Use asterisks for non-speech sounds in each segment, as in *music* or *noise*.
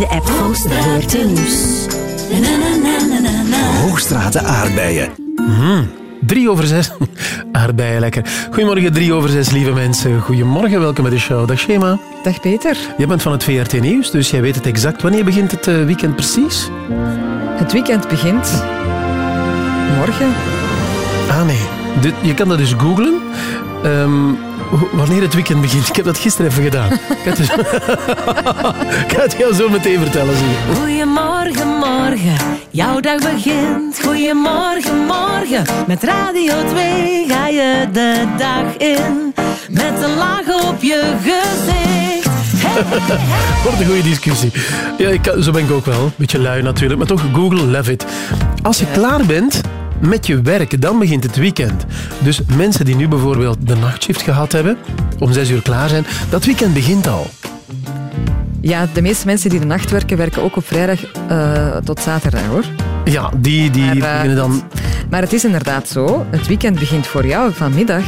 De app van VRT Nieuws. Hoogstraten aardbeien. Drie over zes. *laughs* Aardbeien, lekker. Goedemorgen, drie over zes, lieve mensen. Goedemorgen, welkom bij de show. Dag Schema. Dag Peter. Jij bent van het VRT Nieuws, dus jij weet het exact. Wanneer begint het eh, weekend precies? Het weekend begint morgen. Ah, nee. Je kan dat dus googlen. Ehm, wanneer het weekend begint. Ik heb dat gisteren even gedaan. Ik *laughs* ga het, jou zo meteen vertellen. Zie. Goedemorgen, morgen, jouw dag begint. Goedemorgen, morgen, met Radio 2 ga je de dag in. Met een laag op je gezicht. Hey, hey, hey. Wordt een goede discussie. Ja, ik zo ben ik ook wel. Beetje lui natuurlijk, maar toch Google, love it. Als je klaar bent met je werk, dan begint het weekend. Dus mensen die nu bijvoorbeeld de nachtshift gehad hebben, om zes uur klaar zijn, dat weekend begint al. Ja, de meeste mensen die de nacht werken, werken ook op vrijdag eh, tot zaterdag hoor. Ja, die, die Maar, eh, beginnen dan... Maar het is inderdaad zo, het weekend begint voor jou vanmiddag,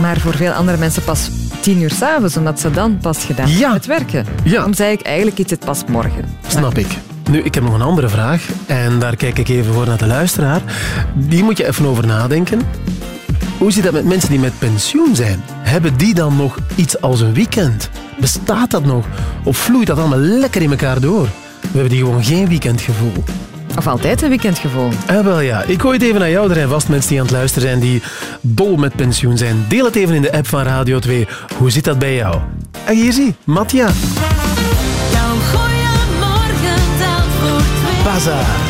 maar voor veel andere mensen pas tien uur s'avonds, omdat ze dan pas gedaan Ja. hebben met werken. Ja. Zei ik, eigenlijk is het pas morgen. Snap ik. Nu, ik heb nog een andere vraag en daar kijk ik even voor naar de luisteraar. Die moet je even over nadenken. Hoe zit dat met mensen die met pensioen zijn? Hebben die dan nog iets als een weekend? Bestaat dat nog? Of vloeit dat allemaal lekker in elkaar door? We hebben die gewoon geen weekendgevoel. Of altijd een weekendgevoel. Eh, wel ja, ik gooi het even naar jou. Er zijn vast mensen die aan het luisteren zijn die dol met pensioen zijn. Deel het even in de app van Radio 2. Hoe zit dat bij jou? En hier zie, Matja, twee.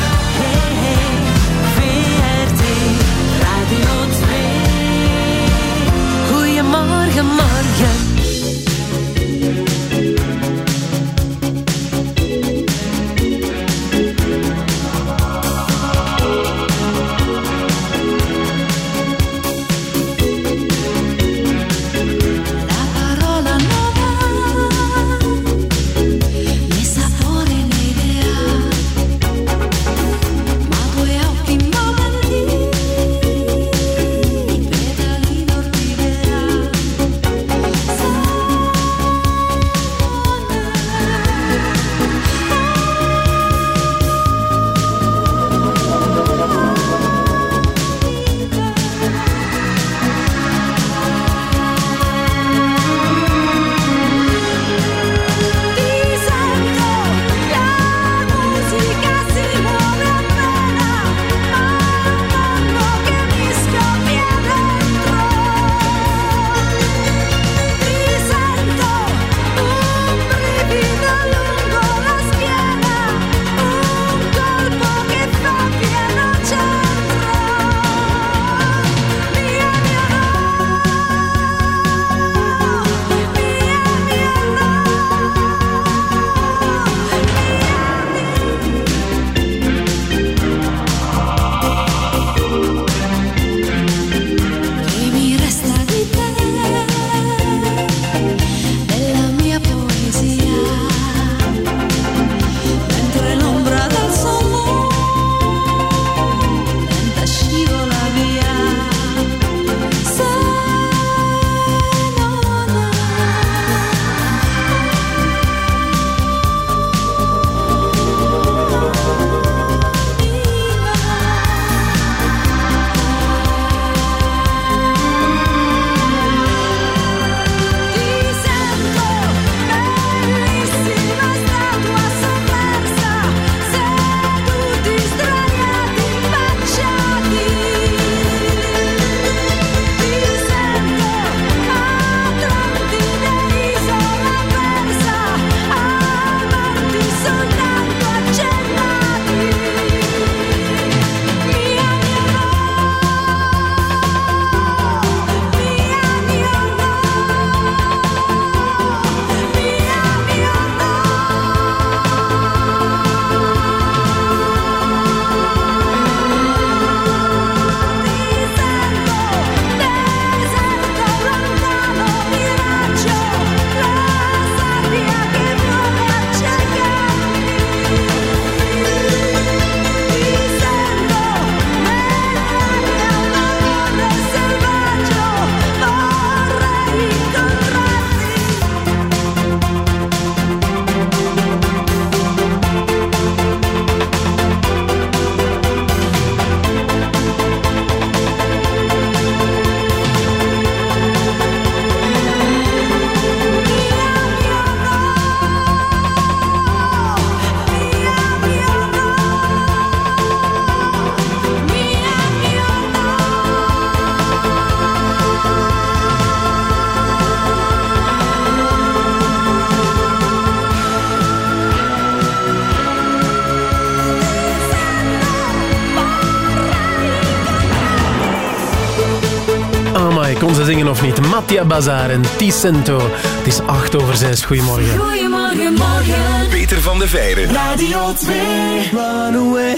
Zingen of niet? Mattia Bazar en Ticento. Het is 8 over 6. Goedemorgen. Goedemorgen, morgen. Peter van de Veijden. Radio 2. run away.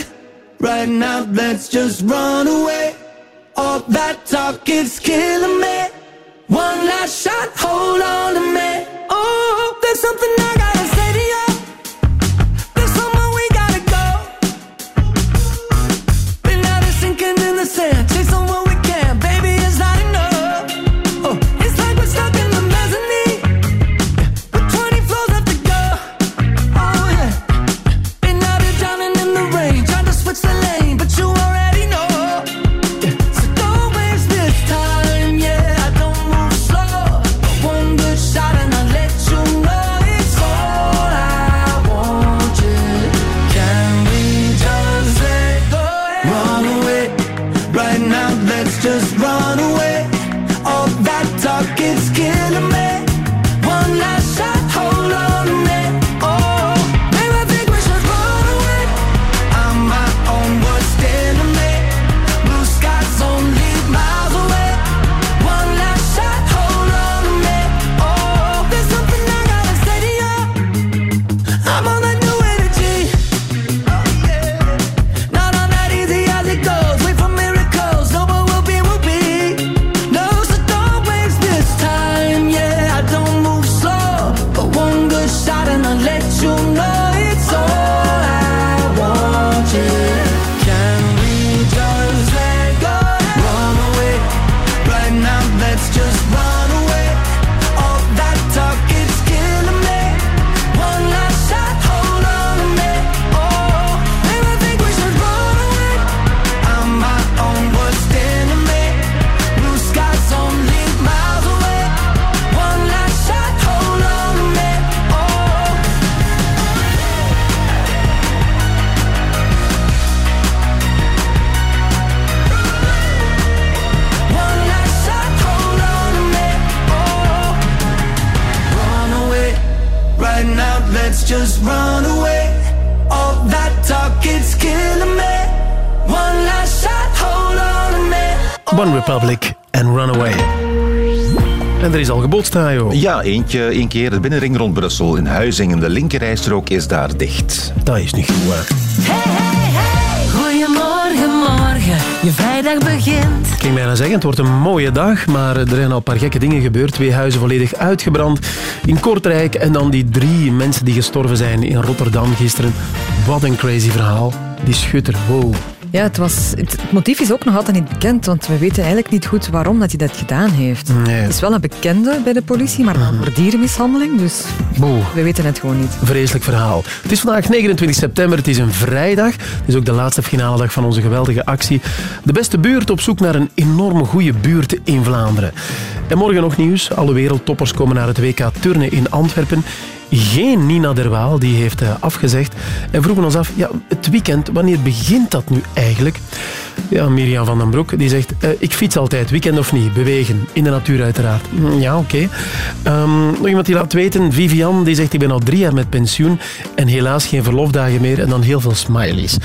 Right now, let's just run away. All that talk is killing me. One last shot, hold on to me. Oh, there's something I gotta One Republic en Runaway. En er is al gebotst, Tayo. Ja, eentje, één keer de binnenring rond Brussel. In Huizingen, de linkerrijstrook is daar dicht. Dat is niet goed, hè. Hey, hey, hey. Goedemorgen, morgen. Je vrijdag begint. Ik ging bijna zeggen, het wordt een mooie dag, maar er zijn al een paar gekke dingen gebeurd. Twee huizen volledig uitgebrand in Kortrijk en dan die drie mensen die gestorven zijn in Rotterdam gisteren. Wat een crazy verhaal. Die schutter, wow. Ja, het, was, het, het motief is ook nog altijd niet bekend, want we weten eigenlijk niet goed waarom dat hij dat gedaan heeft. Nee. Het is wel een bekende bij de politie, maar dan voor dierenmishandeling, dus Boe. we weten het gewoon niet. Vreselijk verhaal. Het is vandaag 29 september, het is een vrijdag. Het is ook de laatste finale dag van onze geweldige actie. De beste buurt op zoek naar een enorm goede buurt in Vlaanderen. En morgen nog nieuws. Alle wereldtoppers komen naar het WK Turnen in Antwerpen. Geen Nina Derwaal, die heeft eh, afgezegd. En vroegen ons af, ja, het weekend, wanneer begint dat nu eigenlijk? Ja, Mirjam van den Broek, die zegt, eh, ik fiets altijd, weekend of niet, bewegen. In de natuur uiteraard. Mm, Ja, oké. Ehm, nog iemand die laat weten, Vivian, die zegt, ik ben al drie jaar met pensioen en helaas geen verlofdagen meer en dan heel veel smileys.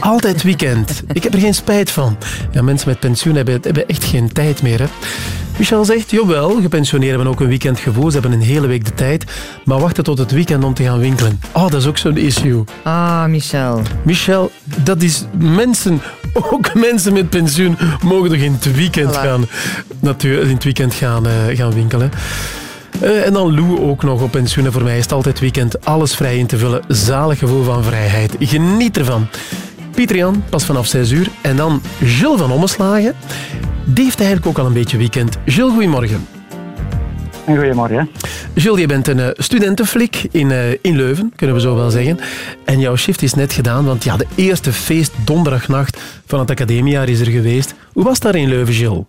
Altijd weekend. Ik heb er geen spijt van. Ja, mensen met pensioen hebben, hebben echt geen tijd meer, hè. Michel zegt, jawel, gepensioneerden hebben ook een weekendgevoel. Ze hebben een hele week de tijd, maar wachten tot het weekend om te gaan winkelen. Oh, dat is ook zo'n issue. Ah, Michel. Michel, dat is mensen, *laughs* ook mensen met pensioen, mogen toch in het weekend Voilà. gaan, natuur, in het weekend gaan, eh, gaan winkelen. Eh, en dan Lou ook nog op pensioen. En voor mij is het altijd weekend alles vrij in te vullen. Zalig gevoel van vrijheid. Geniet ervan. Pieter Jan, pas vanaf 6 uur. En dan Gilles van Ommeslagen. Die heeft eigenlijk ook al een beetje weekend. Gilles, goedemorgen. En goedemorgen. Gilles, je bent een eh, studentenflik in, eh, in Leuven, kunnen we zo wel zeggen. En jouw shift is net gedaan, want ja, de eerste feest donderdagnacht van het academiejaar is er geweest. Hoe was dat in Leuven, Gilles?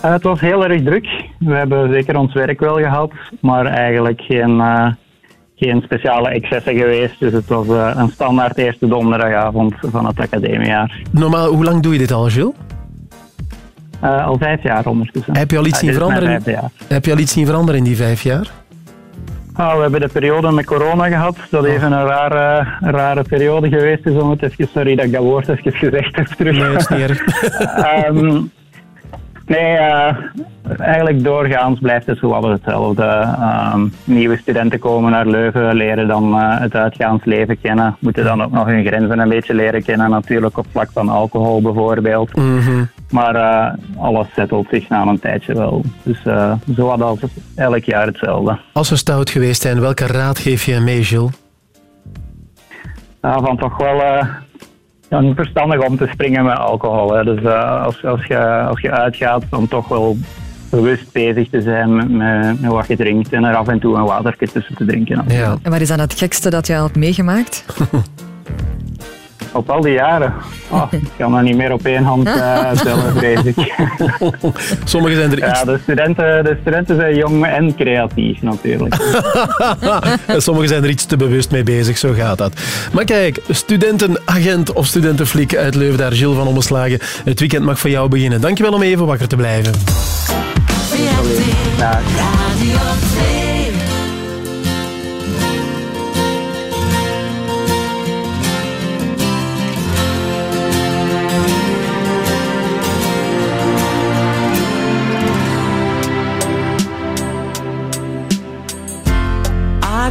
Eh, het was heel erg druk. We hebben zeker ons werk wel gehad, maar eigenlijk geen, geen speciale excessen geweest. Dus het was eh, een standaard eerste donderdagavond van het academiejaar. Normaal, hoe lang doe je dit al, Gilles? Eh, al vijf jaar ondertussen. Heb je al iets Ja, zien is veranderen? Heb je al iets zien veranderen in die vijf jaar? Ah, we hebben de periode met corona gehad, dat even een rare, rare periode geweest is om het even, sorry dat ik dat woord even gezegd heb terug. Nee, is niet erg. *laughs* Ehm, Nee, eh, eigenlijk doorgaans blijft het zo wel hetzelfde. Ehm, nieuwe studenten komen naar Leuven, leren dan eh, het uitgaansleven kennen. Moeten dan ook nog hun grenzen een beetje leren kennen, natuurlijk op vlak van alcohol bijvoorbeeld. Maar eh, alles settelt zich na een tijdje wel. Dus zo wat als elk jaar hetzelfde. Als we stout geweest zijn, welke raad geef je mee, Gilles? Ja, van toch wel ja, niet verstandig om te springen met alcohol. Hè. Dus eh, als, als, je, als je uitgaat, dan toch wel bewust bezig te zijn met, met, met wat je drinkt en er af en toe een watertje tussen te drinken. Ja. En wat is dan het gekste dat je al hebt meegemaakt? *laughs* Op al die jaren. Oh, *laughs* ik kan dat niet meer op één hand eh, *laughs* tellen, vrees ik. *laughs* Sommigen zijn er iets Ja, de studenten, de studenten zijn jong en creatief natuurlijk. Sommigen zijn er iets te bewust mee bezig, zo gaat dat. Maar kijk, studentenagent of studentenfliek uit Leuven, daar Gilles van Ommeslagen. Het weekend mag voor jou beginnen. Dankjewel om even wakker te blijven. Ja,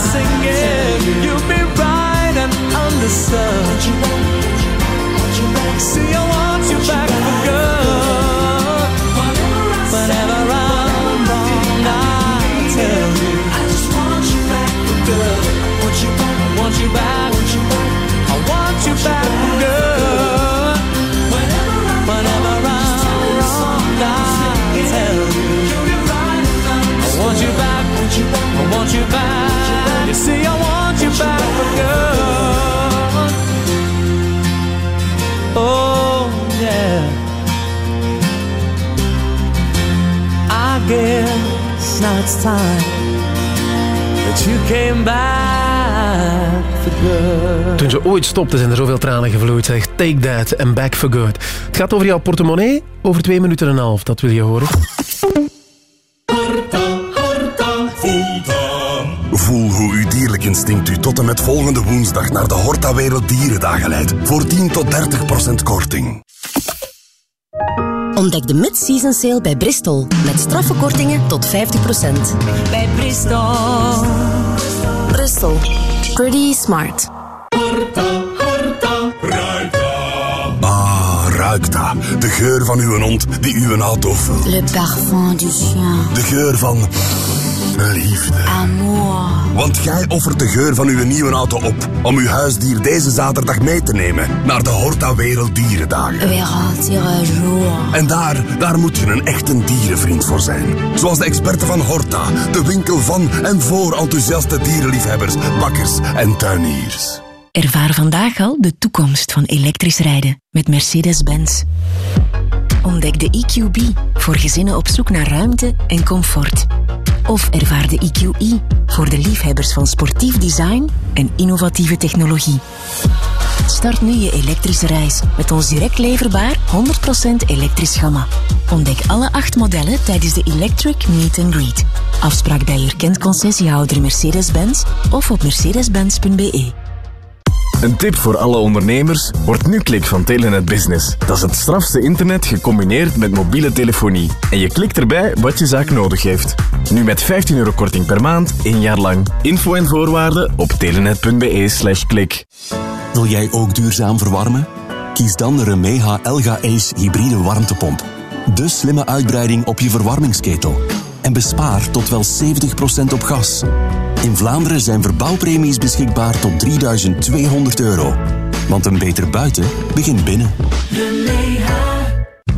sing it. You'll be right and understood. Want you back, want you back. See, I want you back for good. Whenever I'm wrong, I'll tell you. I just want you back for good. Want you back, I want you back, want you back. I want you back for good. Whenever I'm wrong, I'll tell you. I want you back, I want you back. You see, I want you back for good. Oh yeah. I guess now it's time that you came back back for good. Toen ze ooit stopte zijn er zoveel tranen gevloeid. Zeg, take that and back for good. Het gaat over jouw portemonnee. Over twee minuten en een half, dat wil je horen. Tot en met volgende woensdag naar de Horta Wereld Dierendagen leidt. Voor 10 tot 30 procent korting. Ontdek de mid-season sale bij Bristol. Met straffe kortingen tot 50%. Bij Bristol. Bristol. Pretty smart. Ah, ruik dat. De geur van uw hond die uw auto vult. Le parfum du chien. De geur van liefde. Amour. Want jij offert de geur van uw nieuwe auto op om uw huisdier deze zaterdag mee te nemen naar de Horta Wereld Dierendagen. Wereld jour. En daar, daar moet je een echte dierenvriend voor zijn. Zoals de experten van Horta, de winkel van en voor enthousiaste dierenliefhebbers, bakkers en tuiniers. Ervaar vandaag al de toekomst van elektrisch rijden met Mercedes-Benz. Ontdek de EQB voor gezinnen op zoek naar ruimte en comfort. Of ervaar de EQE voor de liefhebbers van sportief design en innovatieve technologie. Start nu je elektrische reis met ons direct leverbaar 100% elektrisch gamma. Ontdek alle acht modellen tijdens de Electric Meet and Greet. Afspraak bij je erkend concessiehouder Mercedes-Benz of op mercedes-benz.be. Een tip voor alle ondernemers, wordt nu klik van Telenet Business. Dat is het strafste internet gecombineerd met mobiele telefonie. En je klikt erbij wat je zaak nodig heeft. Nu met 15 euro korting per maand, één jaar lang. Info en voorwaarden op telenet.be slash klik. Wil jij ook duurzaam verwarmen? Kies dan de Remeha Elga Ace hybride warmtepomp. De slimme uitbreiding op je verwarmingsketel. En bespaar tot wel 70% op gas. In Vlaanderen zijn verbouwpremies beschikbaar tot 3200 euro. Want een beter buiten begint binnen.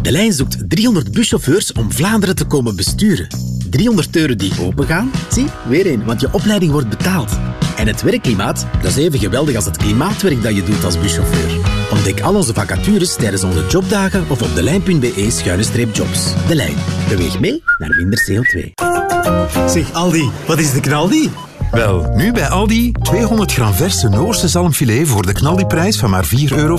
De lijn zoekt 300 buschauffeurs om Vlaanderen te komen besturen. 300 euro die opengaan? Zie, weer een, want je opleiding wordt betaald. En het werkklimaat, dat is even geweldig als het klimaatwerk dat je doet als buschauffeur. Ontdek al onze vacatures tijdens onze jobdagen of op delijn.be-jobs. De Lijn. Beweeg mee naar minder CO2. Zeg Aldi, wat is de knaldi? Wel, nu bij Aldi 200 gram verse Noorse zalmfilet voor de knaldiprijs van maar 4,50 euro.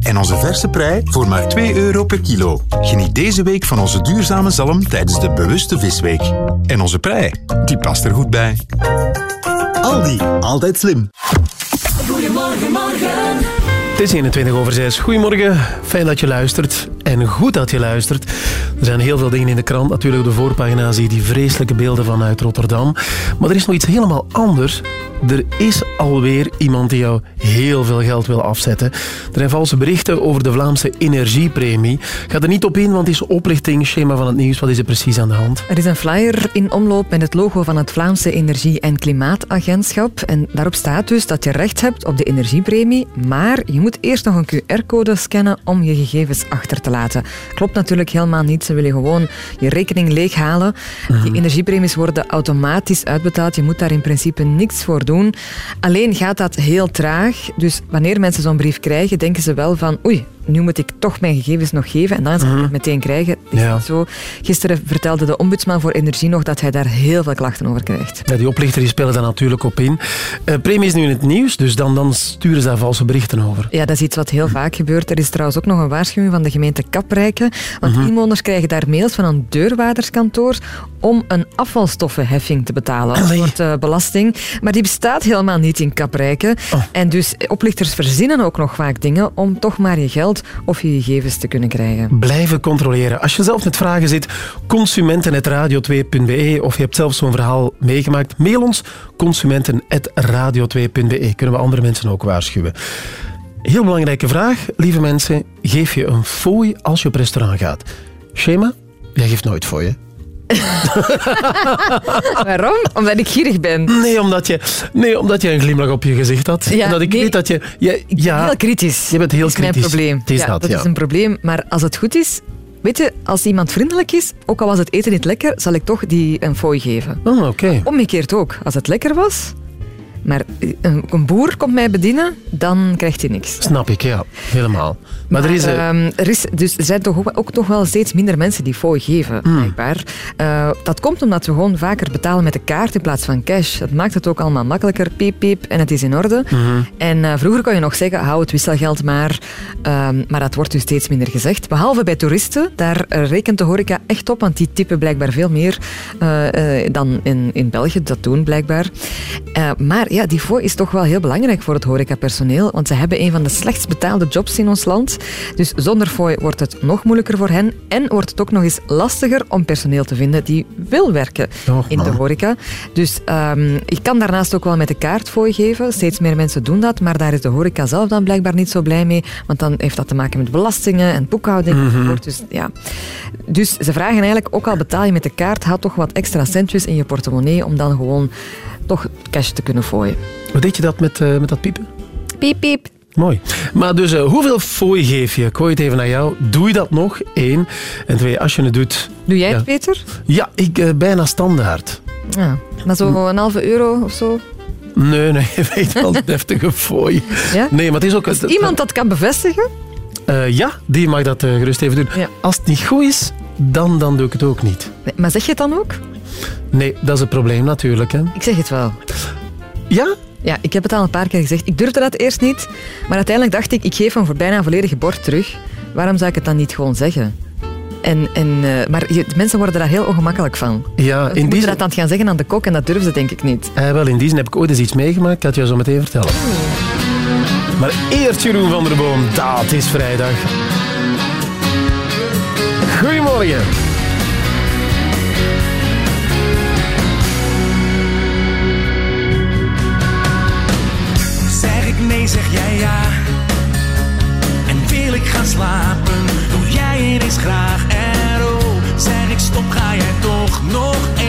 En onze verse prei voor maar 2 euro per kilo. Geniet deze week van onze duurzame zalm tijdens de bewuste visweek. En onze prei, die past er goed bij. Aldi, altijd slim. Goedemorgen, morgen. Het is 21 over 6. Goedemorgen, fijn dat je luistert. En goed dat je luistert. Er zijn heel veel dingen in de krant. Natuurlijk de voorpagina zie je die vreselijke beelden vanuit Rotterdam. Maar er is nog iets helemaal anders. Er is alweer iemand die jou heel veel geld wil afzetten. Er zijn valse berichten over de Vlaamse energiepremie. Ga er niet op in, want het is oplichting. Schema van het nieuws. Wat is er precies aan de hand? Er is een flyer in omloop met het logo van het Vlaamse Energie- en Klimaatagentschap. En daarop staat dus dat je recht hebt op de energiepremie, maar je moet eerst nog een QR-code scannen om je gegevens achter te laten. Klopt natuurlijk helemaal niet. Ze willen gewoon je rekening leeghalen. Die energiepremies worden automatisch uitbetaald. Je moet daar in principe niks voor doen. Alleen gaat dat heel traag. Dus wanneer mensen zo'n brief krijgen, denken ze wel van oei, nu moet ik toch mijn gegevens nog geven en dan zal ik het meteen krijgen. Is Ja. niet zo. Gisteren vertelde de ombudsman voor energie nog dat hij daar heel veel klachten over krijgt. Ja, die oplichters die spelen daar natuurlijk op in. Eh premie is nu in het nieuws, dus dan, dan sturen ze daar valse berichten over. Ja, dat is iets wat heel vaak gebeurt. Er is trouwens ook nog een waarschuwing van de gemeente Kaprijke. Want Mhm. inwoners krijgen daar mails van een deurwaarderskantoor om een afvalstoffenheffing te betalen. Een soort eh, belasting. Maar die bestaat helemaal niet in Kaprijke. Oh. En dus oplichters verzinnen ook nog vaak dingen om toch maar je geld of je gegevens te kunnen krijgen. Blijven controleren. Als je zelf met vragen zit, consumenten.radio2.be of je hebt zelf zo'n verhaal meegemaakt, mail ons consumenten.radio2.be. Kunnen we andere mensen ook waarschuwen. Heel belangrijke vraag, lieve mensen. Geef je een fooi als je op restaurant gaat? Schema? Jij geeft nooit fooi? *laughs* Waarom? Omdat ik gierig ben. Nee, omdat je, nee, omdat je een glimlach op je gezicht had. Ja, omdat ik nee. weet dat je... je ja, Heel kritisch. Je bent heel dat is mijn kritisch. probleem. Het is ja, dat, dat ja. is een probleem. Maar als het goed is... Weet je, als iemand vriendelijk is, ook al was het eten niet lekker, zal ik toch die een fooi geven. Oh, oké. Omgekeerd ook. Als het lekker was, Maar eh, een, boer komt mij bedienen, dan krijgt hij niks. Snap ik, ja. Helemaal. Maar, er is... eh, Ehm, er, is dus er zijn toch ook, ook toch wel steeds minder mensen die fooi geven, Hmm. blijkbaar. Eh, dat komt omdat we gewoon vaker betalen met de kaart in plaats van cash. Dat maakt het ook allemaal makkelijker. Piep, piep, en het is in orde. Mhm. En vroeger kon je nog zeggen, hou het wisselgeld maar. Ehm, maar dat wordt dus steeds minder gezegd. Behalve bij toeristen, daar rekent de horeca echt op, want die tippen blijkbaar veel meer dan in, in België. Dat doen blijkbaar. Maar ja, die fooi is toch wel heel belangrijk voor het horecapersoneel, want ze hebben een van de slechtst betaalde jobs in ons land. Dus zonder fooi wordt het nog moeilijker voor hen en wordt het ook nog eens lastiger om personeel te vinden die wil werken in de horeca. Dus ehm, ik kan daarnaast ook wel met de kaart fooi geven. Steeds meer mensen doen dat, maar daar is de horeca zelf dan blijkbaar niet zo blij mee, want dan heeft dat te maken met belastingen en boekhouding Mhm. enzovoort. Dus, ja. dus ze vragen eigenlijk, ook al betaal je met de kaart, haal toch wat extra centjes in je portemonnee om dan gewoon toch cash te kunnen fooien. Hoe deed je dat met, eh, met dat piepen? Piep, piep. Mooi. Maar dus, eh, hoeveel fooi geef je? Ik gooi het even naar jou. Doe je dat nog? Eén. En twee, als je het doet... Doe jij ja. het, Peter? Ja, ik eh, bijna standaard. Ja. Maar zo een halve euro of zo? Nee, nee, *laughs* je weet wel, deftige fooi. Ja? Nee, maar het is ook... Iemand dat kan bevestigen? Ja, die mag dat gerust even doen. Als het niet goed is, dan, dan doe ik het ook niet. Maar zeg je het dan ook? Nee, dat is het probleem natuurlijk. Hè. Ik zeg het wel. Ja? Ja, ik heb het al een paar keer gezegd. Ik durfde dat eerst niet, maar uiteindelijk dacht ik, ik geef hem voor bijna een volledige bord terug. Waarom zou ik het dan niet gewoon zeggen? En, en, eh, maar je- mensen worden daar heel ongemakkelijk van. Ja, in je moet die dat dan gaan zeggen aan de kok en dat durven ze denk ik niet. Eh, wel, in die zin heb ik ooit eens iets meegemaakt. Ik het jou zo meteen vertellen. Maar eerst Jeroen van der Boom. Dat is vrijdag. Goedemorgen. Zeg ik nee, zeg jij ja. En wil ik gaan slapen, doe jij ineens graag en oh. Zeg ik stop, ga jij toch nog even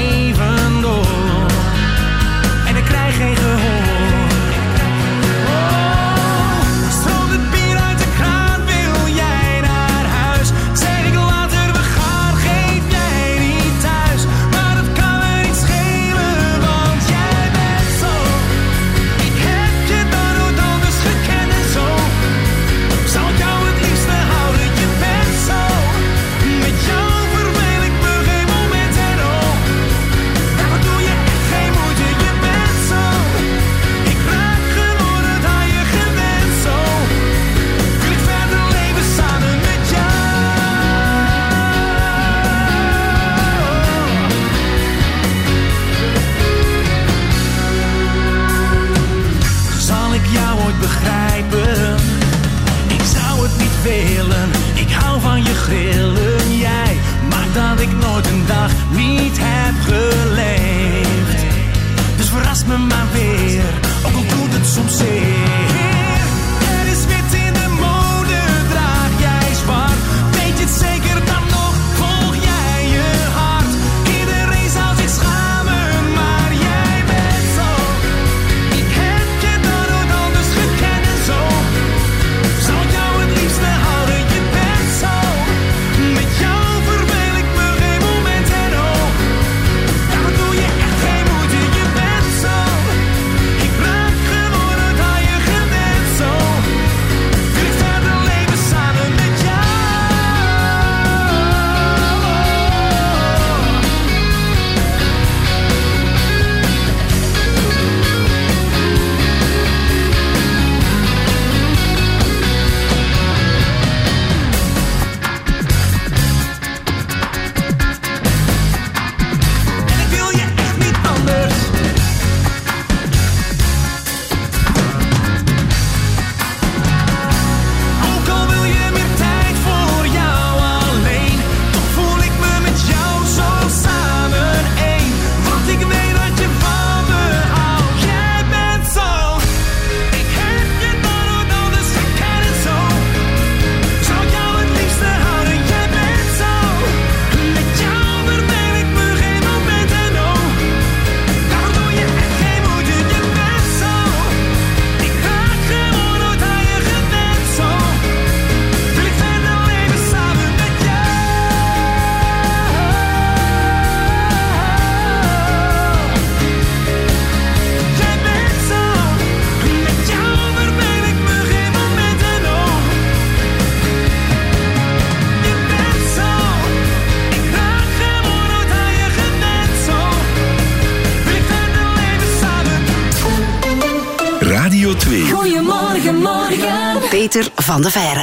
anbefales.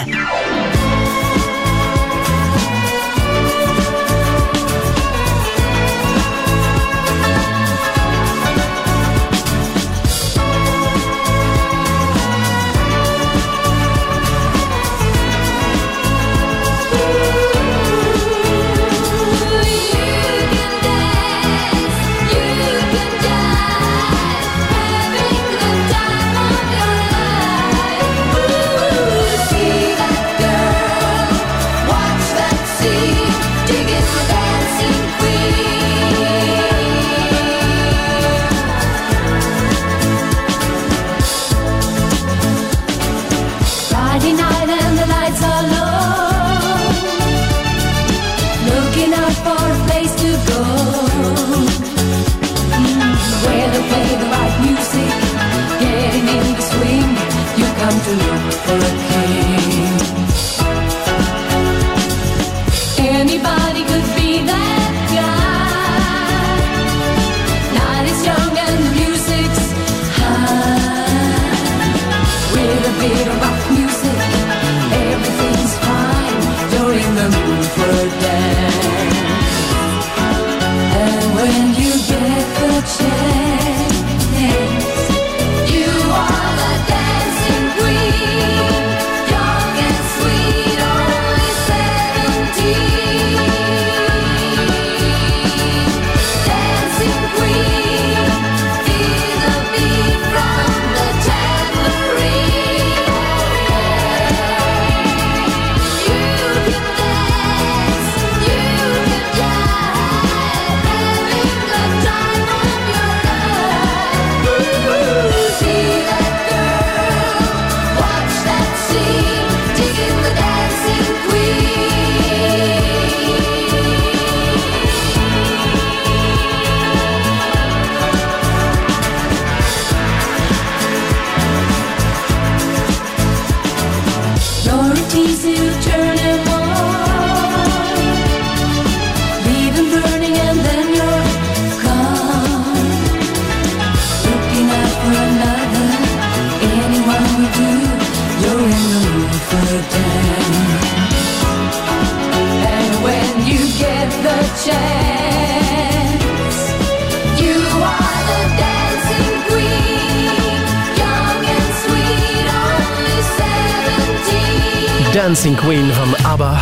Dancing Queen van ABBA.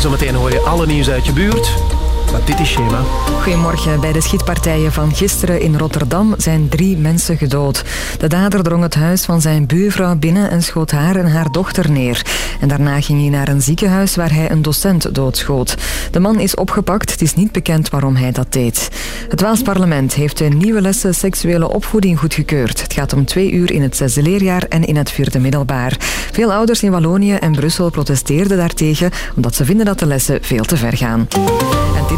Zometeen hoor je alle nieuws uit je buurt. Dit is Schema. Goedemorgen. Bij de schietpartijen van gisteren in Rotterdam zijn drie mensen gedood. De dader drong het huis van zijn buurvrouw binnen en schoot haar en haar dochter neer. En daarna ging hij naar een ziekenhuis waar hij een docent doodschoot. De man is opgepakt. Het is niet bekend waarom hij dat deed. Het Waals parlement heeft de nieuwe lessen seksuele opvoeding goedgekeurd. Het gaat om twee uur in het zesde leerjaar en in het vierde middelbaar. Veel ouders in Wallonië en Brussel protesteerden daartegen omdat ze vinden dat de lessen veel te ver gaan.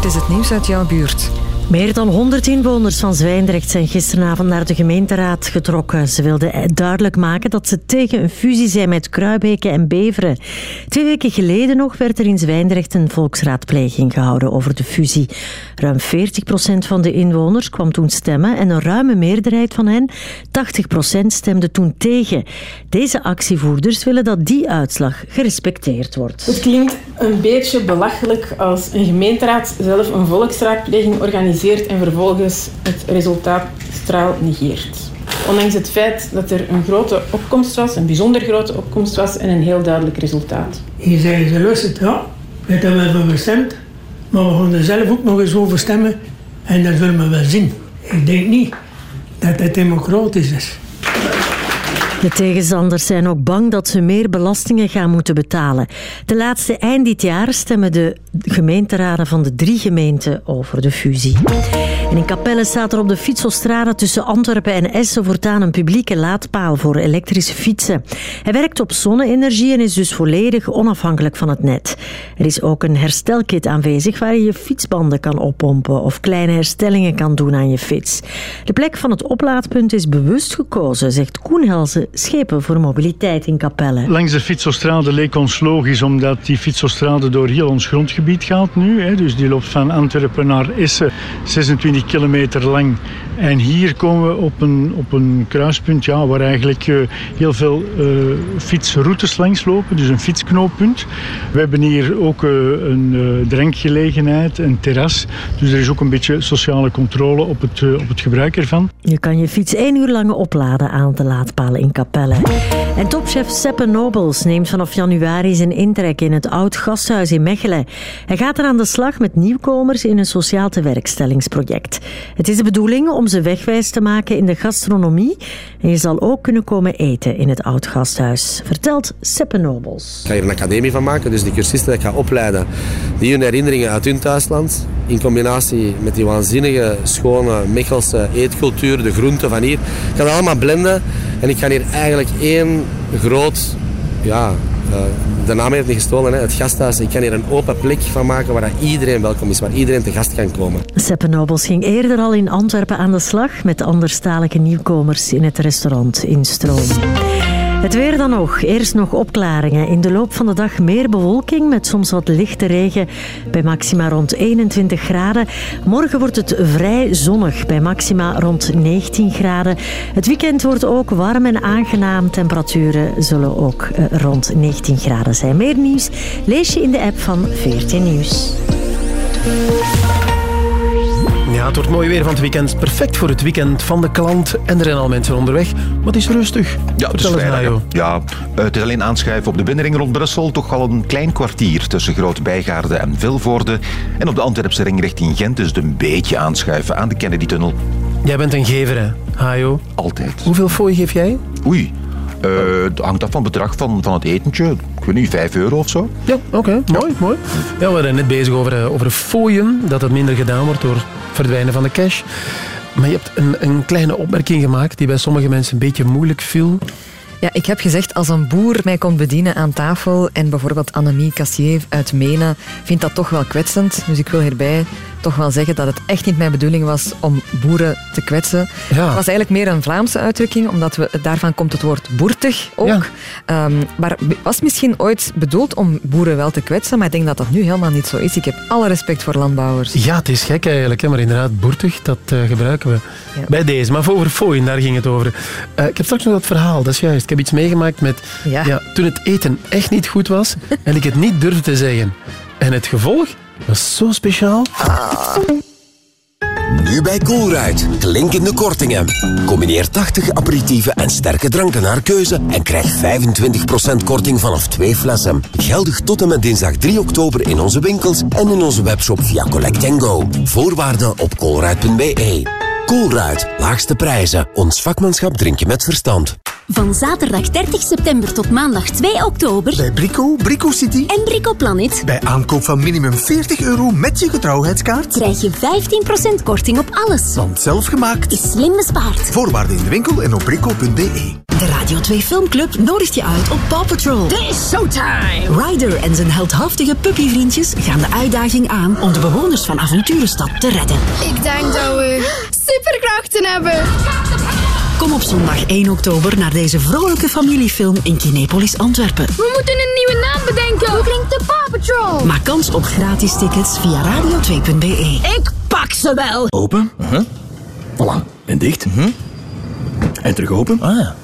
Dit is het nieuws uit jouw buurt. Meer dan 100 inwoners van Zwijndrecht zijn gisteravond naar de gemeenteraad getrokken. Ze wilden duidelijk maken dat ze tegen een fusie zijn met Kruibeke en Beveren. Twee weken geleden nog werd er in Zwijndrecht een volksraadpleging gehouden over de fusie. Ruim 40% van de inwoners kwam toen stemmen en een ruime meerderheid van hen, 80% stemde toen tegen. Deze actievoerders willen dat die uitslag gerespecteerd wordt. Het klinkt een beetje belachelijk als een gemeenteraad zelf een volksraadpleging organiseert en vervolgens het resultaat straal negeert. Ondanks het feit dat er een grote opkomst was, een bijzonder grote opkomst was en een heel duidelijk resultaat. Hier zeggen ze, luister, ja, we hebben wel voor gestemd, maar we gaan er zelf ook nog eens over stemmen en dat zullen we wel zien. Ik denk niet dat het democratisch is. De tegenstanders zijn ook bang dat ze meer belastingen gaan moeten betalen. De laatste eind dit jaar stemmen de gemeenteraden van de drie gemeenten over de fusie. In Capelle staat er op de fietsostrade tussen Antwerpen en Essen voortaan een publieke laadpaal voor elektrische fietsen. Hij werkt op zonne-energie en is dus volledig onafhankelijk van het net. Er is ook een herstelkit aanwezig waar je je fietsbanden kan oppompen of kleine herstellingen kan doen aan je fiets. De plek van het oplaadpunt is bewust gekozen, zegt Koen Helze schepen voor mobiliteit in Capelle. Langs de Fietsostrade leek ons logisch, omdat die Fietsostrade door heel ons grondgebied gaat nu. Hè. Dus die loopt van Antwerpen naar Essen, 26 kilometer lang. En hier komen we op een, op een kruispunt ja, waar eigenlijk eh, heel veel eh, fietsroutes langs lopen, dus een fietsknooppunt. We hebben hier ook eh, een drankgelegenheid, een terras. Dus er is ook een beetje sociale controle op het, op het gebruik ervan. Je kan je fiets één uur lang opladen aan de laadpalen in En topchef Seppe Nobels neemt vanaf januari zijn intrek in het Oud Gasthuis in Mechelen. Hij gaat er aan de slag met nieuwkomers in een sociaal tewerkstellingsproject. Het is de bedoeling om ze wegwijs te maken in de gastronomie. En je zal ook kunnen komen eten in het Oud Gasthuis, vertelt Seppe Nobels. Ik ga hier een academie van maken, dus die cursisten die ik ga opleiden, die hun herinneringen uit hun thuisland, in combinatie met die waanzinnige, schone Mechelse eetcultuur, de groenten van hier, ik ga dat allemaal blenden en ik ga hier eigenlijk één groot, ja, eh, de naam heeft niet gestolen, hè, het gasthuis. Ik kan hier een open plek van maken waar iedereen welkom is, waar iedereen te gast kan komen. Seppe Nobels ging eerder al in Antwerpen aan de slag met anderstalige nieuwkomers in het restaurant in Stroom. Het weer dan nog. Eerst nog opklaringen. In de loop van de dag meer bewolking met soms wat lichte regen bij maxima rond 21 graden. Morgen wordt het vrij zonnig bij maxima rond 19 graden. Het weekend wordt ook warm en aangenaam. Temperaturen zullen ook eh, rond 19 graden zijn. Meer nieuws lees je in de app van 14 Nieuws. Ja, het wordt mooi weer van het weekend. Perfect voor het weekend van de klant. En er zijn al mensen onderweg. Maar het is rustig. Ja, het is vrijdag. Ja, eh, het is alleen aanschuiven op de binnenring rond Brussel. Toch al een klein kwartier tussen Groot Bijgaarde en Vilvoorde. En op de Antwerpse ring richting Gent is het een beetje aanschuiven aan de Kennedy-tunnel. Jij bent een gever, hè, Hajo? Altijd. Hoeveel fooi geef jij? Oei. eh, het hangt af van het bedrag van, van het etentje. Ik weet niet, 5 euro of zo. Ja, oké. Mooi, mooi. Ja, we waren net bezig over, eh, over fooien. Dat het minder gedaan wordt door verdwijnen van de cash. Maar je hebt een, een kleine opmerking gemaakt die bij sommige mensen een beetje moeilijk viel. Ja, ik heb gezegd, als een boer mij komt bedienen aan tafel en bijvoorbeeld Annemie Cassier uit Menen vindt dat toch wel kwetsend. Dus ik wil hierbij toch wel zeggen dat het echt niet mijn bedoeling was om boeren te kwetsen. Ja. Het was eigenlijk meer een Vlaamse uitdrukking, omdat we, daarvan komt het woord boertig ook. Ehm, maar was misschien ooit bedoeld om boeren wel te kwetsen, maar ik denk dat dat nu helemaal niet zo is. Ik heb alle respect voor landbouwers. Ja, het is gek eigenlijk, hè, maar inderdaad, boertig, dat eh, gebruiken we bij deze. Maar voor over fooien, daar ging het over. Eh, ik heb straks nog dat verhaal, dat is juist. Ik heb iets meegemaakt met Ja. toen het eten echt niet goed was en ik het niet durfde te zeggen. En het gevolg was zo speciaal. Nu bij Coolruit. Klinkende kortingen. Combineer 80 aperitieven en sterke dranken naar keuze en krijg 25% korting vanaf twee flessen. Geldig tot en met dinsdag 3 oktober in onze winkels en in onze webshop via Collect Go. Voorwaarden op coolruit.be. Coolruit. Laagste prijzen. Ons vakmanschap drink je met verstand. Van zaterdag 30 september tot maandag 2 oktober. Bij Brico, Brico City En Brico Planet. bij aankoop van minimum 40 euro met je getrouwheidskaart. Krijg je 15% korting op alles. Want zelfgemaakt Is slim bespaard. Voorwaarden in de winkel en op brico.be. De Radio 2 Filmclub nodigt je uit op Paw Patrol. Dit is showtime! Ryder en zijn heldhaftige puppyvriendjes gaan de uitdaging aan om de bewoners van Avonturenstad te redden. Ik denk dat we superkrachten hebben. Kom op zondag 1 oktober naar deze vrolijke familiefilm in Kinepolis Antwerpen. We moeten een nieuwe naam bedenken. Hoe klinkt de Paw Patrol? Maak kans op gratis tickets via radio2.be. Ik pak ze wel! Open. Voilà. En dicht. En terug open. Ah ja.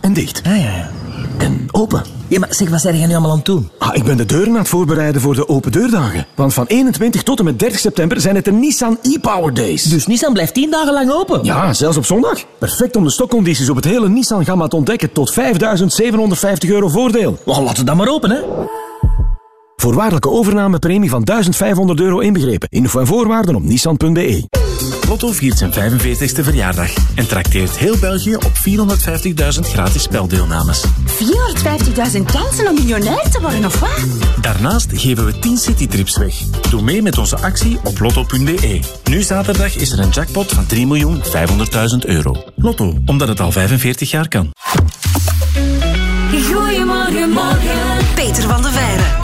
En dicht. Ah ja, ja. En open. Ja, maar zeg, wat zijn jij nu allemaal aan het doen? Ah, ik ben de deuren aan het voorbereiden voor de open deurdagen. Want van 21 tot en met 30 september zijn het de Nissan e-Power Days. Dus Nissan blijft 10 dagen lang open? Ja, zelfs op zondag. Perfect om de stokcondities op het hele Nissan-gamma te ontdekken tot 5.750 euro voordeel. Well, laten we dan maar open, hè? Voorwaardelijke overnamepremie van 1500 euro inbegrepen. Info en voorwaarden op nissan.be. Lotto viert zijn 45ste verjaardag en trakteert heel België op 450.000 gratis speldeelnames. 450.000 kansen om miljonair te worden, of wat? Daarnaast geven we 10 citytrips weg. Doe mee met onze actie op lotto.be. Nu zaterdag is er een jackpot van 3.500.000 euro. Lotto, omdat het al 45 jaar kan. Goedemorgen, morgen. Peter van de Veire.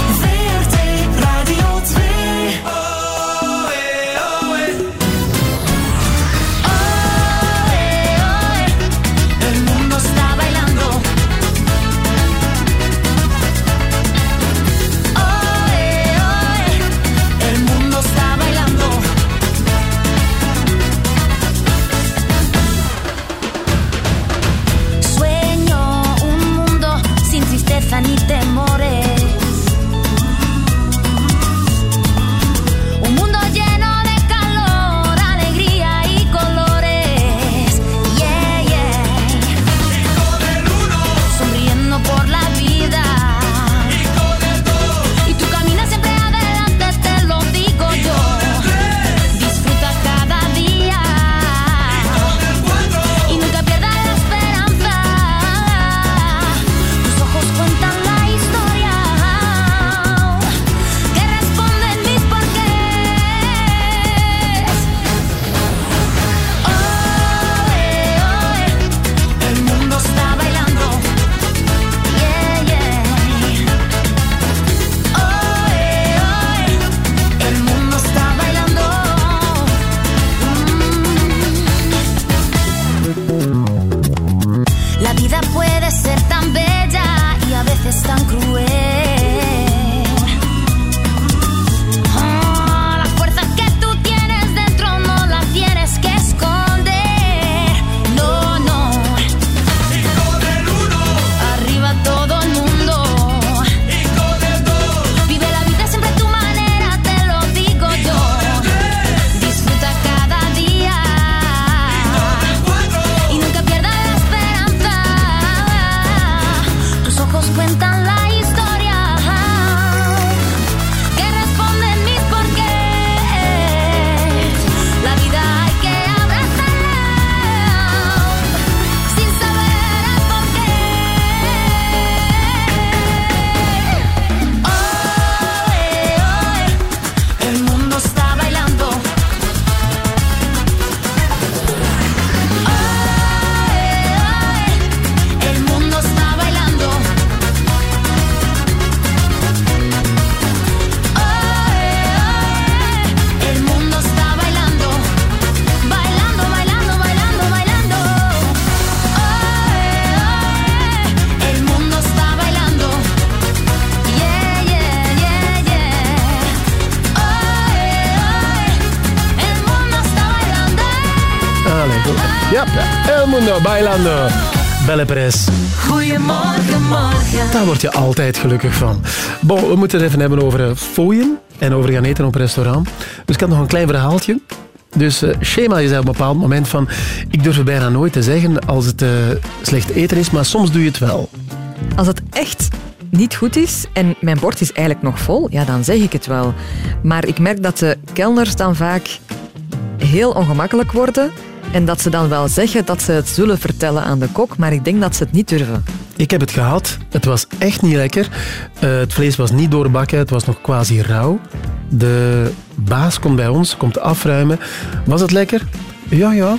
Bailando. Belle Perez. Goedemorgen, morgen. Daar word je altijd gelukkig van. Bon, we moeten het even hebben over eh, fooien en over gaan eten op een restaurant. Dus ik had nog een klein verhaaltje. Dus eh Shema je zei op een bepaald moment van... Ik durf het bijna nooit te zeggen als het eh, slecht eten is, maar soms doe je het wel. Als het echt niet goed is en mijn bord is eigenlijk nog vol, ja, dan zeg ik het wel. Maar ik merk dat de kelners dan vaak heel ongemakkelijk worden en dat ze dan wel zeggen dat ze het zullen vertellen aan de kok, maar ik denk dat ze het niet durven. Ik heb het gehad. Het was echt niet lekker. Eh, het vlees was niet doorbakken. Het was nog quasi rauw. De baas komt bij ons, komt afruimen. Was het lekker? Ja, ja.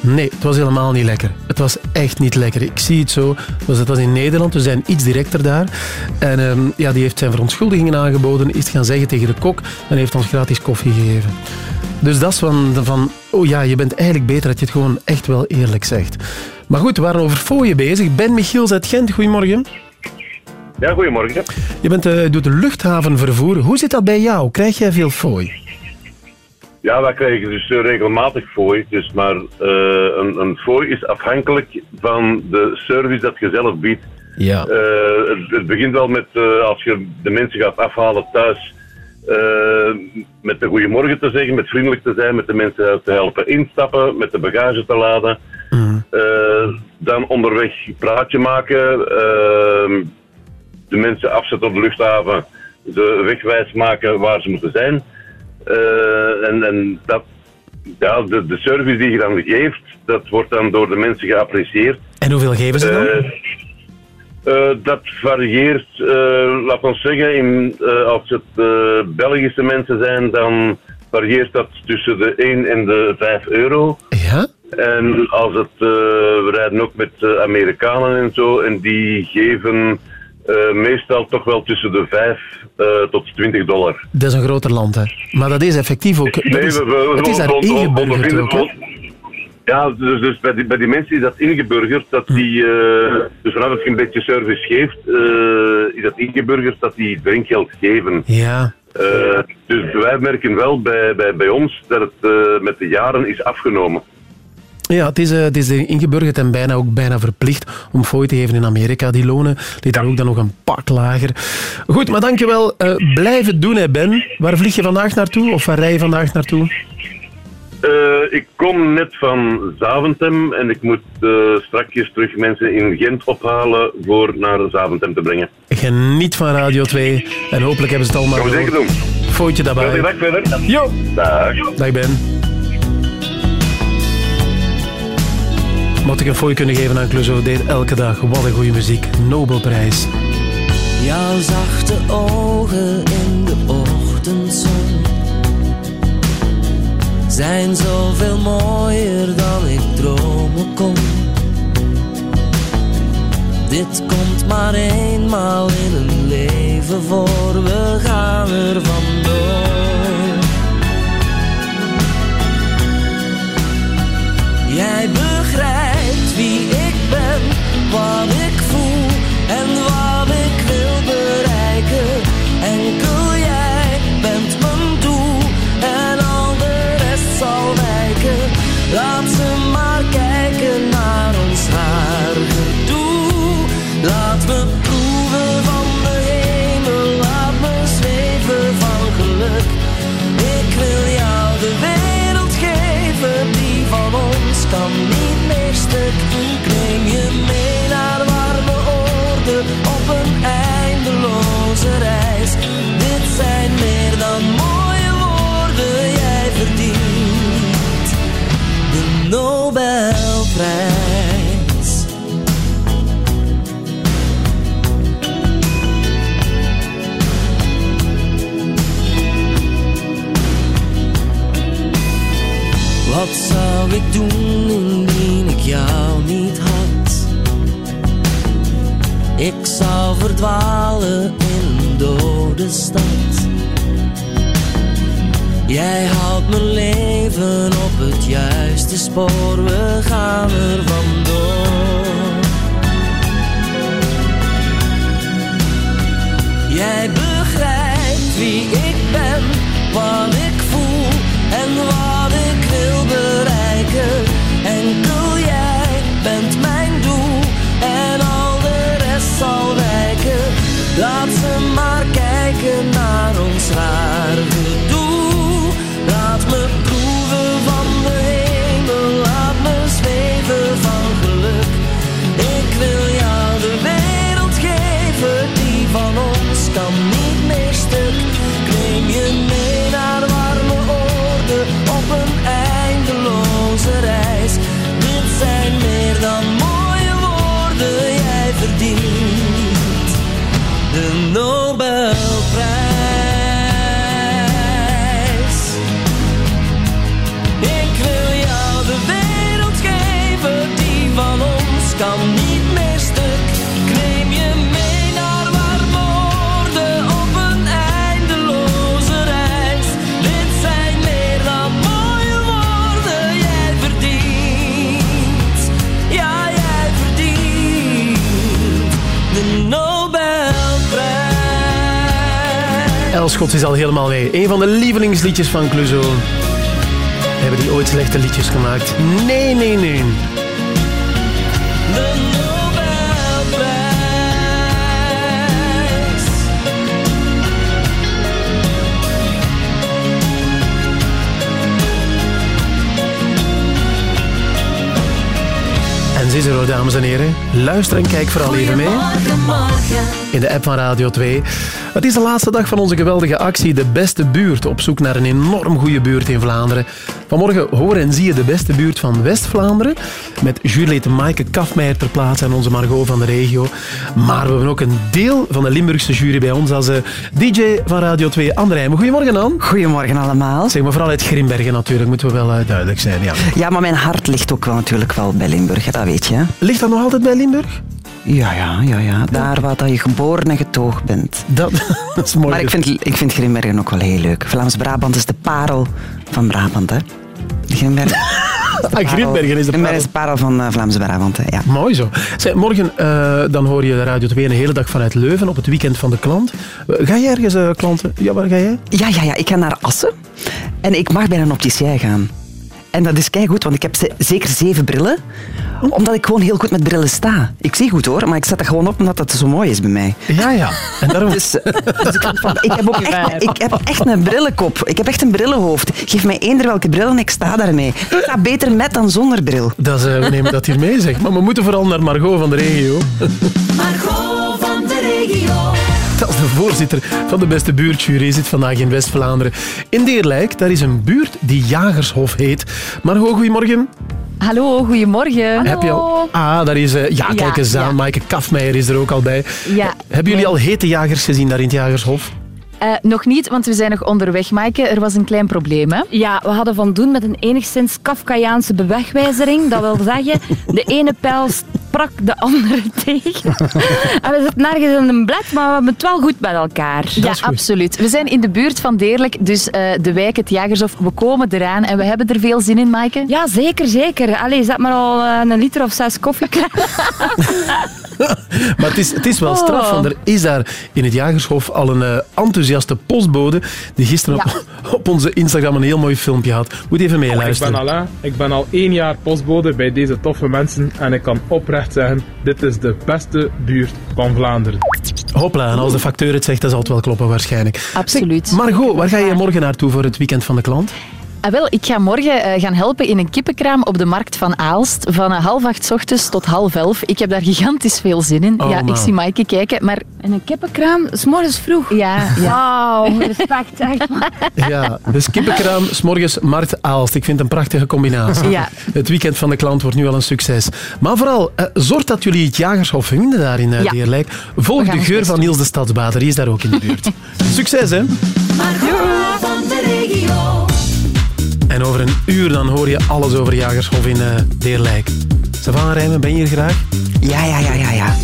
Nee, het was helemaal niet lekker. Het was echt niet lekker. Ik zie het zo. Het was in Nederland, we zijn iets directer daar. En ehm, ja, die heeft zijn verontschuldigingen aangeboden, is gaan zeggen tegen de kok en heeft ons gratis koffie gegeven. Dus dat is van, van, oh ja, je bent eigenlijk beter dat je het gewoon echt wel eerlijk zegt. Maar goed, we waren over fooien bezig. Ben Michiels uit Gent, goedemorgen. Ja, goedemorgen. Je bent, eh, doet de luchthavenvervoer. Hoe zit dat bij jou? Krijg jij veel fooi? Ja, wij krijgen dus eh, regelmatig fooi. Dus maar eh, een, een fooi is afhankelijk van de service dat je zelf biedt. Ja. Het, het begint wel met als je de mensen gaat afhalen thuis. Eh, met de goeiemorgen te zeggen, met vriendelijk te zijn, met de mensen te helpen instappen, met de bagage te laden. Eh, dan onderweg praatje maken, eh, de mensen afzetten op de luchthaven, de wegwijs maken waar ze moeten zijn. Eh, en, en dat, ja, de, de service die je dan geeft, dat wordt dan door de mensen geapprecieerd. En hoeveel geven ze dan? Eh, dat varieert, eh laat ons zeggen, in, eh, als het Belgische mensen zijn, dan varieert dat tussen de 1 en de 5 euro. Ja? En als het, we rijden ook met Amerikanen en zo, en die geven meestal toch wel tussen de 5 eh, tot 20 dollar. Dat is een groter land, hè. Maar dat is effectief ook... Dat Nee, is, we- we- het is daar ingeburgerd ook, hè. Ja, dus, dus bij, die, bij die mensen is dat ingeburgerd, dat die, eh, dus vanaf dat je een beetje service geeft, eh, is dat ingeburgerd dat die drinkgeld geven. Ja. Eh, dus wij merken wel bij, bij, bij ons dat het met de jaren is afgenomen. Ja, het is, het is ingeburgerd en bijna ook bijna verplicht om fooi te geven in Amerika. Die lonen liggen ook dan nog een pak lager. Goed, maar dankjewel. Blijf het doen, hè, Ben. Waar vlieg je vandaag naartoe? Of waar rij je vandaag naartoe? Eh, ik kom net van Zaventem en ik moet eh strakjes terug mensen in Gent ophalen voor naar Zaventem te brengen. Geniet van Radio 2. En hopelijk hebben ze het allemaal Gaan we zeker doen. Fooitje daarbij. Dag verder. Jo. Dag. Dag Ben. Mocht ik een fooi kunnen geven aan Clouseau, deed elke dag. Wat een goede muziek. Nobelprijs. Jouw zachte ogen in de ochtendzon zijn zoveel mooier dan ik dromen kon. Dit komt maar eenmaal in een leven voor, we gaan er vandoor. Jij begrijpt wie ik ben, wat ik Wat zou ik doen indien ik jou niet had? Ik zou verdwalen in een dode stad. Jij houdt mijn leven op het juiste spoor, we gaan er vandoor. Jij begrijpt wie ik ben, wat ik voel en wat Elschot is al helemaal mee. Een van de lievelingsliedjes van Clouseau. Hebben die ooit slechte liedjes gemaakt? Nee, nee, nee. Is er, dames en heren. Luister en kijk vooral even mee. In de app van Radio 2. Het is de laatste dag van onze geweldige actie De Beste Buurt, op zoek naar een enorm goede buurt in Vlaanderen. Vanmorgen hoor en zie je de beste buurt van West-Vlaanderen, met jurylid Maaike Kafmeijer ter plaatse en onze Margot van de regio. Maar we hebben ook een deel van de Limburgse jury bij ons als eh, DJ van Radio 2, Anne Rijmen. Goedemorgen, Anne. Goedemorgen allemaal. Zeg maar, vooral uit Grimbergen natuurlijk, moeten we wel eh, duidelijk zijn. Ja. Ja, maar mijn hart ligt ook wel natuurlijk wel bij Limburg, dat weet je. hè. Ligt dat nog altijd bij Limburg? Ja, ja, ja, ja. Daar waar dat je geboren en getogen bent. Dat, *laughs* dat is mooi. Maar ik vind, ik vind Grimbergen ook wel heel leuk. Vlaams-Brabant is de parel van Brabant, hè. Grimbergen. *laughs* Ah, Grimbergen is de parel. is de parel van eh, Vlaams-Brabant, hè, ja. Mooi zo. Zeg, morgen eh, dan hoor je Radio 2 een hele dag vanuit Leuven op het weekend van de klant. Eh, Ga je ergens klanten? Ja, waar ga jij? Ja, ja, ja. Ik ga naar Assen. En ik mag bij een opticien gaan. En dat is goed, want ik heb ze- zeker zeven brillen. Omdat ik gewoon heel goed met brillen sta. Ik zie goed hoor, maar ik zet dat gewoon op omdat dat zo mooi is bij mij. Ja, ja. En daarom... Dus, dus ik, van- ik, heb ook *laughs* echt, ik heb echt een brillenkop. Ik heb echt een brillenhoofd. Geef mij eender welke bril en ik sta daarmee. Ik sta beter met dan zonder bril. Dat is, eh, we nemen dat hier mee, zeg. Maar we moeten vooral naar Margot van de regio. Margot van de regio. *laughs* De voorzitter van de beste buurtjury. Zit vandaag in West-Vlaanderen. In Deerlijk, daar is een buurt die Jagershof heet. Margot, goedemorgen. Hallo, goedemorgen. Heb je al... Ah, daar is... eh, ja, Ja, kijk eens aan. ja. Maaike Kafmeijer is er ook al bij. Ja. Hebben jullie al hete jagers gezien daar in het Jagershof? Eh, nog niet, want we zijn nog onderweg, Maaike. Er was een klein probleem, hè? Ja, we hadden van doen met een enigszins Kafkaiaanse bewegwijzering. Dat wil zeggen, de ene pijl sprak de andere *laughs* tegen. en we zitten nergens in een blad, maar we hebben het wel goed met elkaar. Ja, absoluut. We zijn in de buurt van Deerlijk, dus eh, de wijk, het Jagershof. We komen eraan en we hebben er veel zin in, Maaike. Ja, zeker, zeker. Allee, zet maar al eh, een liter of zes koffie klaar. *laughs* *laughs* Maar het is, het is wel Oh. straf, want er is daar in het Jagershof al een eh, enthousiaste postbode die gisteren op, op onze Instagram een heel mooi filmpje had. Moet even Ik ben meeluisteren. Alain, ik ben al één jaar postbode bij deze toffe mensen en ik kan oprecht zeggen, dit is de beste buurt van Vlaanderen. Hopla, en als de facteur het zegt, dan zal het wel kloppen waarschijnlijk. Absoluut. Margot, waar ga je morgen naartoe voor het weekend van de klant? Ah, wel, ik ga morgen eh, gaan helpen in een kippenkraam op de markt van Aalst. Van eh, half acht 's ochtends tot half elf. Ik heb daar gigantisch veel zin in. Oh, ja, ik zie Maaike kijken, maar... En een kippenkraam, s morgens vroeg. Ja, ja. Wauw, respect, echt. *laughs* Ja, dus kippenkraam, s'morgens Mart Aalst. Ik vind het een prachtige combinatie. Ja. Het weekend van de klant wordt nu al een succes. Maar vooral, eh, zorg dat jullie het Jagershof vinden daar in Ja. Deerlijk. Volg de geur van. Niels de Stadsbader, die is daar ook in de buurt. *laughs* Succes, hè? Margot van de regio. En over een uur dan hoor je alles over Jagershof in eh Deerlijk. Savannah Rijmen, ben je hier graag? Ja, ja, ja, ja, ja.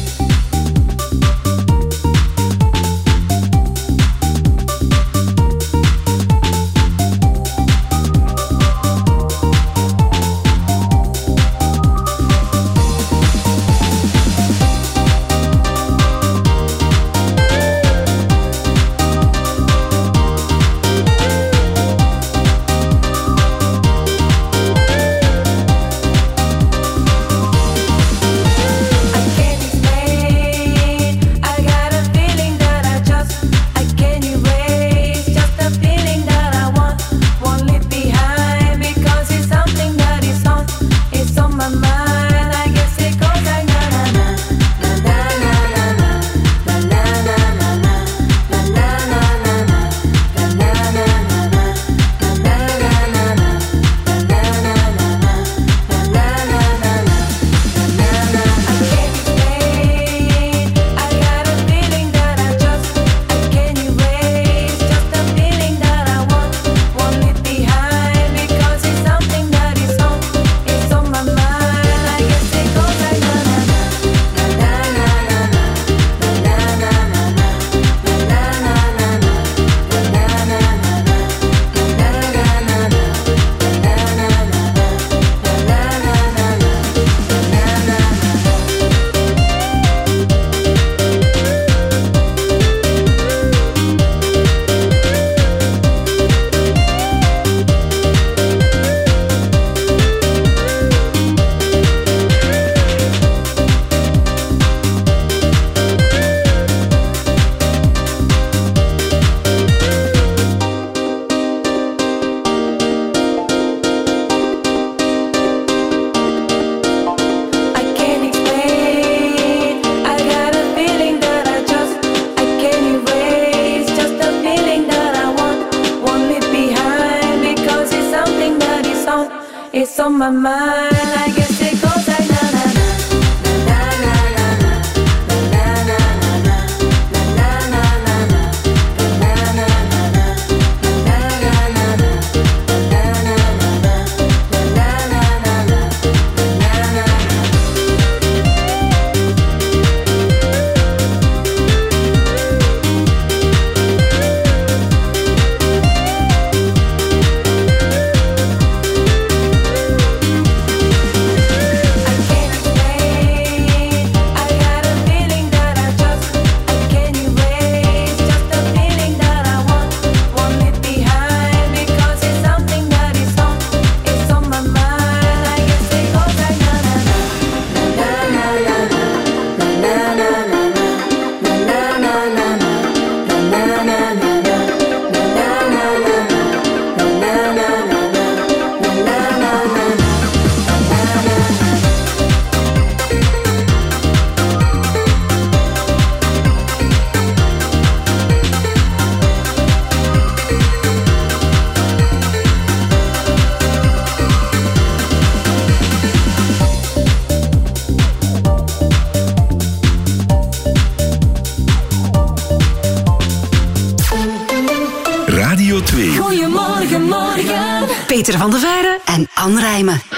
Peter van de Veire en Anne Rijmen.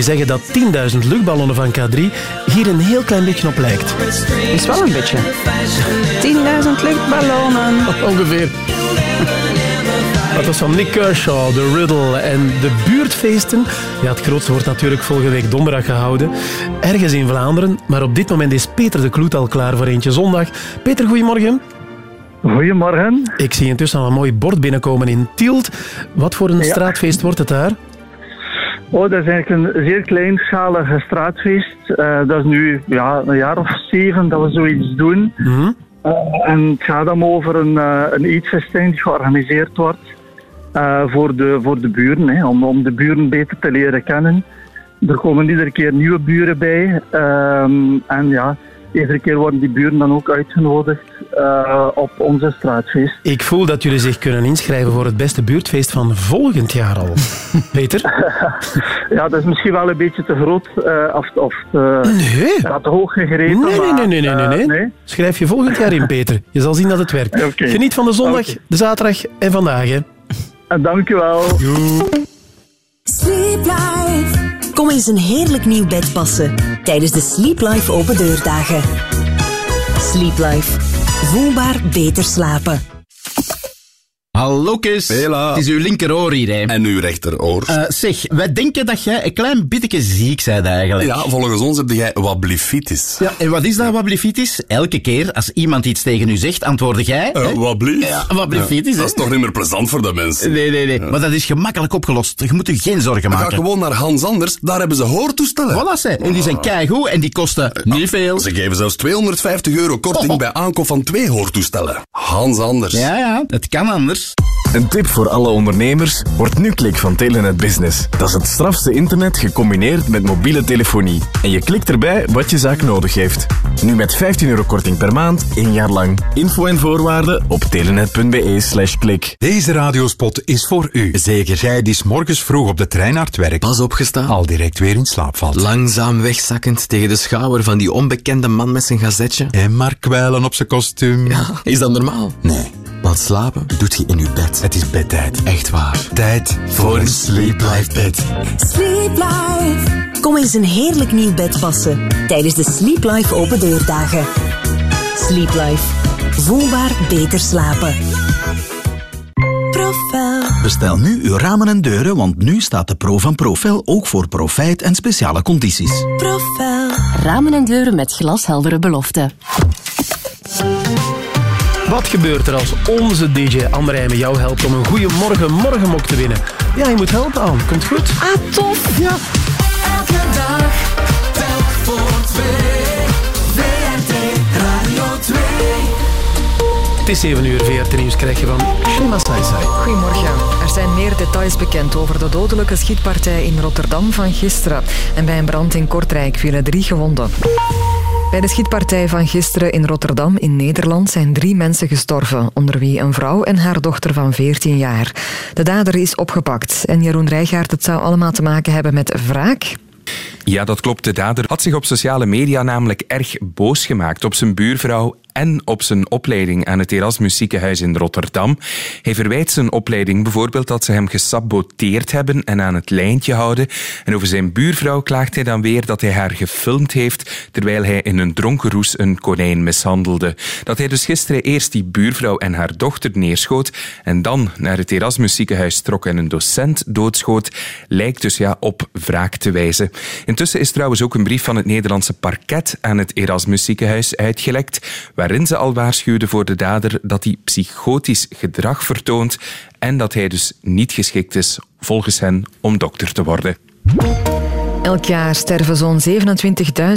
Die zeggen dat 10.000 luchtballonnen van K3 hier een heel klein beetje op lijkt. Is wel een beetje. 10.000 luchtballonnen. *laughs* Ongeveer. Dat was van Nick Kershaw, The Riddle en de buurtfeesten. Ja, het grootste wordt natuurlijk volgende week donderdag gehouden. Ergens in Vlaanderen, maar op dit moment is Peter de Kloet al klaar voor eentje zondag. Peter, goedemorgen. Goedemorgen. Ik zie intussen al een mooi bord binnenkomen in Tielt. Wat voor een Ja. straatfeest wordt het daar? Oh, dat is eigenlijk een zeer kleinschalig straatfeest. Eh, dat is nu ja, een jaar of zeven dat we zoiets doen. Mhm. Eh, en het gaat dan over een, eh een eetfestijn die georganiseerd wordt voor, de, voor de buren, hè, om, om de buren beter te leren kennen. Er komen iedere keer nieuwe buren bij. ehm, en ja, iedere keer worden die buren dan ook uitgenodigd op onze straatfeest. Ik voel dat jullie zich kunnen inschrijven voor het beste buurtfeest van volgend jaar al. *laughs* Peter? Ja, dat is misschien wel een beetje te groot eh, of, of te, ja, te hoog gegrepen. Nee, nee, maar, nee, nee, nee, nee, eh, nee. Schrijf je volgend jaar in, Peter. Je zal zien dat het werkt. *laughs* Geniet van de zondag, de zaterdag en vandaag. Hè. Dank je wel. Sleep Life. Kom eens een heerlijk nieuw bed passen tijdens de Sleep Life open deurdagen. Sleep Life. Voelbaar beter slapen. Hallo Kus. Het is uw linkeroor hier, hè. En uw rechteroor. Eh, zeg, wij denken dat jij een klein beetje ziek bent eigenlijk. Ja, volgens ons heb jij wablifitis. Ja, en wat is dat wablifitis? Elke keer als iemand iets tegen u zegt, antwoordde jij... Uh, wablief? Ja, wablifitis, Dat is toch niet meer plezant voor de mensen? Nee, nee, nee. Maar dat is gemakkelijk opgelost. Je moet u geen zorgen Ga maken. gewoon naar Hans Anders, daar hebben ze hoortoestellen. Voilà, ze. En die zijn keigoed en die kosten niet veel. Ze geven zelfs 250 euro korting Oh. bij aankoop van twee hoortoestellen. Hans Anders. Ja, ja, het kan anders. Een tip voor alle ondernemers, wordt nu klik van Telenet Business. Dat is het strafste internet gecombineerd met mobiele telefonie. En je klikt erbij wat je zaak nodig heeft. Nu met 15 euro korting per maand, één jaar lang. Info en voorwaarden op telenet.be slash klik. Deze radiospot is voor u. Zeker jij die 's morgens vroeg op de trein naar het werk Pas opgestaan. al direct weer in slaap valt. Langzaam wegzakkend tegen de schouder van die onbekende man met zijn gazetje. En maar kwijlen op zijn kostuum. Is dat normaal? Nee. Want slapen doet je in je bed. Het is bedtijd. Echt waar. Tijd voor een Sleep Life bed. Sleep Life. Kom eens een heerlijk nieuw bed passen tijdens de Sleep Life open deurdagen. Sleep Life. Voelbaar beter slapen. Profel. Bestel nu uw ramen en deuren, want nu staat de Pro van Profel ook voor profijt en speciale condities. Profel. Ramen en deuren met glasheldere beloften. Wat gebeurt er als onze DJ Anne jou helpt om een goede morgen morgenmok te winnen? Ja, je moet helpen, Anne. Komt goed? Ah, tof. Ja. Elke dag, telk voor twee. VRT Radio 2. Het is 7 uur, VRT Nieuws krijg je van Shima Saisai. Goedemorgen. Er zijn meer details bekend over de dodelijke schietpartij in Rotterdam van gisteren. En bij een brand in Kortrijk vielen drie gewonden. Bij de schietpartij van gisteren in Rotterdam in Nederland zijn drie mensen gestorven, onder wie een vrouw en haar dochter van 14 jaar. De dader is opgepakt en Jeroen Rijgaard, het zou allemaal te maken hebben met wraak. Ja, dat klopt. De dader had zich op sociale media namelijk erg boos gemaakt op zijn buurvrouw en op zijn opleiding aan het Erasmus ziekenhuis in Rotterdam. Hij verwijt zijn opleiding bijvoorbeeld dat ze hem gesaboteerd hebben en aan het lijntje houden. En over zijn buurvrouw klaagt hij dan weer dat hij haar gefilmd heeft terwijl hij in een dronken roes een konijn mishandelde. Dat hij dus gisteren eerst die buurvrouw en haar dochter neerschoot en dan naar het Erasmus ziekenhuis trok en een docent doodschoot, lijkt dus ja op wraak te wijzen. Intussen is trouwens ook een brief van het Nederlandse parket aan het Erasmus ziekenhuis uitgelekt, waarin ze al waarschuwden voor de dader dat hij psychotisch gedrag vertoont en dat hij dus niet geschikt is, volgens hen, om dokter te worden. Elk jaar sterven zo'n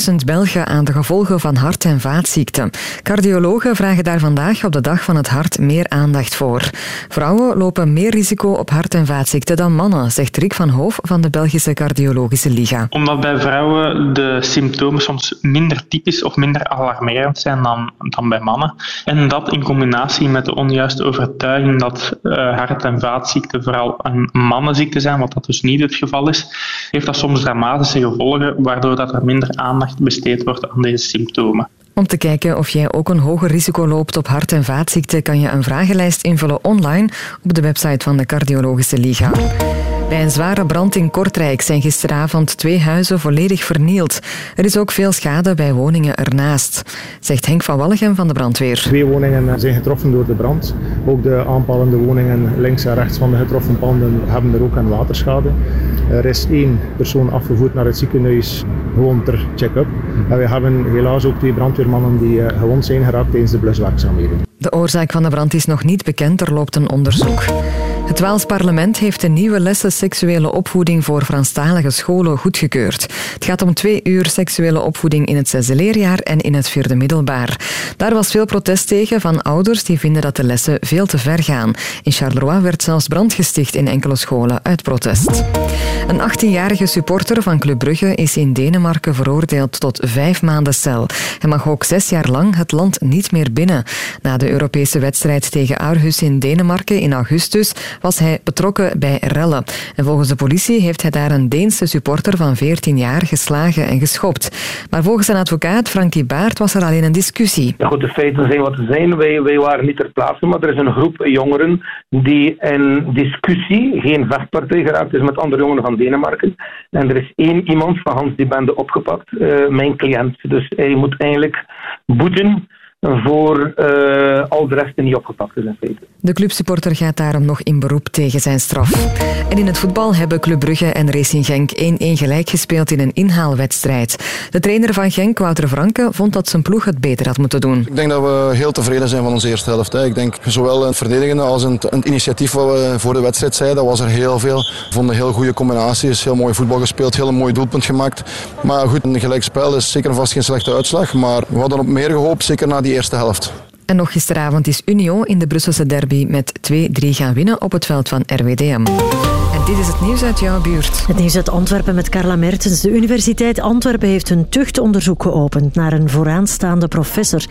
27.000 Belgen aan de gevolgen van hart- en vaatziekten. Cardiologen vragen daar vandaag op de Dag van het Hart meer aandacht voor. Vrouwen lopen meer risico op hart- en vaatziekten dan mannen, zegt Rick van Hoof van de Belgische Cardiologische Liga. Omdat bij vrouwen de symptomen soms minder typisch of minder alarmerend zijn dan, dan bij mannen. En dat in combinatie met de onjuiste overtuiging dat eh, hart- en vaatziekten vooral een mannenziekte zijn, wat dat dus niet het geval is, heeft dat soms gevolgen, waardoor dat er minder aandacht besteed wordt aan deze symptomen. Om te kijken of jij ook een hoger risico loopt op hart- en vaatziekten, kan je een vragenlijst invullen online op de website van de Cardiologische Liga. Bij een zware brand in Kortrijk zijn gisteravond twee huizen volledig vernield. Er is ook veel schade bij woningen ernaast, zegt Henk van Wallegem van de brandweer. Twee woningen zijn getroffen door de brand. Ook de aanpalende woningen links en rechts van de getroffen panden hebben er ook aan waterschade. Er is één persoon afgevoerd naar het ziekenhuis, gewoon ter check-up. En we hebben helaas ook twee brandweermannen die eh, gewond zijn geraakt tijdens de bluswerkzaamheden. De oorzaak van de brand is nog niet bekend, er loopt een onderzoek. Het Waals parlement heeft de nieuwe lessen seksuele opvoeding voor Franstalige scholen goedgekeurd. Het gaat om twee uur seksuele opvoeding in het zesde leerjaar en in het vierde middelbaar. Daar was veel protest tegen van ouders die vinden dat de lessen veel te ver gaan. In Charleroi werd zelfs brand gesticht in enkele scholen uit protest. Een 18-jarige supporter van Club Brugge is in Denemarken veroordeeld tot vijf maanden cel. Hij mag ook zes jaar lang het land niet meer binnen. Na de Europese wedstrijd tegen Aarhus in Denemarken in augustus was hij betrokken bij rellen. En volgens de politie heeft hij daar een Deense supporter van 14 jaar geslagen en geschopt. Maar volgens zijn advocaat Frankie Baert was er alleen een discussie. Ja, goed, de feiten zijn wat ze zijn. Wij, wij waren niet ter plaatse, maar er is een groep jongeren die in discussie, geen vechtpartij geraakt is met andere jongeren van Denemarken. En er is één iemand van Hans die bende opgepakt, eh, mijn cliënt. Dus hij moet eigenlijk boeten voor eh, al de rest die niet opgepakt is in feite. De clubsupporter gaat daarom nog in beroep tegen zijn straf. En in het voetbal hebben Club Brugge en Racing Genk 1-1 gelijk gespeeld in een inhaalwedstrijd. De trainer van Genk, Wouter Franke, vond dat zijn ploeg het beter had moeten doen. Ik denk dat we heel tevreden zijn van onze eerste helft. hè. Ik denk zowel in het verdedigende als in het, in het initiatief wat we voor de wedstrijd zeiden, was er heel veel. We vonden heel goede combinaties, heel mooi voetbal gespeeld, heel een mooi doelpunt gemaakt. Maar goed, een gelijkspel is zeker en vast geen slechte uitslag, maar we hadden op meer gehoopt, zeker na die eerste helft. En nog gisteravond is Union in de Brusselse derby met 2-3 gaan winnen op het veld van RWDM. En dit is het nieuws uit jouw buurt. Het nieuws uit Antwerpen met Carla Mertens. De Universiteit Antwerpen heeft een tuchtonderzoek geopend naar een vooraanstaande professor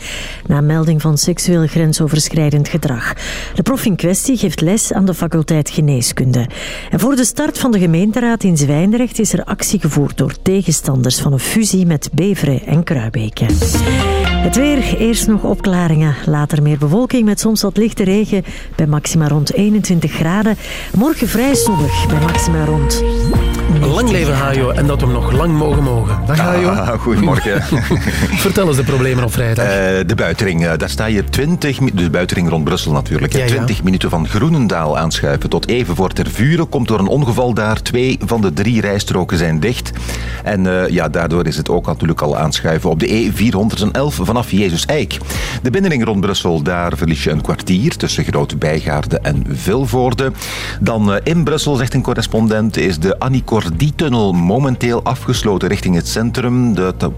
na melding van seksueel grensoverschrijdend gedrag. De prof in kwestie geeft les aan de faculteit Geneeskunde. En voor de start van de gemeenteraad in Zwijndrecht is er actie gevoerd door tegenstanders van een fusie met Beveren en Kruibeke. Het weer, eerst nog opklaringen, later meer bewolking met soms wat lichte regen bij maxima rond 21 graden. Morgen vrij zonnig bij maxima rond Lang leven Hajo en dat we hem nog lang mogen mogen. Dag Hajo. Ah, goedemorgen. *laughs* Vertel eens de problemen op vrijdag. Eh, de buitering, eh, daar sta je 20 mi- de buitering rond Brussel natuurlijk. hè. Ja, ja. 20 minuten van Groenendaal aanschuiven tot even voor Tervuren. Komt door een ongeval daar. Twee van de drie rijstroken zijn dicht. En eh, ja, daardoor is het ook natuurlijk al aanschuiven op de E411 vanaf Jezus Eik. De binnenring rond Brussel, daar verlies je een kwartier tussen Grote Bijgaarde en Vilvoorde. Dan eh, in Brussel, zegt een correspondent, is de Annie Cordy-tunnel momenteel afgesloten richting het centrum. Dat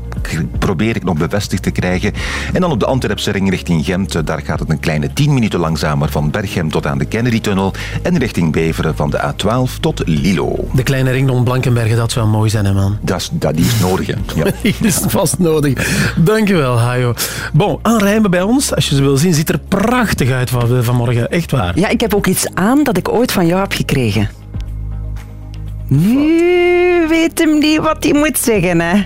probeer ik nog bevestigd te krijgen. En dan op de Antwerpse ring richting Gent, daar gaat het een kleine 10 minuten langzamer van Berchem tot aan de Kennedy-tunnel. En richting Beveren van de A12 tot Lilo. De kleine ring rond Blankenbergen, dat zou mooi zijn, hè, man. Dat is, dat die is nodig, hè. Ja. *laughs* Die is vast nodig. Dankjewel, Hajo. Bon, aanrijmen bij ons, als je ze wil zien, ziet er prachtig uit van, vanmorgen. Echt waar. Ja, ik heb ook iets aan dat ik ooit van jou heb gekregen. Nu weet hem niet wat hij moet zeggen, hè. *laughs*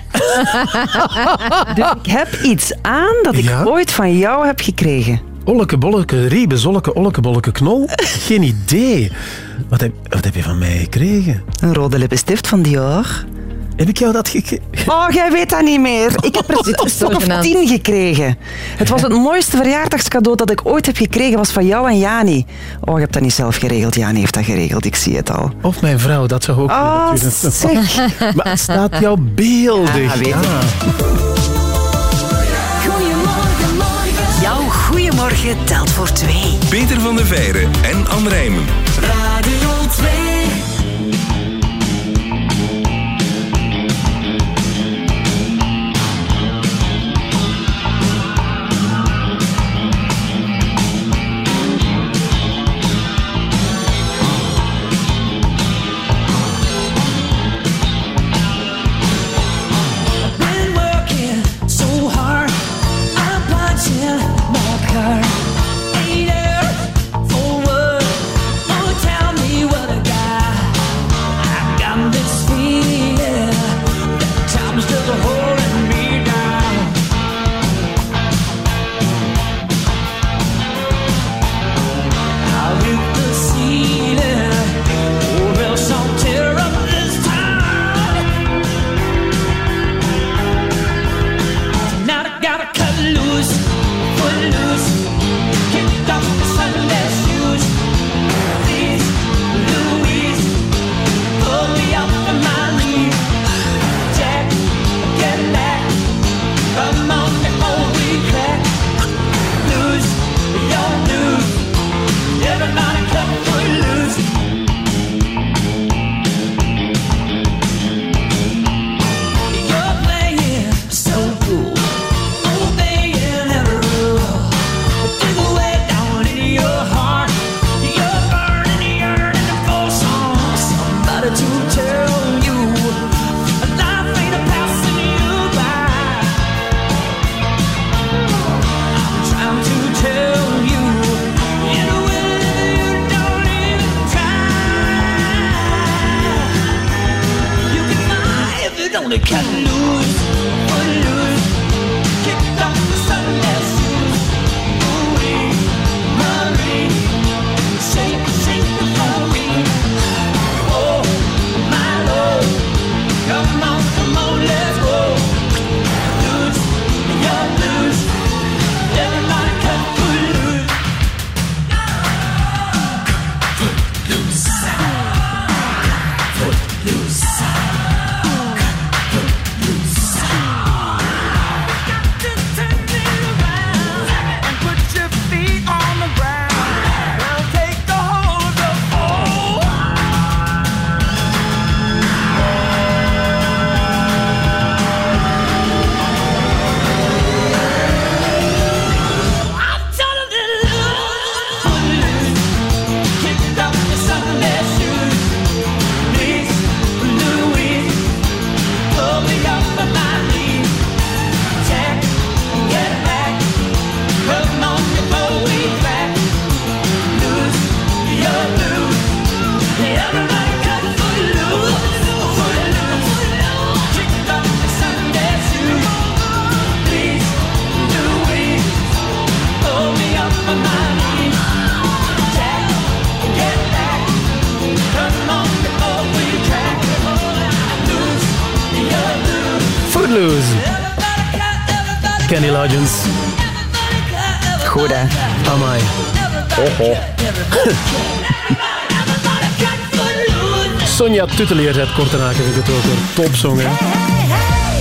dus ik heb iets aan dat ik ooit van jou heb gekregen. Olleke bolleke riebe, zolleke olleke bolleke knol. Geen idee. Wat heb, wat heb je van mij gekregen? Een rode lippenstift van Dior. Heb ik jou dat gekregen? Oh, jij weet dat niet meer. Ik heb er een stuk of tien gekregen. Het was het mooiste verjaardagscadeau dat ik ooit heb gekregen, was van jou en Jani. Oh, je hebt dat niet zelf geregeld. Jani heeft dat geregeld, ik zie het al. Of mijn vrouw, dat zou ook Oh, natuurlijk. zeg. *laughs* Maar het staat jouw beeldig. Ja, weet ik. Goedemorgen, morgen. Jouw goeiemorgen telt voor twee. Peter van der Veijren en Anne Rijmen. Radio 2. Sonja Tuttelier zet kort daarna vind ik het ook een topsong, hè?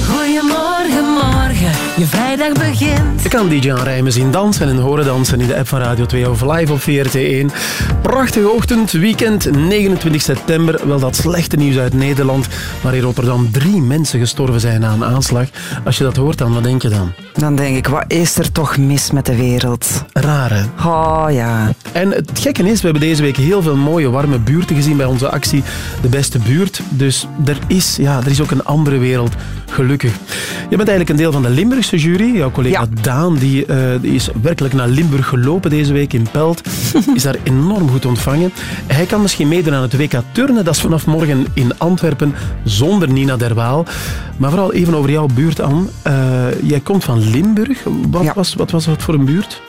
Goedemorgen, morgen, je vrijdag begint. Je kan DJ Rijmen zien dansen en horen dansen in de app van Radio 2 of live op VRT1. Prachtige ochtend, weekend, 29 september. Wel dat slechte nieuws uit Nederland, waar in Rotterdam drie mensen gestorven zijn na een aanslag. Als je dat hoort, dan wat denk je dan? Dan denk ik, wat is er toch mis met de wereld? Raar, hè? Oh, ja. En het gekke is, we hebben deze week heel veel mooie, warme buurten gezien bij onze actie De Beste Buurt. Dus er is, ja, er is ook een andere wereld, gelukkig. Je bent eigenlijk een deel van de Limburgse jury. Jouw collega Daan die, eh, die is werkelijk naar Limburg gelopen deze week in Pelt. *laughs* Is daar enorm goed ontvangen. Hij kan misschien meedoen aan het WK Turnen. Dat is vanaf morgen in Antwerpen zonder Nina Derwaal. Maar vooral even over jouw buurt, Anne. Eh, jij komt van Limburg. Wat, was, wat was dat voor een buurt?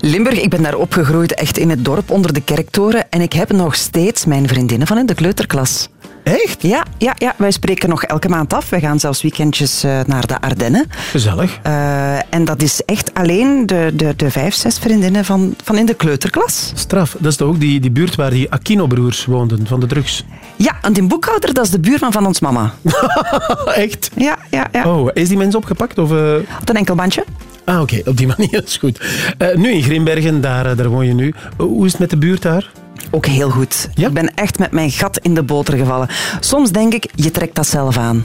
Limburg, ik ben daar opgegroeid, echt in het dorp onder de kerktoren. En ik heb nog steeds mijn vriendinnen van in de kleuterklas. Echt? Ja, ja, ja, wij spreken nog elke maand af. Wij gaan zelfs weekendjes eh, naar de Ardennen. Gezellig. Eh, en dat is echt alleen de, de, de vijf, zes vriendinnen van, van in de kleuterklas. Straf. Dat is toch ook die, die buurt waar die Aquino-broers woonden, van de drugs? Ja, en die boekhouder, dat is de buurman van ons mama. *laughs* Echt? Ja, ja, ja. Oh, is die mens opgepakt? Of, eh? Op een enkel bandje. Ah, oké. Op die manier is goed. Eh, nu in Grimbergen, daar, eh, daar woon je nu. Hoe is het met de buurt daar? Ook heel goed. Ik ben echt met mijn gat in de boter gevallen. Soms denk ik, je trekt dat zelf aan.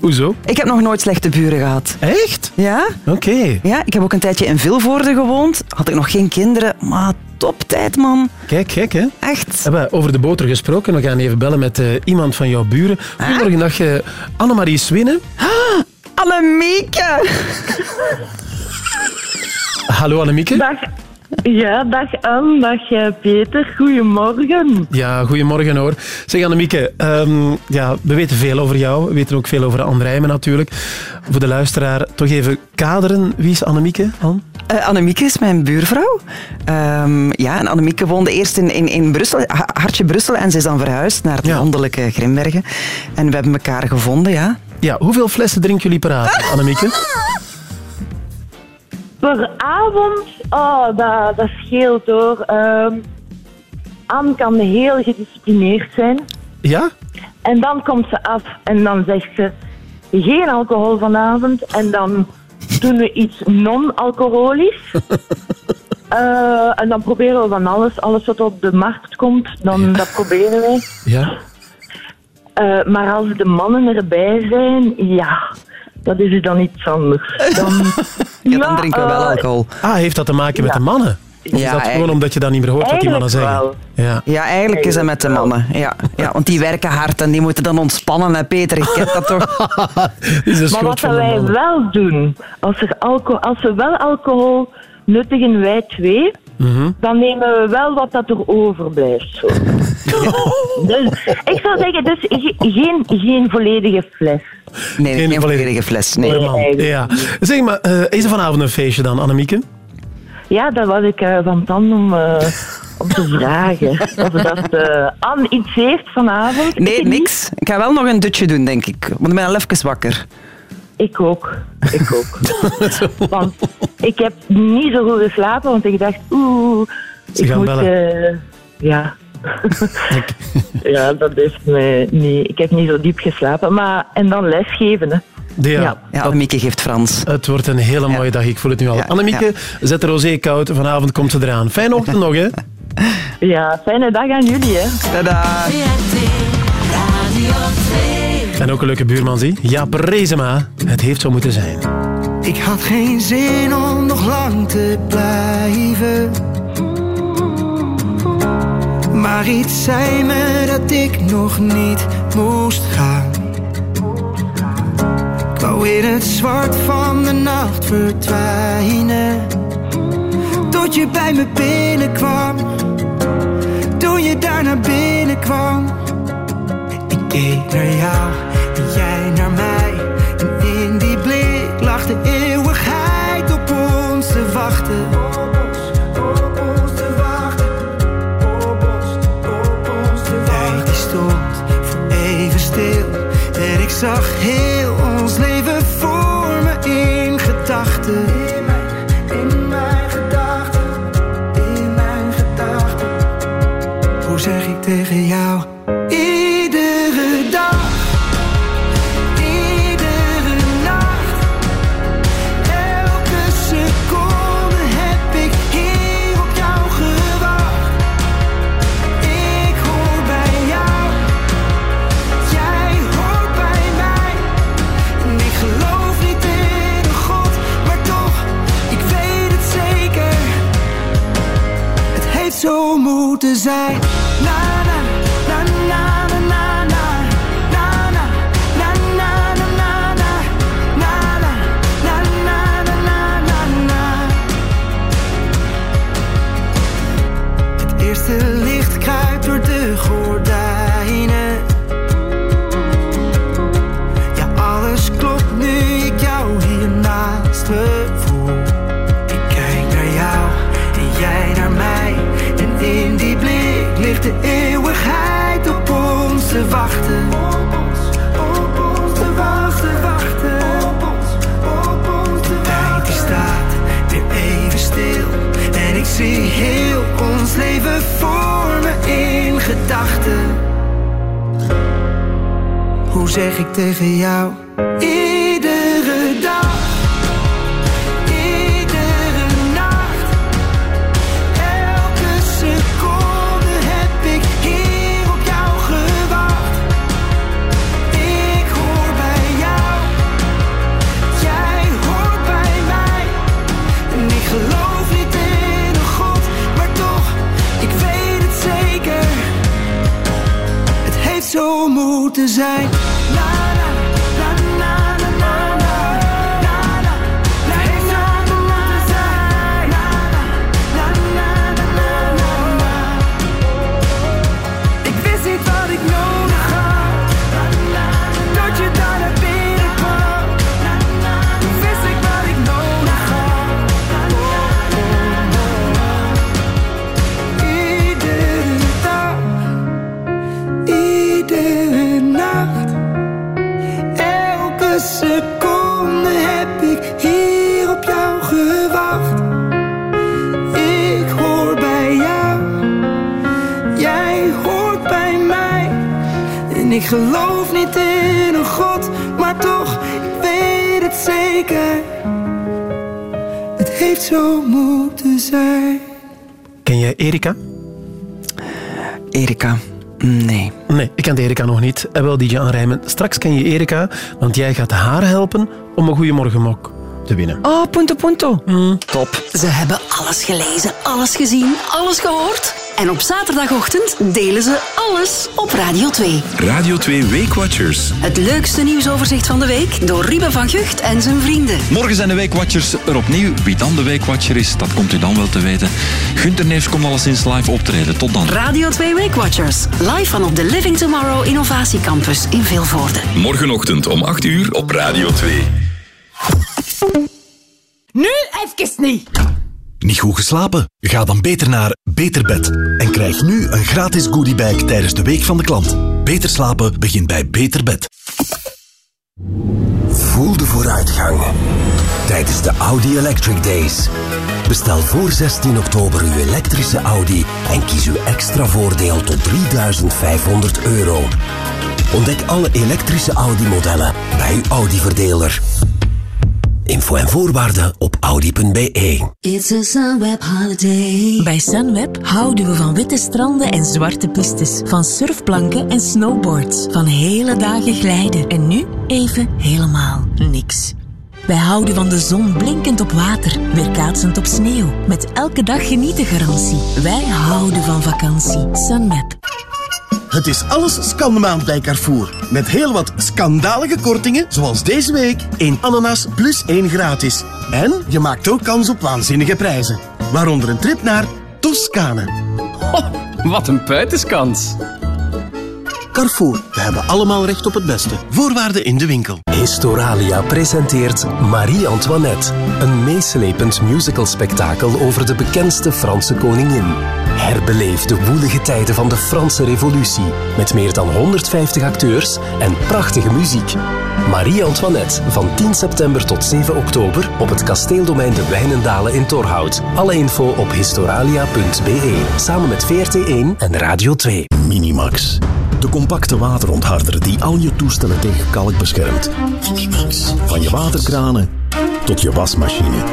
Hoezo? Ik heb nog nooit slechte buren gehad. Echt? Ja. Oké. Ja, ik heb ook een tijdje in Vilvoorde gewoond. Had ik nog geen kinderen, maar toptijd, man. Kijk, gek hè? Echt. We hebben over de boter gesproken. We gaan even bellen met eh, iemand van jouw buren. Goedemorgen, dag uh, Annemarie Swinnen. Annemieke! Hallo Annemieke. Dag. Ja, dag Anne, dag eh, Peter. Goedemorgen. Ja, goedemorgen hoor. Zeg Annemieke, ehm, ja, we weten veel over jou. We weten ook veel over Anne Rijmen natuurlijk. Voor de luisteraar, toch even kaderen. Wie is Annemieke, Anne? Uh, Annemieke is mijn buurvrouw. Um, ja, en Annemieke woonde eerst in, in, in Brussel, Hartje Brussel, en ze is dan verhuisd naar het ja. landelijke Grimbergen. En we hebben elkaar gevonden, ja. Ja, hoeveel flessen drinken jullie per avond, Annemieke? *laughs* Per avond? Oh, dat, dat scheelt hoor. Um, Anne kan heel gedisciplineerd zijn. Ja? En dan komt ze af en dan zegt ze geen alcohol vanavond. En dan doen we iets non-alcoholisch. uh, *laughs* en dan proberen we van alles. Alles wat op de markt komt, dan ja. dat proberen wij. Ja. Uh, maar als de mannen erbij zijn, ja, dat is dan iets anders. *laughs* Dan, ja, dan drinken we wel alcohol. Ah, heeft dat te maken met Ja. de mannen? Of is dat gewoon omdat je dan niet meer hoort wat die mannen zeggen? Ja. Ja, eigenlijk is dat met de mannen. Ja, ja, want die werken hard en die moeten dan ontspannen. Hè, Peter, ik ken dat toch? *laughs* Maar wat dat wij wel doen, als, er alcohol, als we wel alcohol nuttigen, wij twee, Mhm. dan nemen we wel wat dat er overblijft. Zo. *laughs* dus, ik zou zeggen, dus ge- geen, geen volledige fles. Nee, geen, volledige fles. Nee. Ja. Zeg maar, eh, is er vanavond een feestje dan, Annemieke? Ja, dat was ik eh, van plan om, eh, om te vragen. *laughs* Of dat eh Anne iets heeft vanavond. Nee, Ik niks. Ik ga wel nog een dutje doen, denk ik. Want ik ben al even wakker. Ik ook. Ik ook. *laughs* want ik heb niet zo goed geslapen, want ik dacht, oeh, Ze ik gaan moet... bellen. eh, ja. *laughs* ja, dat heeft mij niet... Ik heb niet zo diep geslapen, maar... En dan lesgeven, hè. Ja, Ja, Annemieke geeft Frans. Het wordt een hele mooie dag, ik voel het nu al. Ja, Annemieke, zet de rosé koud. Vanavond komt ze eraan. Fijne ochtend nog, hè? Ja, fijne dag aan jullie, hè. Tada. En ook een leuke buurman, zie. Ja, Brezema. Het heeft zo moeten zijn. Ik had geen zin om nog lang te blijven. Maar iets zei me dat ik nog niet moest gaan. Ik wou in het zwart van de nacht verdwijnen. Tot je bij me binnenkwam. Toen je daar naar binnen kwam. Ik keek naar jou en jij naar mij. En in die blik lag de eeuwigheid op ons te wachten. Tijd die stond voor even stil. En ik zag heel zo moeten zijn. Me in gedachten. Hoe zeg ik tegen jou? Moeten zijn. Wel, DJ Rijmen. Straks ken je Erika, want jij gaat haar helpen om een Goeiemorgenmok te winnen. Oh, punto punto. Top. Ze hebben alles gelezen, alles gezien, alles gehoord. En op zaterdagochtend delen ze alles op Radio 2. Radio 2 Weekwatchers. Het leukste nieuwsoverzicht van de week door Ruben van Gucht en zijn vrienden. Morgen zijn de Weekwatchers er opnieuw. Wie dan de Weekwatcher is, dat komt u dan wel te weten. Gunter Neefs komt alleszins live optreden. Tot dan. Radio 2 Weekwatchers. Live vanop de Living Tomorrow Innovatiecampus in Vilvoorde. Morgenochtend om 8 uur op Radio 2. Nu even niet. Niet goed geslapen? Ga dan beter naar Beter Bed en krijg nu een gratis goodiebag tijdens de Week van de Klant. Beter slapen begint bij Beter Bed. Voel de vooruitgang tijdens de Audi Electric Days. Bestel voor 16 oktober uw elektrische Audi en kies uw extra voordeel tot 3500 euro. Ontdek alle elektrische Audi-modellen bij uw Audi-verdeler. Info en voorwaarden op audi.be. It's a Sunweb holiday. Bij Sunweb houden we van witte stranden en zwarte pistes. Van surfplanken en snowboards. Van hele dagen glijden. En nu even helemaal niks. Wij houden van de zon blinkend op water, weerkaatsend op sneeuw. Met elke dag genieten garantie. Wij houden van vakantie. Sunweb. Het is alles scanmaand bij Carrefour. Met heel wat schandalige kortingen, zoals deze week. één ananas plus één gratis. En je maakt ook kans op waanzinnige prijzen. Waaronder een trip naar Toscane. Wat een buitenskans. Carrefour, we hebben allemaal recht op het beste. Voorwaarden in de winkel. Historalia presenteert Marie-Antoinette. Een meeslepend musicalspektakel over de bekendste Franse koningin. Herbeleef de woelige tijden van de Franse revolutie. Met meer dan 150 acteurs en prachtige muziek. Marie-Antoinette van 10 september tot 7 oktober op het kasteeldomein de Wijnendalen in Torhout. Alle info op historalia.be. Samen met VRT1 en Radio 2. Minimax. De compacte waterontharder die al je toestellen tegen kalk beschermt. Van je waterkranen tot je wasmachine.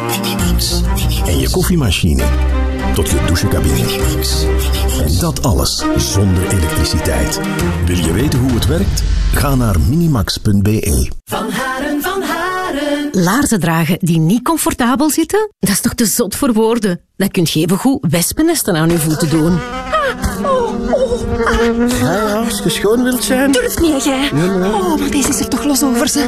En je koffiemachine tot je douchecabine. En dat alles zonder elektriciteit. Wil je weten hoe het werkt? Ga naar minimax.be. Van Haren, van Haren. Laarzen dragen die niet comfortabel zitten? Dat is toch te zot voor woorden? Dat kunt je even goed wespennesten aan je voeten doen. Ja, ja, als je schoon wilt zijn. Durf niet, jij. Oh, maar deze is er toch los over, ze.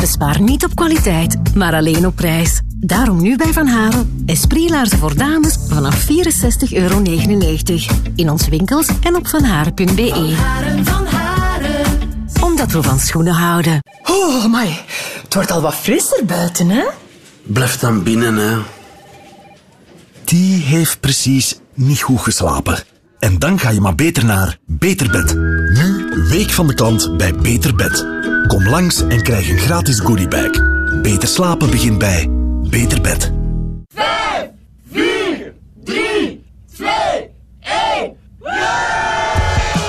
Bespaar niet op kwaliteit, maar alleen op prijs. Daarom nu bij Van Haren. Esprit-laarzen voor dames vanaf 64,99 euro. In onze winkels en op vanharen.be. Van Haren. Omdat we van schoenen houden. Oh, my. Het wordt al wat frisser buiten, hè? Blijf dan binnen, hè. Die heeft precies niet goed geslapen. En dan ga je maar beter naar Beter Bed. Nu Week van de Klant bij Beter Bed. Kom langs en krijg een gratis goodiebag. Beter slapen begint bij Beter Bed. 4, 3, 2, 1.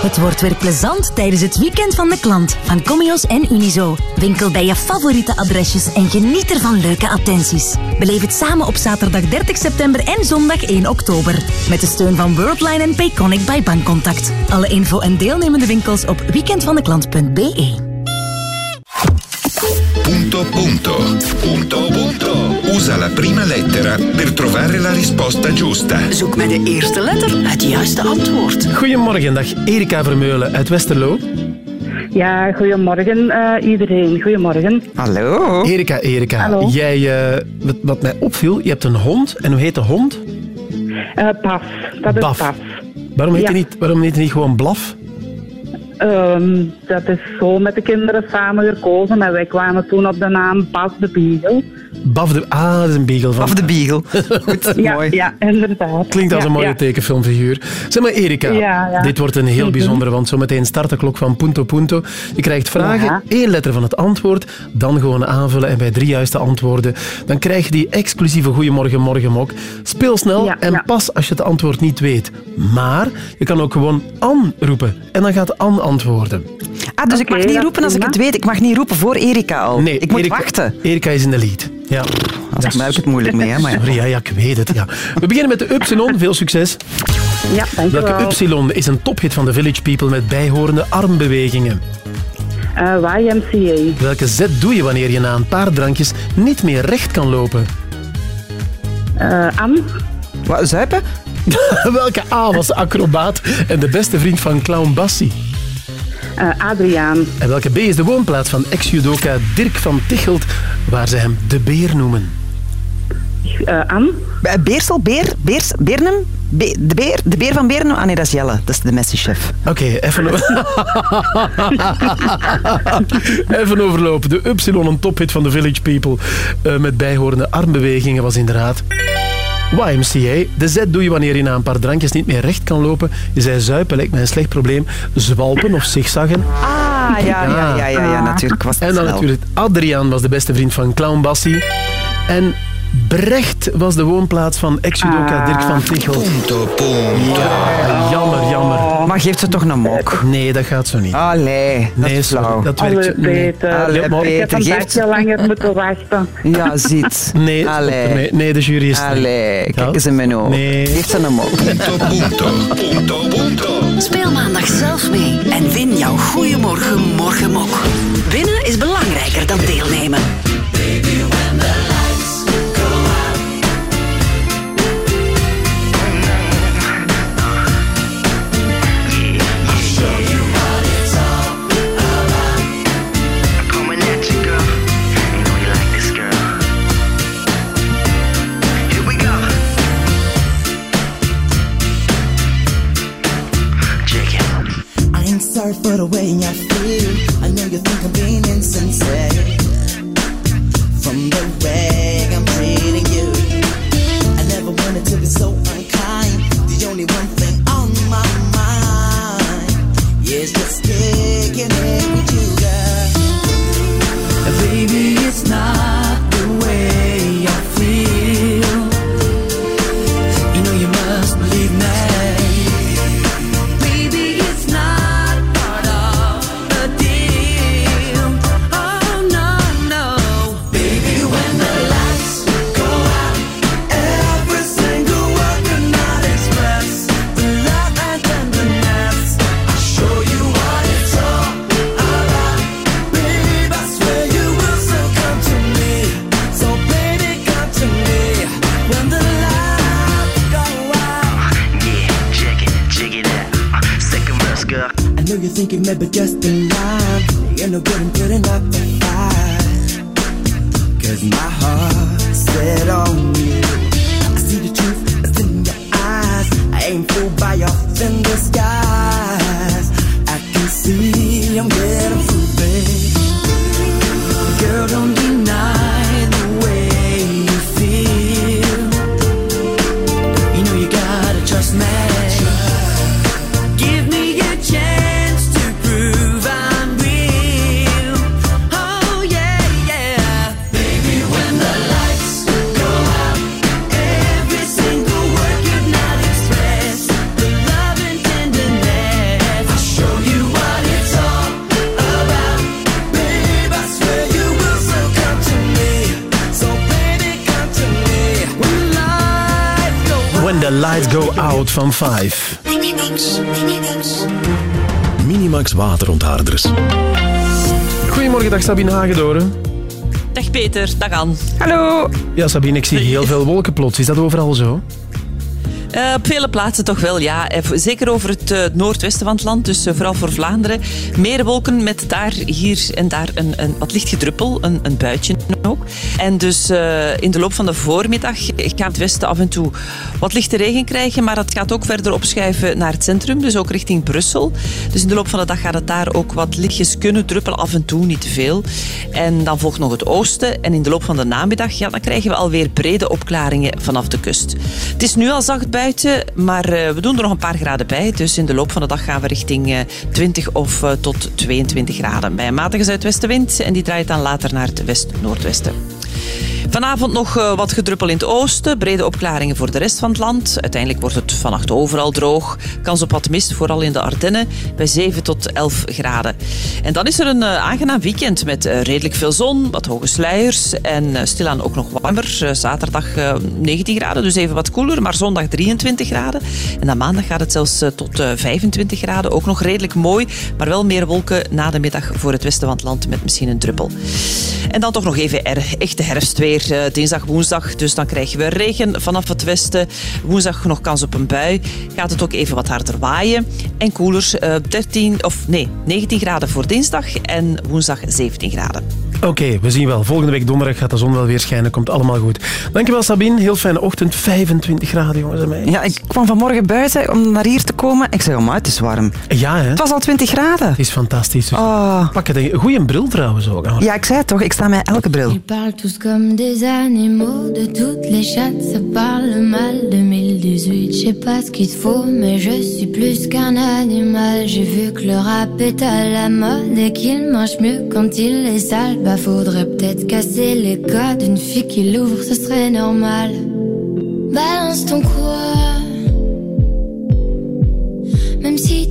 Het wordt weer plezant tijdens het weekend van de klant van Comios en Unizo. Winkel bij je favoriete adresjes en geniet er van leuke attenties. Beleef het samen op zaterdag 30 september en zondag 1 oktober. Met de steun van Worldline en Payconic bij Bankcontact. Alle info en deelnemende winkels op weekendvandeklant.be. Punto punto. Punto punto. Usa la prima lettera per trovare la risposta giusta. Zoek met de eerste letter het juiste antwoord. Goedemorgen, dag Erika Vermeulen uit Westerlo. Ja, goedemorgen eh, iedereen. Goedemorgen. Hallo. Erika, Erika, Hallo. jij, eh, wat, wat mij opviel, je hebt een hond. En hoe heet de hond? Paf. Dat is Baf. Paf. Waarom heet, Ja. hij niet, waarom heet hij niet gewoon Blaf? Ehm, dat is zo met de kinderen samen gekozen en wij kwamen toen op de naam Pas de Beagle. Baf de... Ah, dat is een beagle van... Of de Beagle. *laughs* Goed, Ja, mooi. ja, inderdaad. Klinkt als een mooie ja. tekenfilmfiguur. Zeg maar, Erika, Ja, ja. dit wordt een heel Mhm. bijzondere, want zometeen start de klok van Punto Punto. Je krijgt vragen, Ja. één letter van het antwoord, dan gewoon aanvullen en bij drie juiste antwoorden, dan krijg je die exclusieve Goeiemorgen Morgenmok. Speel snel Ja, en ja. pas als je het antwoord niet weet. Maar je kan ook gewoon An roepen en dan gaat An antwoorden. Ah, dus ik mag niet roepen als ik het weet. Ik mag niet roepen voor Erika al. Nee, ik moet Erika, wachten. Erika is in de lead. Ja. Daar heb ik het moeilijk mee, hè. Maar ja. Sorry, ja, ja, ik weet het. Ja. We beginnen met de Upsilon. Veel succes. Ja, dankjewel. Welke Upsilon is een tophit van de Village People met bijhorende armbewegingen? Eh, YMCA. Welke zet doe je wanneer je na een paar drankjes niet meer recht kan lopen? Eh Anne. Wat, zuipen? *laughs* Welke A was de acrobaat en de beste vriend van clown Bassie? Eh, Adriaan. En welke B is de woonplaats van ex-judoka Dirk van Tichelt, waar ze hem de beer noemen? Eh Anne. Eh, Beersel, Beer, Beers, Beernum? Be- de, beer, de beer van Beernum? Ah nee, dat is Jelle. Dat is de Messi-chef. Oké, even, *laughs* even overlopen. De Upsilon, een tophit van de Village People eh, met bijhorende armbewegingen, was inderdaad YMCA. De Z doe je wanneer je na een paar drankjes niet meer recht kan lopen. Je zei zuipen, lijkt mij een slecht probleem. Zwalpen of zigzaggen. Ah, ja, ja, ja, ja, ja, natuurlijk. Was het En dan natuurlijk Adriaan was de beste vriend van Clown Bassie. En Brecht was de woonplaats van ex-judoka Ah. Dirk van Tichel. Ja, jammer, jammer. Maar geeft ze toch een mok? Nee, dat gaat zo niet. Allee, dat Nee, sorry, dat Allee, werkt nee. Peter. Allee, Ja, maar- Ik heb Peter, een geeft langer moeten wachten. Ja, ziet. *laughs* Nee, Allee. nee, de jury is. Allee, Ja. kijk eens in mijn ogen. Nee. Geeft ze een mok. Punto punto. Punto punto. Speel maandag zelf mee en win jouw Goeiemorgen Morgenmok. Winnen is belangrijker dan deelnemen. For the way I feel. I know you think I'm being insincere. From the way know you're thinking maybe just van 5. Minimax waterontharders. Goedemorgen, dag Sabine Hagedoren. Dag Peter, dag Anne. Hallo. Ja, Sabine, ik zie heel veel wolken plots. Is dat overal zo? Eh, op vele plaatsen toch wel, ja. Eh, Zeker over het eh, noordwesten van het land, dus vooral voor Vlaanderen. Meer wolken met daar, hier en daar een, een wat licht gedruppel, een, een buitje ook. En dus eh, in de loop van de voormiddag gaat het westen af en toe wat lichte regen krijgen, maar het gaat ook verder opschuiven naar het centrum, dus ook richting Brussel. Dus in de loop van de dag gaat het daar ook wat lichtjes kunnen druppelen, af en toe, niet te veel. En dan volgt nog het oosten. En in de loop van de namiddag, ja, dan krijgen we alweer brede opklaringen vanaf de kust. Het is nu al zacht buiten, maar eh, we doen er nog een paar graden bij. Dus in de loop van de dag gaan we richting eh, 20 of eh, tot 22 graden. Bij een matige zuidwestenwind en die draait dan later naar het west-noordwesten. Vanavond nog eh, wat gedruppel in het oosten, brede opklaringen voor de rest van het land. Uiteindelijk wordt het vannacht overal droog. Kans op wat mist, vooral in de Ardennen, bij 7 tot 11 graden. En dan is er een eh, aangenaam weekend met eh, redelijk veel zon, wat hoge sluiers en stilaan ook nog warmer. Zaterdag eh, 19 graden, dus even wat koeler, maar zondag 23 graden. En dan maandag gaat het zelfs tot eh, 25 graden, ook nog redelijk mooi, maar wel meer wolken na de middag voor het westen van het land met misschien een druppel. En dan toch nog even er, echte herfstweer, eh, dinsdag, woensdag. Dus dan krijgen we regen vanaf het westen. Woensdag nog kans op een bui. Gaat het ook even wat harder waaien. En koelers, eh, 13, of nee, 19 graden voor dinsdag en woensdag 17 graden. Oké, we zien wel. Volgende week donderdag gaat de zon wel weer schijnen. Komt allemaal goed. Dankjewel Sabine. Heel fijne ochtend. 25 graden, jongens en meisjes. Ja, ik kwam vanmorgen buiten om naar hier te komen. Ik zeg, oh, maar het is warm. Ja, hè? Het was al 20 graden. Het is fantastisch. Dus Oh. Pak het. Een goeie bril trouwens ook. Ja, ik zei het toch. Ik sta met elke bril. Tous comme des animaux, de toutes les chattes, ça parle mal. 2018, je sais pas ce qu'il faut, mais je suis plus qu'un animal. J'ai vu que le rap est à la mode et qu'il mange mieux quand il est sale. Bah faudrait peut-être casser les codes, une fille qui l'ouvre, ce serait normal. Balance ton quoi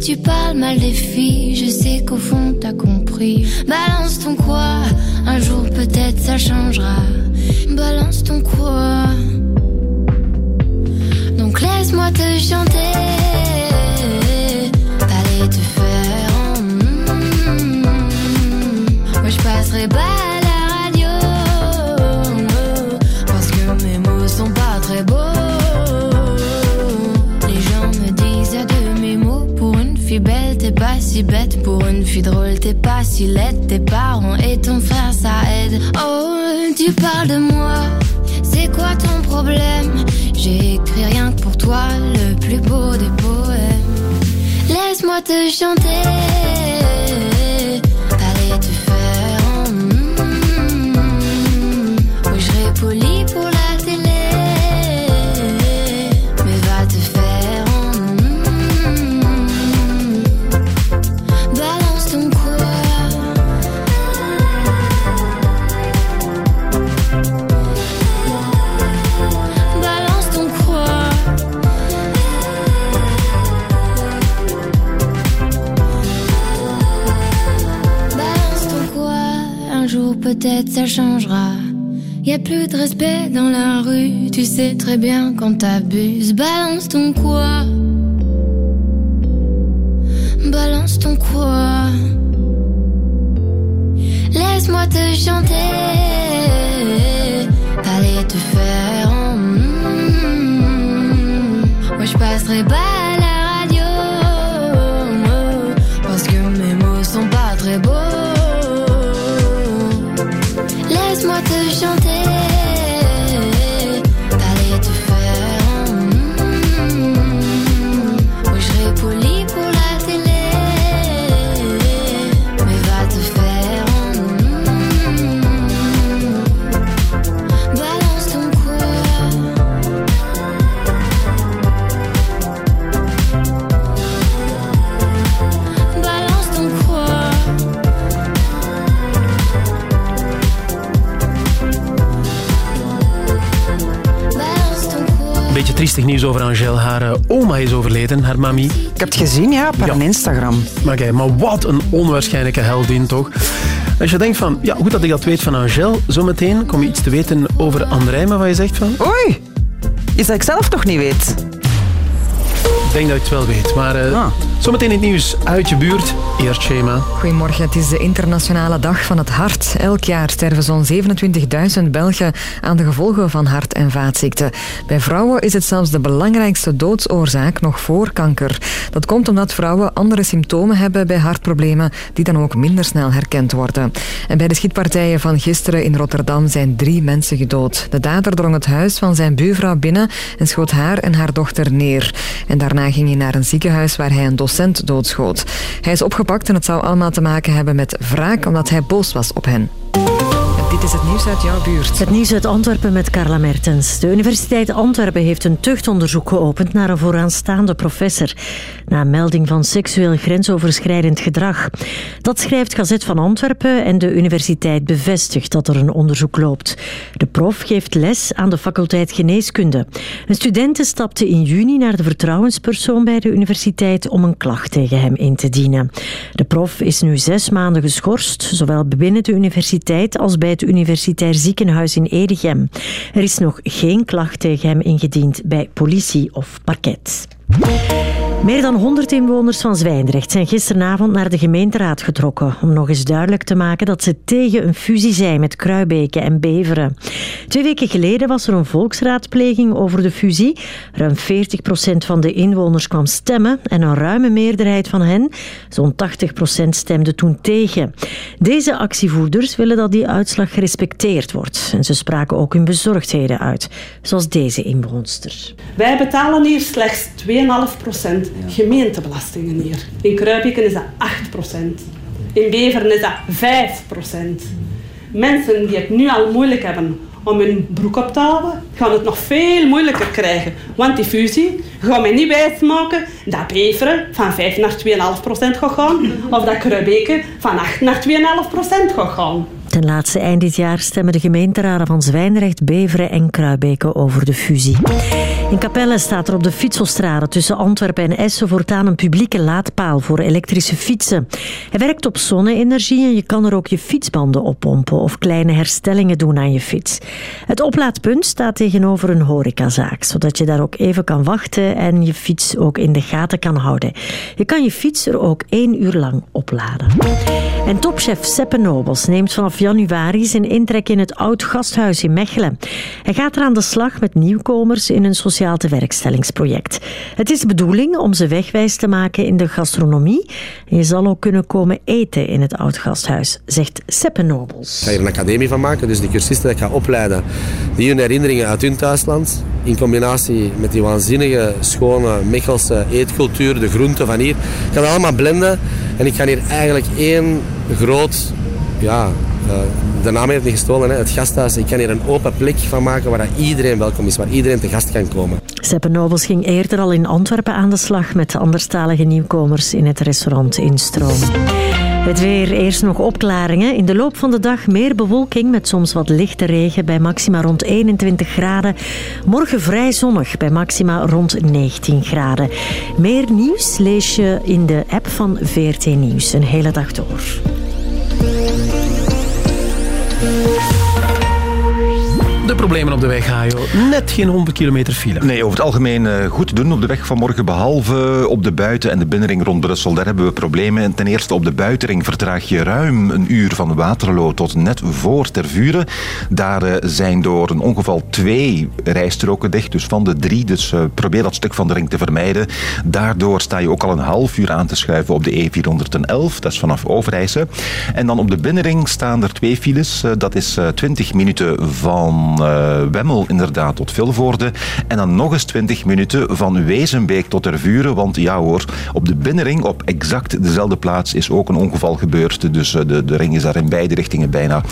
tu parles mal des filles, je sais qu'au fond t'as compris. Balance ton quoi, un jour peut-être ça changera. Balance ton quoi. Donc laisse-moi te chanter. T'allais te faire. Moi je passerai pas Fille belle t'es pas si bête. Pour une fille drôle t'es pas si laide. Tes parents et ton frère ça aide. Oh tu parles de moi. C'est quoi ton problème? J'ai écrit rien que pour toi Le plus beau des poèmes. Laisse-moi te chanter, peut-être ça changera. Y a plus de respect dans la rue. Tu sais très bien quand t'abuses. Balance ton quoi? Balance ton quoi? Laisse-moi te chanter. Allez te faire en mm. Moi je passerai pas Triestig nieuws over Angèle. Haar eh, oma is overleden, haar mami. Ik heb het gezien, ja, op haar Instagram. Maar, kijk, maar wat een onwaarschijnlijke heldin, toch? Als je denkt van, ja, goed dat ik dat weet van Angèle, zometeen kom je iets te weten over Rijmen, wat je zegt van... Oei, is dat ik zelf toch niet weet? Ik denk dat ik het wel weet, maar eh, zometeen het nieuws uit je buurt. Eerst schema. Goedemorgen, het is de internationale dag van het hart. Elk jaar sterven zo'n 27.000 Belgen aan de gevolgen van hart- en vaatziekten. Bij vrouwen is het zelfs de belangrijkste doodsoorzaak nog voor kanker. Dat komt omdat vrouwen andere symptomen hebben bij hartproblemen die dan ook minder snel herkend worden. En bij de schietpartijen van gisteren in Rotterdam zijn drie mensen gedood. De dader drong het huis van zijn buurvrouw binnen en schoot haar en haar dochter neer. En daarna ging hij naar een ziekenhuis waar hij een docent. Hij is opgepakt en het zou allemaal te maken hebben met wraak omdat hij boos was op hen. Dit is het nieuws uit jouw buurt. Het nieuws uit Antwerpen met Carla Mertens. De Universiteit Antwerpen heeft een tuchtonderzoek geopend naar een vooraanstaande professor. Na een melding van seksueel grensoverschrijdend gedrag. Dat schrijft Gazet van Antwerpen en de universiteit bevestigt dat er een onderzoek loopt. De prof geeft les aan de faculteit geneeskunde. Een studente stapte in juni naar de vertrouwenspersoon bij de universiteit om een klacht tegen hem in te dienen. De prof is nu zes maanden geschorst, zowel binnen de universiteit als bij het Universitair Ziekenhuis in Edegem. Er is nog geen klacht tegen hem ingediend bij politie of parket. Meer dan 100 inwoners van Zwijndrecht zijn gisteravond naar de gemeenteraad getrokken om nog eens duidelijk te maken dat ze tegen een fusie zijn met Kruibeke en Beveren. Twee weken geleden was er een volksraadpleging over de fusie. Ruim 40% van de inwoners kwam stemmen en een ruime meerderheid van hen, zo'n 80%, stemde toen tegen. Deze actievoerders willen dat die uitslag gerespecteerd wordt en ze spraken ook hun bezorgdheden uit, zoals deze inwoonster. Wij betalen hier slechts 2,5% gemeentebelastingen hier. In Kruipeken is dat 8%. In Beveren is dat 5%. Mensen die het nu al moeilijk hebben om hun broek op te houden, gaan het nog veel moeilijker krijgen. Want die fusie gaat mij niet wijsmaken dat Beveren van 5 naar 2,5% gaat gaan, of dat Kruibeke van 8 naar 2,5% gaat gaan. Ten laatste eind dit jaar stemmen de gemeenteraden van Zwijndrecht, Beveren en Kruibeke over de fusie. In Capelle staat er op de fietselstraden tussen Antwerpen en Essen voortaan een publieke laadpaal voor elektrische fietsen. Hij werkt op zonne-energie en je kan er ook je fietsbanden oppompen of kleine herstellingen doen aan je fiets. Het oplaadpunt staat tegenover een horecazaak, zodat je daar ook even kan wachten en je fiets ook in de gaten kan houden. Je kan je fiets er ook één uur lang opladen. En topchef Seppe Nobels neemt vanaf januari zijn intrek in het Oud Gasthuis in Mechelen. Hij gaat er aan de slag met nieuwkomers in een sociaal tewerkstellingsproject. Het is de bedoeling om ze wegwijs te maken in de gastronomie. Je zal ook kunnen komen eten in het Oud Gasthuis, zegt Seppe Nobels. Ik ga hier een academie van maken, dus de cursisten dat ik ga opleiden, die hun herinneringen uit hun thuisland in combinatie met die waanzinnige, schone Mechelse eetcultuur, de groenten van hier. Ik kan dat allemaal blenden en ik kan hier eigenlijk één groot, ja, eh, de naam heeft niet gestolen, hè, het gasthuis. Ik kan hier een open plek van maken waar iedereen welkom is, waar iedereen te gast kan komen. Seppe Nobels ging eerder al in Antwerpen aan de slag met anderstalige nieuwkomers in het restaurant in Stroom. Het weer, eerst nog opklaringen. In de loop van de dag meer bewolking met soms wat lichte regen bij maxima rond 21 graden. Morgen vrij zonnig bij maxima rond 19 graden. Meer nieuws lees je in de app van VRT Nieuws. Een hele dag door. Problemen op de weg, Hajo. Net geen 100 kilometer file. Nee, over het algemeen eh, goed doen op de weg van morgen, behalve op de buiten- en de binnenring rond Brussel. Daar hebben we problemen. Ten eerste op de buitenring vertraag je ruim een uur van Waterloo tot net voor Tervuren. Daar eh, zijn door een ongeval twee rijstroken dicht, dus van de drie. Dus eh, probeer dat stuk van de ring te vermijden. Daardoor sta je ook al een half uur aan te schuiven op de E411, dat is vanaf Overijse. En dan op de binnenring staan er twee files. Dat is eh, 20 minuten van Wemmel inderdaad tot Vilvoorde. En dan nog eens 20 minuten van Wezenbeek tot Tervuren. Want ja hoor, op de binnenring, op exact dezelfde plaats, is ook een ongeval gebeurd. Dus eh, de, de ring is daar in beide richtingen bijna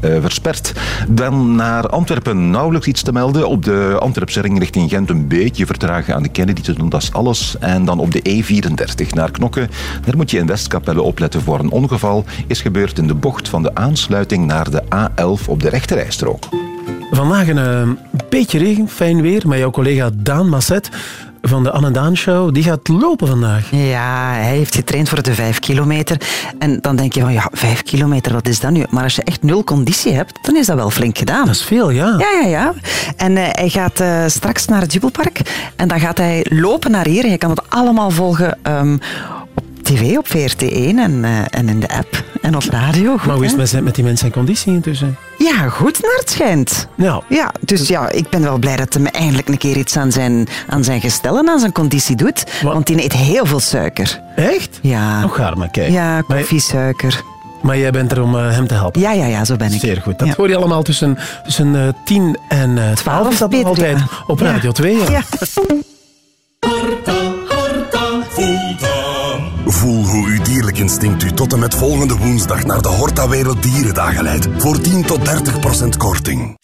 eh, versperd. Dan naar Antwerpen nauwelijks iets te melden. Op de Antwerpse ring richting Gent een beetje vertragen aan de Kennedy te doen. Dat is alles. En dan op de E34 naar Knokke. Daar moet je in Westkapelle opletten voor een ongeval. Is gebeurd in de bocht van de aansluiting naar de A11 op de rechterrijstrook. Vandaag een eh, beetje regen, fijn weer. Maar jouw collega Daan Masset van de Anne Daan Show, die gaat lopen vandaag. Ja, hij heeft getraind voor de vijf kilometer. En dan denk je van, ja, vijf kilometer, wat is dat nu? Maar als je echt nul conditie hebt, dan is dat wel flink gedaan. Dat is veel, ja. Ja, ja, ja. En eh, hij gaat eh, straks naar het Jubelpark. En dan gaat hij lopen naar hier. En je kan het allemaal volgen ehm, tv, op VRT1 en, eh, en in de app. En op radio. Goed, Maar hoe is het met, met die mensen in conditie intussen? Ja, goed naar het schijnt. Ja. ja. Dus ja, ik ben wel blij dat hij me eindelijk een keer iets aan zijn, aan zijn gestel en aan zijn conditie doet. Want die eet heel veel suiker. Echt? Ja. Nog gaar maar kijken. Ja, koffie, suiker. Maar jij bent er om eh, hem te helpen? Ja, ja, ja, zo ben ik. Zeer goed. Dat Ja. hoor je allemaal tussen, tussen eh, 10 en eh 12. Is dat nog altijd op Ja. Radio 2? Ja. *laughs* Voel hoe uw dierlijk instinct u tot en met volgende woensdag naar de Horta Wereld Dierendagen leidt. Voor 10 tot 30 procent korting.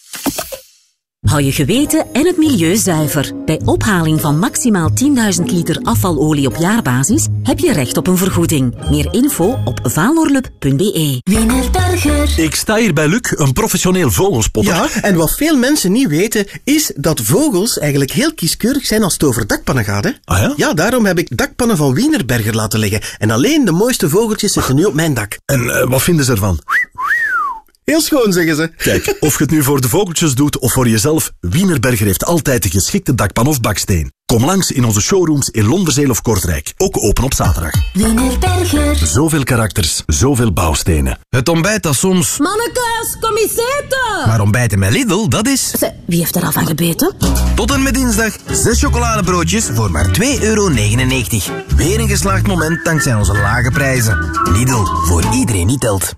Hou je geweten en het milieu zuiver. Bij ophaling van maximaal 10.000 liter afvalolie op jaarbasis heb je recht op een vergoeding. Meer info op valorlup.be. Wienerberger. Ik sta hier bij Luc, een professioneel vogelspotter. Ja, en wat veel mensen niet weten, is dat vogels eigenlijk heel kieskeurig zijn als het over dakpannen gaat. Hè? Ah ja? Ja, daarom heb ik dakpannen van Wienerberger laten leggen. En alleen de mooiste vogeltjes zitten nu op mijn dak. En eh, wat vinden ze ervan? Heel schoon, zeggen ze. Kijk, of je het nu voor de vogeltjes doet of voor jezelf, Wienerberger heeft altijd de geschikte dakpan of baksteen. Kom langs in onze showrooms in Londerzeel of Kortrijk. Ook open op zaterdag. Wienerberger. Zoveel karakters, zoveel bouwstenen. Het ontbijt dat soms... Mannekes, kom eens eten. Maar ontbijten met Lidl, dat is... Wie heeft er al van gebeten? Tot en met dinsdag zes chocoladebroodjes voor maar 2,99 euro. Weer een geslaagd moment dankzij onze lage prijzen. Lidl, voor iedereen die telt.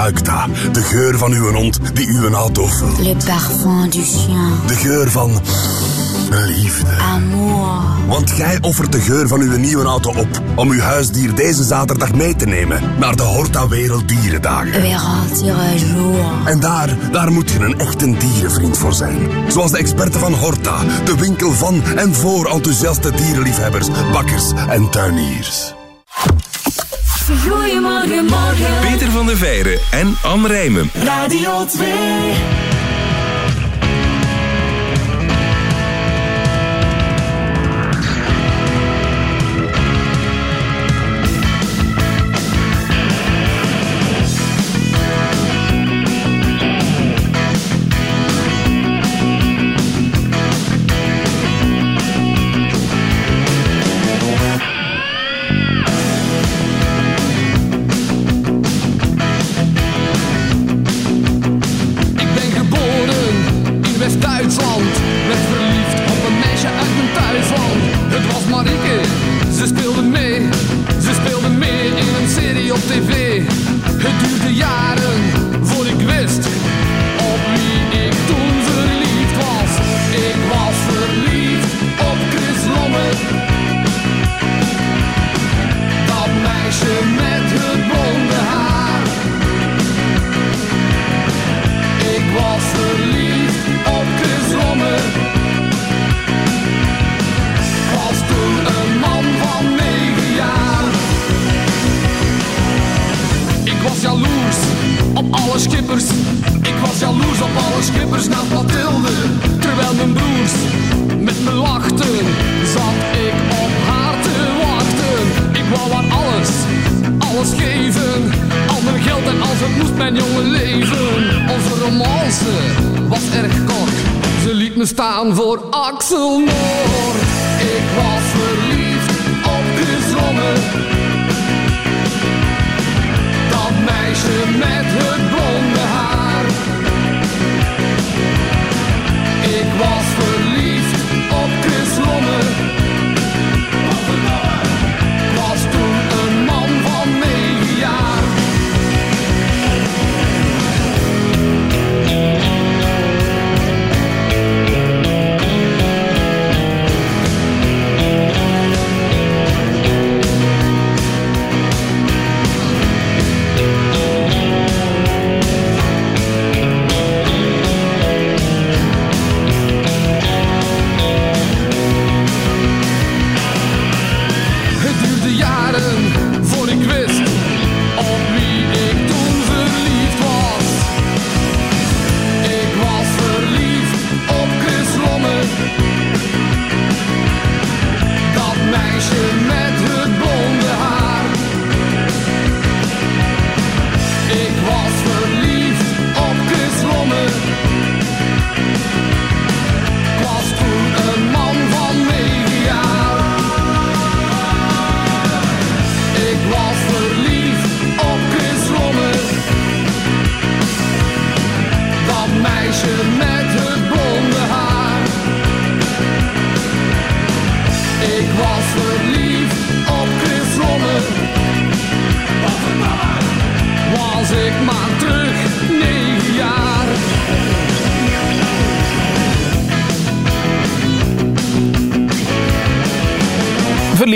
Dat. De geur van uw hond die uw auto vult. Le parfum du chien. De geur van liefde. Amour. Want jij offert de geur van uw nieuwe auto op om uw huisdier deze zaterdag mee te nemen naar de Horta Wereld Dierendagen. Wereld jour. En daar, daar moet je een echte dierenvriend voor zijn. Zoals de experten van Horta, de winkel van en voor enthousiaste dierenliefhebbers, bakkers en tuiniers. Goedemorgen, morgen. Peter van der Veijren en Anne Rijmen. Radio 2.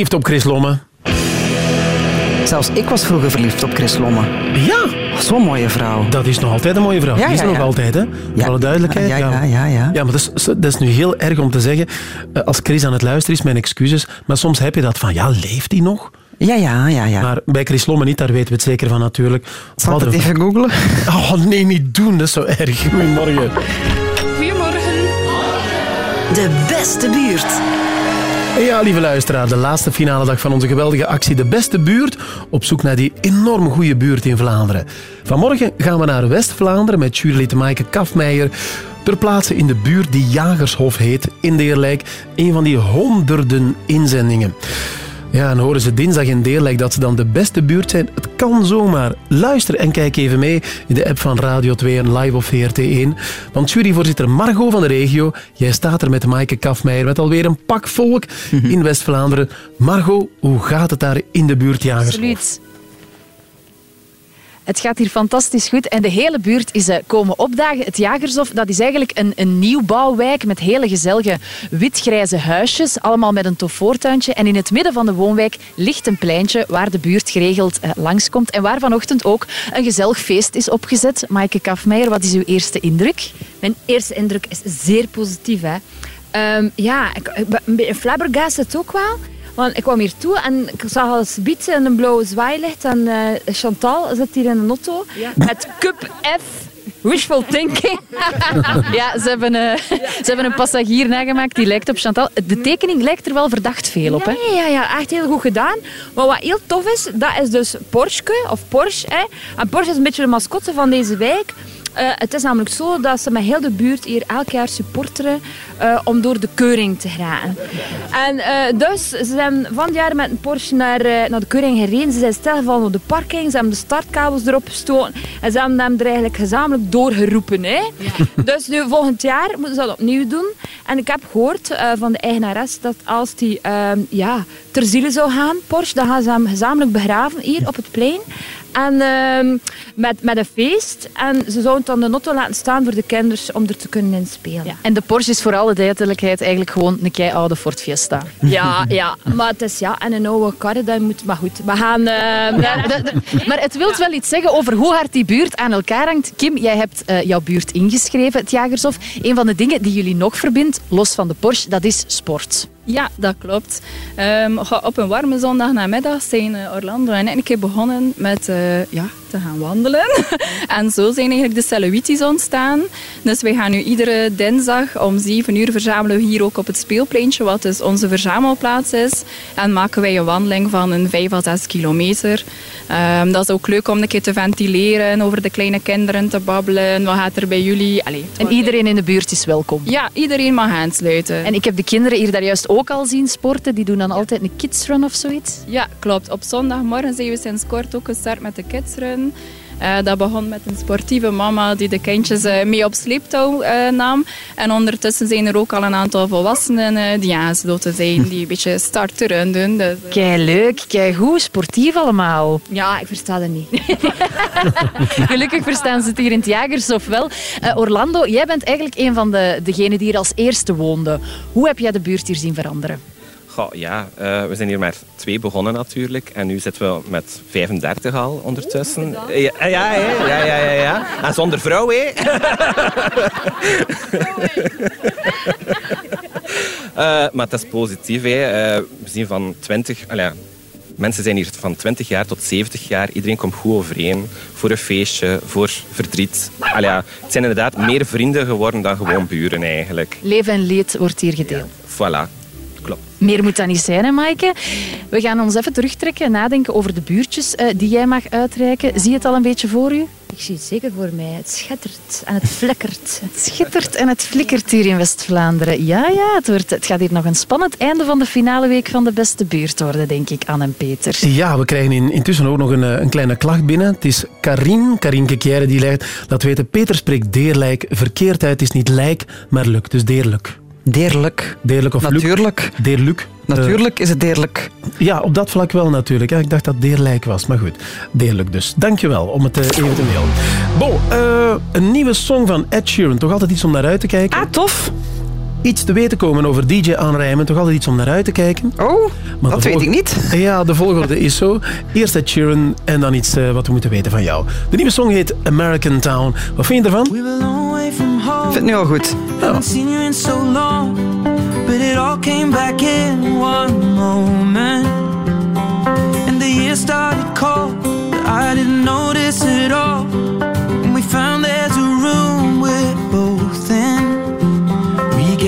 Verliefd op Chris Lomme. Zelfs ik was vroeger verliefd op Chris Lomme. Ja. Zo'n mooie vrouw. Dat is nog altijd een mooie vrouw. Ja, Die is ja, er nog ja. altijd, hè? Voor alle duidelijkheid. Ja, ja, ja, ja. Ja, maar dat is, dat is nu heel erg om te zeggen. eh, Als Chris aan het luisteren is, mijn excuses. Maar soms heb je dat van, ja, leeft hij nog? Ja, ja, ja, ja. Maar bij Chris Lomme niet, daar weten we het zeker van natuurlijk. Zal ik het even googlen? *laughs* Oh, nee, niet doen. Dat is zo erg. Goedemorgen. Goedemorgen. De beste buurt. Ja, lieve luisteraar, de laatste finale dag van onze geweldige actie De Beste Buurt, op zoek naar die enorm goede buurt in Vlaanderen. Vanmorgen gaan we naar West-Vlaanderen met jurylid Maaike Kafmeijer ter plaatse in de buurt die Jagershof heet, in Deerlijk. Een van die honderden inzendingen. Ja, en horen ze dinsdag in Deerlijk dat ze dan de beste buurt zijn? Kan zomaar. Luister en kijk even mee in de app van Radio 2 en live op VRT1. Want juryvoorzitter Margot van de regio, jij staat er met Maaike Kafmeijer met alweer een pak volk in West-Vlaanderen. Margot, hoe gaat het daar in de buurt Jagers? Absoluut. Het gaat hier fantastisch goed en de hele buurt is eh, komen opdagen. Het Jagershof dat is eigenlijk een, een nieuwbouwwijk met hele gezellige wit-grijze huisjes, allemaal met een tof voortuintje. En in het midden van de woonwijk ligt een pleintje waar de buurt geregeld eh, langskomt en waar vanochtend ook een gezellig feest is opgezet. Maaike Kafmeijer, wat is uw eerste indruk? Mijn eerste indruk is zeer positief. Hè. Ehm, ja, ik, ik beetje flabbergasted ook wel. Want ik kwam hier toe en ik zag als biet in een blauwe zwaailicht. En eh, Chantal zit hier in een auto met cup F. Wishful thinking. *laughs* ja, ze hebben, eh, ze hebben een passagier nagemaakt die lijkt op Chantal. De tekening lijkt er wel verdacht veel op. Hè? Ja, ja, ja, echt heel goed gedaan. Maar wat heel tof is, dat is dus Porsche, of Porsche. Hè. En Porsche is een beetje de mascotte van deze wijk. Eh, het is namelijk zo dat ze met heel de buurt hier elk jaar supporteren eh, om door de keuring te geraken. En eh, dus, ze zijn van het jaar met een Porsche naar, naar de keuring gereden. Ze zijn stilgevallen op de parking, ze hebben de startkabels erop gestoten en ze hebben hem er eigenlijk gezamenlijk doorgeroepen. Hè? *laughs* Dus nu, volgend jaar moeten ze dat opnieuw doen. En ik heb gehoord eh, van de eigenares dat als die ehm, ja, ter ziele zou gaan, Porsche, dan gaan ze hem gezamenlijk begraven hier op het plein. En ehm, met, met een feest. En ze zouden dan de auto laten staan voor de kinders om er te kunnen inspelen. En de Porsche is voor alle duidelijkheid eigenlijk gewoon een kei oude Ford Fiesta. Ja, ja, maar het is ja, en een oude kar, dat moet... Maar goed, we gaan... ehm, Ja, de- de- maar het wil wel iets zeggen over hoe hard die buurt aan elkaar hangt. Kim, jij hebt eh, jouw buurt ingeschreven, het Jagershof. Een van de dingen die jullie nog verbindt, los van de Porsche, dat is sport. Ja, dat klopt. Ehm, op een warme zondagnamiddag zijn eh, Orlando en ik begonnen met eh, ja, te gaan wandelen. *laughs* en zo zijn eigenlijk de Celluities ontstaan. Dus wij gaan nu iedere dinsdag om 7 uur verzamelen we hier ook op het speelpleintje, wat dus onze verzamelplaats is. En maken wij een wandeling van een 5 à 6 kilometer. Ehm, dat is ook leuk om een keer te ventileren, over de kleine kinderen te babbelen. Wat gaat er bij jullie? Allee, En iedereen in de buurt is welkom. Ja, iedereen mag aansluiten. En ik heb de kinderen hier daar juist ook al zien sporten. Die doen dan altijd een kidsrun of zoiets. Ja, klopt. Op zondagmorgen zijn we sinds kort ook gestart met de kidsrun. Eh, dat begon met een sportieve mama die de kindjes eh, mee op sleeptouw eh, nam. En ondertussen zijn er ook al een aantal volwassenen die aangesloten zijn, die een beetje starten doen. Dus, Kei leuk, kei goed, sportief allemaal. Ja, ik versta dat niet. *laughs* Gelukkig verstaan ze het hier in het Jagershof wel. Eh, Orlando, jij bent eigenlijk een van de, degenen die hier als eerste woonde. Hoe heb jij de buurt hier zien veranderen? Goh, ja, eh, we zijn hier maar twee begonnen natuurlijk. En nu zitten we met 35 al ondertussen. ja, ja, ja, ja, ja, ja, ja. En zonder vrouw, hè? *laughs* Eh, maar het is positief, hè. Eh, we zien van 20... allee, mensen zijn hier van 20 jaar tot 70 jaar. Iedereen komt goed overeen. Voor een feestje, voor verdriet. Allee, het zijn inderdaad meer vrienden geworden dan gewoon buren eigenlijk. Leven en leed wordt hier gedeeld. Voilà, klopt. Meer moet dat niet zijn, hè, Maaike? We gaan ons even terugtrekken en nadenken over de buurtjes eh, die jij mag uitreiken. Zie je het al een beetje voor u? Ik zie het zeker voor mij. Het schettert en het flikkert. *laughs* Het schittert en het flikkert hier in West-Vlaanderen. Ja, ja, het, wordt, het gaat hier nog een spannend einde van de finale week van de beste buurt worden, denk ik, Anne en Peter. Ja, we krijgen in, intussen ook nog een, eh, een kleine klacht binnen. Het is Karin, Karin Kekjere, die legt... Dat weten, Peter spreekt deerlijk verkeerd uit. Het is niet lijk, maar luk. Dus deerlijk. Deerlijk. Deerlijk of luk. Natuurlijk. Deerlijk. Natuurlijk is het deerlijk. Ja, op dat vlak wel natuurlijk. Ik dacht dat deerlijk was, maar goed. Deerlijk dus. Dankjewel om het eh, even te mailen. Bon, eh, een nieuwe song van Ed Sheeran. Toch altijd iets om naar uit te kijken. Ah, tof. Iets te weten komen over DJ aanrijmen. Toch altijd iets om naar uit te kijken. Oh, Maar dat weet ik niet. Ja, de volgorde is zo. Eerst Ed Sheeran en dan iets eh, wat we moeten weten van jou. De nieuwe song heet American Town. Wat vind je ervan? Ik vind het nu al goed. But it all came back in one moment. And the year started cold, but I didn't notice it all. And we found there's a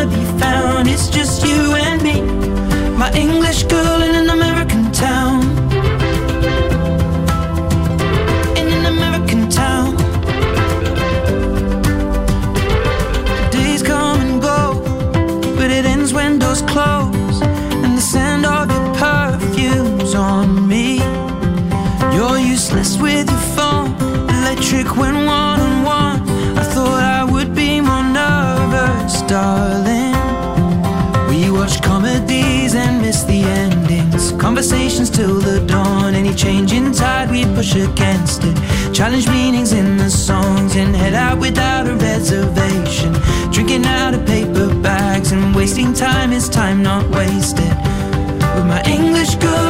Wanna be found. It's just you and me. My English girl in an American town. In tide, we push against it. Challenge meanings in the songs and head out without a reservation. Drinking out of paper bags and wasting time is time not wasted. With my English girl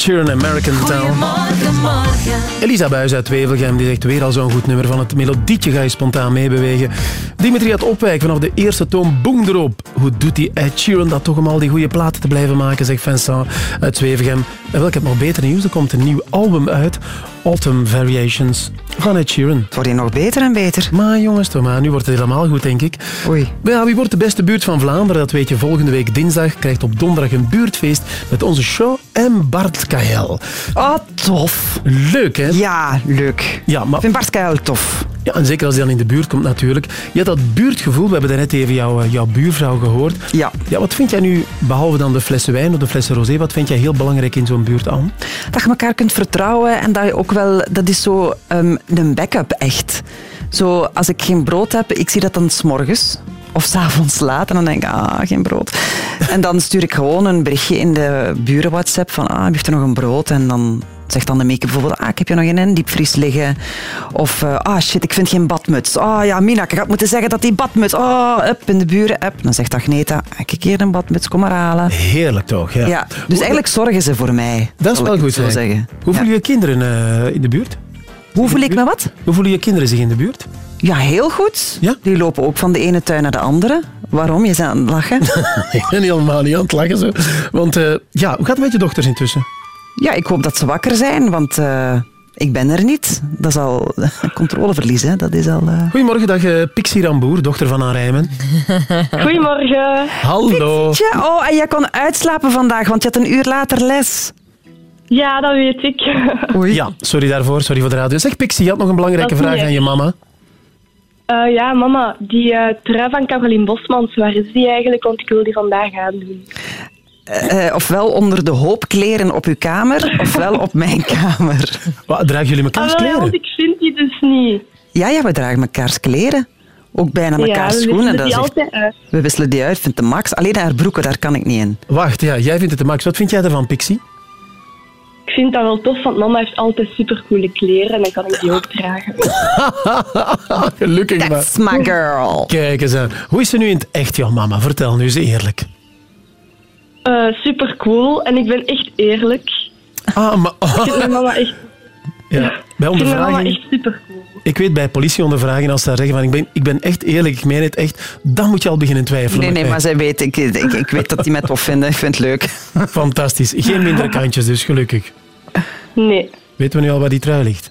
Goedemorgen, morgen. Elisa Buijs uit Wevelgem die zegt weer al zo'n goed nummer van het melodietje ga je spontaan meebewegen. Dimitri uit Opwijk vanaf de eerste toon, boem erop. Hoe doet die Ed Sheeran dat toch om al die goede platen te blijven maken, zegt Vincent uit Zwevengem. En wel, ik heb nog beter nieuws. Er komt een nieuw album uit, Autumn Variations, van Ed Sheeran. Het wordt hier nog beter en beter. Maar jongens, toch maar, nu wordt het helemaal goed, denk ik. Oei. Ja, wie wordt de beste buurt van Vlaanderen? Dat weet je volgende week dinsdag. Krijgt op donderdag een buurtfeest met onze show en Bart Kael. Oh, tof. Leuk, hè? Ja, leuk. Ja, maar... Ik vind Bart Kael tof. Ja, en zeker als hij dan in de buurt komt natuurlijk. Je had dat buurtgevoel, we hebben daarnet even jouw, eh, jouw buurvrouw gehoord. Ja. ja. Wat vind jij nu, behalve dan de flessen wijn of de flessen rosé, wat vind jij heel belangrijk in zo'n buurt aan? Dat je elkaar kunt vertrouwen en dat je ook wel... Dat is zo ehm, een backup, echt. Zo, als ik geen brood heb, ik zie dat dan s'morgens of s'avonds laat en dan denk ik, ah, geen brood. En dan stuur ik gewoon een berichtje in de buren WhatsApp van, ah, heeft er nog een brood? En dan zegt dan de make bijvoorbeeld, ah, ik heb je nog in een diepvries liggen. Of, eh, ah, shit, ik vind geen badmuts. Ah, ja, Mina, ik had moeten zeggen dat die badmuts, ah, up, in de buren, up. Dan zegt Agneta, ik hier een badmuts, kom maar halen. Heerlijk toch, ja. Ja, dus eigenlijk zorgen ze voor mij. Dat is wel goed zo zeg. zeggen. Hoe voelen je kinderen eh, in de buurt? Hoe voel ik me wat? Hoe voelen je kinderen zich in de buurt? Ja, heel goed. Ja? Die lopen ook van de ene tuin naar de andere. Waarom? Je bent aan het lachen. *laughs* ik ben helemaal niet aan het lachen zo. Want eh, ja, hoe gaat het met je dochters intussen? Ja, ik hoop dat ze wakker zijn, want eh, ik ben er niet. Dat is al *laughs* controleverlies, hè. Dat is al... eh, Goedemorgen, dag Pixie Ramboer, dochter van Aanrijmen. *laughs* Goedemorgen. Hallo. Oh, en jij kon uitslapen vandaag, want je had een uur later les. Ja, dat weet ik. Ja, sorry daarvoor, sorry voor de radio. Zeg Pixie, je had nog een belangrijke vraag aan je mama. Eh, ja, mama, die eh trui van Caroline Bosmans, waar is die eigenlijk? Want ik wil die vandaag aandoen. Eh, eh, ofwel onder de hoop kleren op uw kamer, ofwel op mijn kamer. Wat, dragen jullie Ah, wel, ja, want ik vind die dus niet. Ja, ja, we dragen mekaars kleren. Ook bijna Ja, mekaars we schoenen. wisselen Dat die is echt- altijd uit. We wisselen die uit, vindt de max. Alleen haar broeken, daar kan ik niet in. Wacht, ja, jij vindt het de max. Wat vind jij ervan, Pixie? Ik vind dat wel tof, want mama heeft altijd supercoole kleren en dan kan ik die ook dragen. *laughs* Gelukkig maar. That's my girl. Kijk eens aan. Hoe is ze nu in het echt, jouw mama? Vertel nu eens eerlijk. Eh super cool en ik ben echt eerlijk. Ah, maar... Ik vind mijn mama echt, Ja, bij ik vind mijn mama echt super cool. Ik weet bij politieondervragingen, als ze daar zeggen van ik ben, ik ben echt eerlijk, ik meen het echt, dan moet je al beginnen twijfelen. Nee, nee, Kijk, maar zij weet, ik, ik, ik weet dat die mij tof vinden. Ik vind het leuk. *laughs* Fantastisch. Geen mindere kantjes dus, gelukkig. Nee. Weten we nu al waar die trui ligt?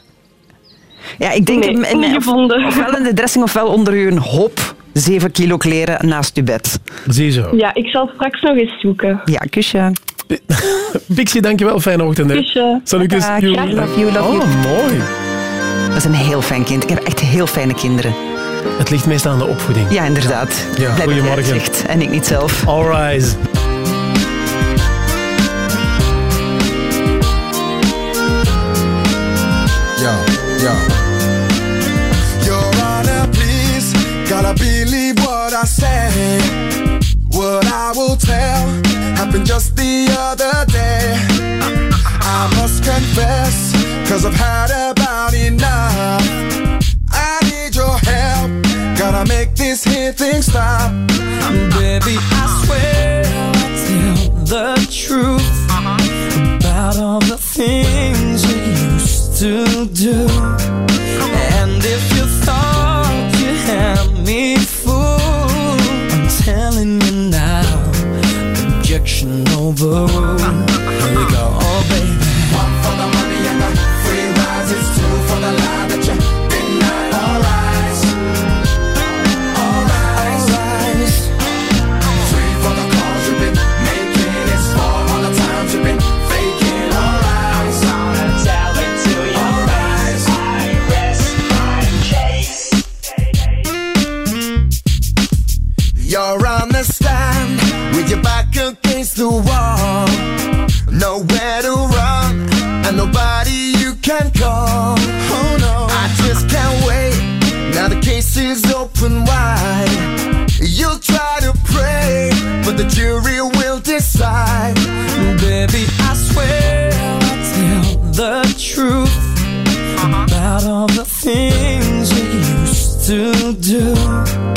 Ja, ik denk Nee, in- in- gevonden. ofwel in de dressing ofwel onder uw hoop. Zeven kilo kleren naast uw bed. Ziezo. Ja, ik zal straks nog eens zoeken. Ja, kusje. *laughs* Pixie, dankjewel. Fijne ochtend. Kusje. Love you, love you. Oh, mooi. Dat is een heel fijn kind. Ik heb echt heel fijne kinderen. Het ligt meestal aan de opvoeding. Ja, inderdaad. Ja, Blij dat jij het goedemorgen. zegt En ik niet zelf. All rise. Yo, yo. Your Honor, please, gotta believe what I say. What I will tell happened just the other day. I must confess, cause I've had about enough. I need your help, gotta make this here thing stop. Baby, I swear I'll tell the truth about all the things we used to do. And if you thought you had me fooled, I'm telling you now, objection overruled. Here we go, oh baby. Against the wall. Nowhere to run, and nobody you can call. Oh no, I just can't wait. Now the case is open wide. You'll try to pray, but the jury will decide. Baby, I swear I'll tell the truth about all the things we used to do.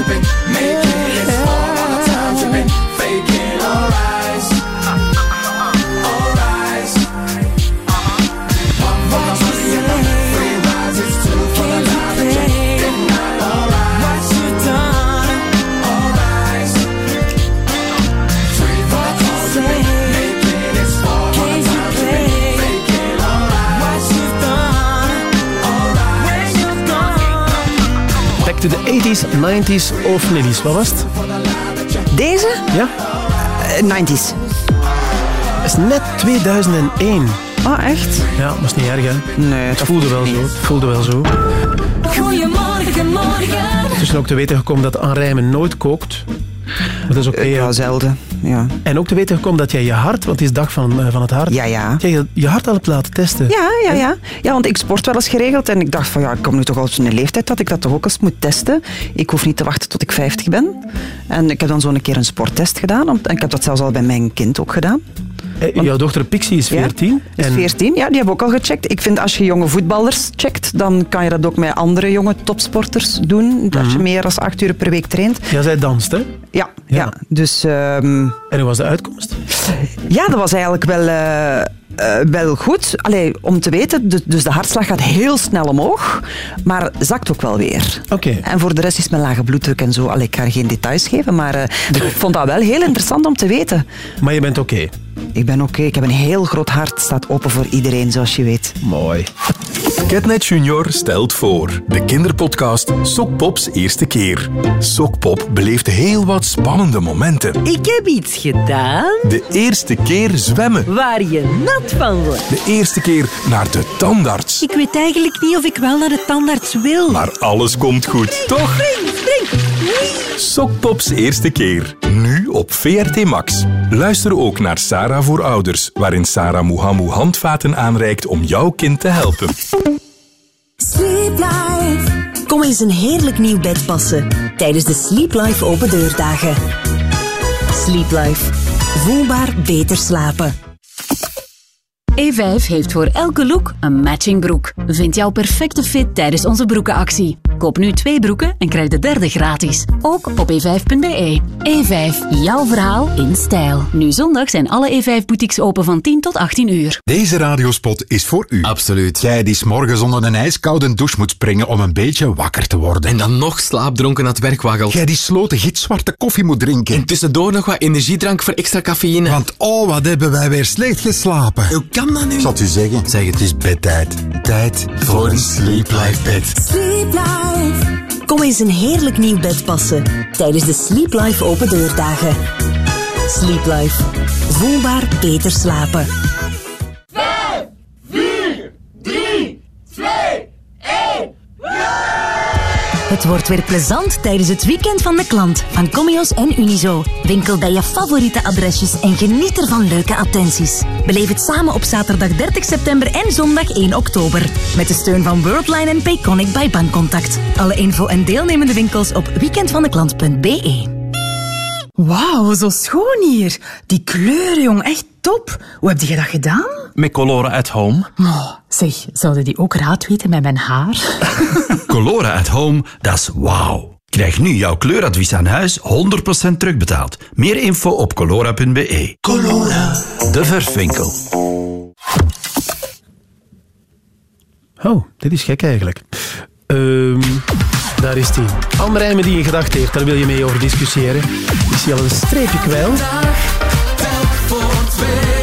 calls you've been making. It's four all the times you've 80s, 90s of Nillies. Wat was het? Deze? Ja. Eh, 90s. Dat is net 2001. Ah, echt? Ja, is niet erg, hè? Nee, het voelde wel zo. Het voelde wel zo. Goedemorgen, morgen. Het is ook te weten gekomen dat Anne Rijmen nooit kookt. Dat is oké. Ja, zelden. Ja. En ook te weten gekomen dat jij je hart, want het is dag van, eh, van het hart, Ja, ja. jij je hart al hebt laten testen. Ja, ja, ja. Ja, want ik sport wel eens geregeld en ik dacht van ja, ik kom nu toch al een leeftijd dat ik dat toch ook eens moet testen. Ik hoef niet te wachten tot ik 50 ben. En ik heb dan zo'n keer een sporttest gedaan. En ik heb dat zelfs al bij mijn kind ook gedaan. Eh, Jouw dochter Pixie is 14. Is 14, ja, die hebben ook al gecheckt. Ik vind als je jonge voetballers checkt, dan kan je dat ook met andere jonge topsporters doen. Als je Mhm. meer dan acht uur per week traint. Ja, zij danst, hè? Ja, ja. dus... ehm, En hoe was de uitkomst? Ja, dat was eigenlijk wel, eh, eh, wel goed. Allee, om te weten, de- dus de hartslag gaat heel snel omhoog, maar zakt ook wel weer. Oké. En voor de rest is mijn lage bloeddruk en zo. Allee, ik ga geen details geven, maar eh, ik vond dat wel heel interessant om te weten. Maar je bent oké? Ik ben oké. Ik heb een heel groot hart. staat open voor iedereen, zoals je weet. Mooi. Catnet Junior stelt voor de kinderpodcast Sokpops eerste keer. Sokpop beleeft heel wat spannende momenten. Ik heb iets gedaan De eerste keer zwemmen. waar je nat van wordt. De eerste keer naar de tandarts. Ik weet eigenlijk niet of ik wel naar de tandarts wil. Maar alles komt goed, toch? Spring, spring. Sokpops eerste keer. Nu op VRT Max. Luister ook naar Voor Ouders, waarin Sarah Muhamu handvaten aanreikt om jouw kind te helpen. Sleep Life. Kom eens een heerlijk nieuw bed passen tijdens de Sleep Life open deurdagen. Sleep Life. Voelbaar beter slapen. E5 heeft voor elke look een matching broek. Vind jouw perfecte fit tijdens onze broekenactie. Koop nu twee broeken en krijg de derde gratis. Ook op e5.be. E5, jouw verhaal in stijl. Nu zondag zijn alle E5-boutiques open van 10 tot 18 uur. Deze radiospot is voor u. Absoluut. Jij die 's morgens onder een ijskoude douche moet springen om een beetje wakker te worden. En dan nog slaapdronken naar het werk waggelt. Jij die sloten gitzwarte koffie moet drinken. En tussendoor nog wat energiedrank voor extra cafeïne. Want oh, wat hebben wij weer slecht geslapen. Hoe kan dat nu? Zal het u zeggen? Zeg, het is bedtijd. Tijd voor een Sleep Life bed. Sleep Life. Kom eens een heerlijk nieuw bed passen tijdens de Sleep Life open deurdagen. Sleep Life. Voelbaar beter slapen. 4, 3, 2, 1. Het wordt weer plezant tijdens het weekend van de klant van Comios en Unizo. Winkel bij je favoriete adresjes en geniet er van leuke attenties. Beleef het samen op zaterdag 30 september en zondag 1 oktober. Met de steun van Worldline en Payconic bij Bankcontact. Alle info en deelnemende winkels op weekendvandeklant.be. Wauw, zo schoon hier. Die kleuren, jong, echt top. Hoe heb je dat gedaan? Met Colora at Home. Oh, zeg, zouden die ook raad weten met mijn haar? *laughs* Colora at Home, dat is wauw. Krijg nu jouw kleuradvies aan huis 100% terugbetaald. Meer info op colora.be. Colora. De verfwinkel. Oh, dit is gek eigenlijk. Ehm, daar is hij. Anne Rijmen die een gedachte heeft, daar wil je mee over discussiëren. Ik zie al een streepje kwijl. In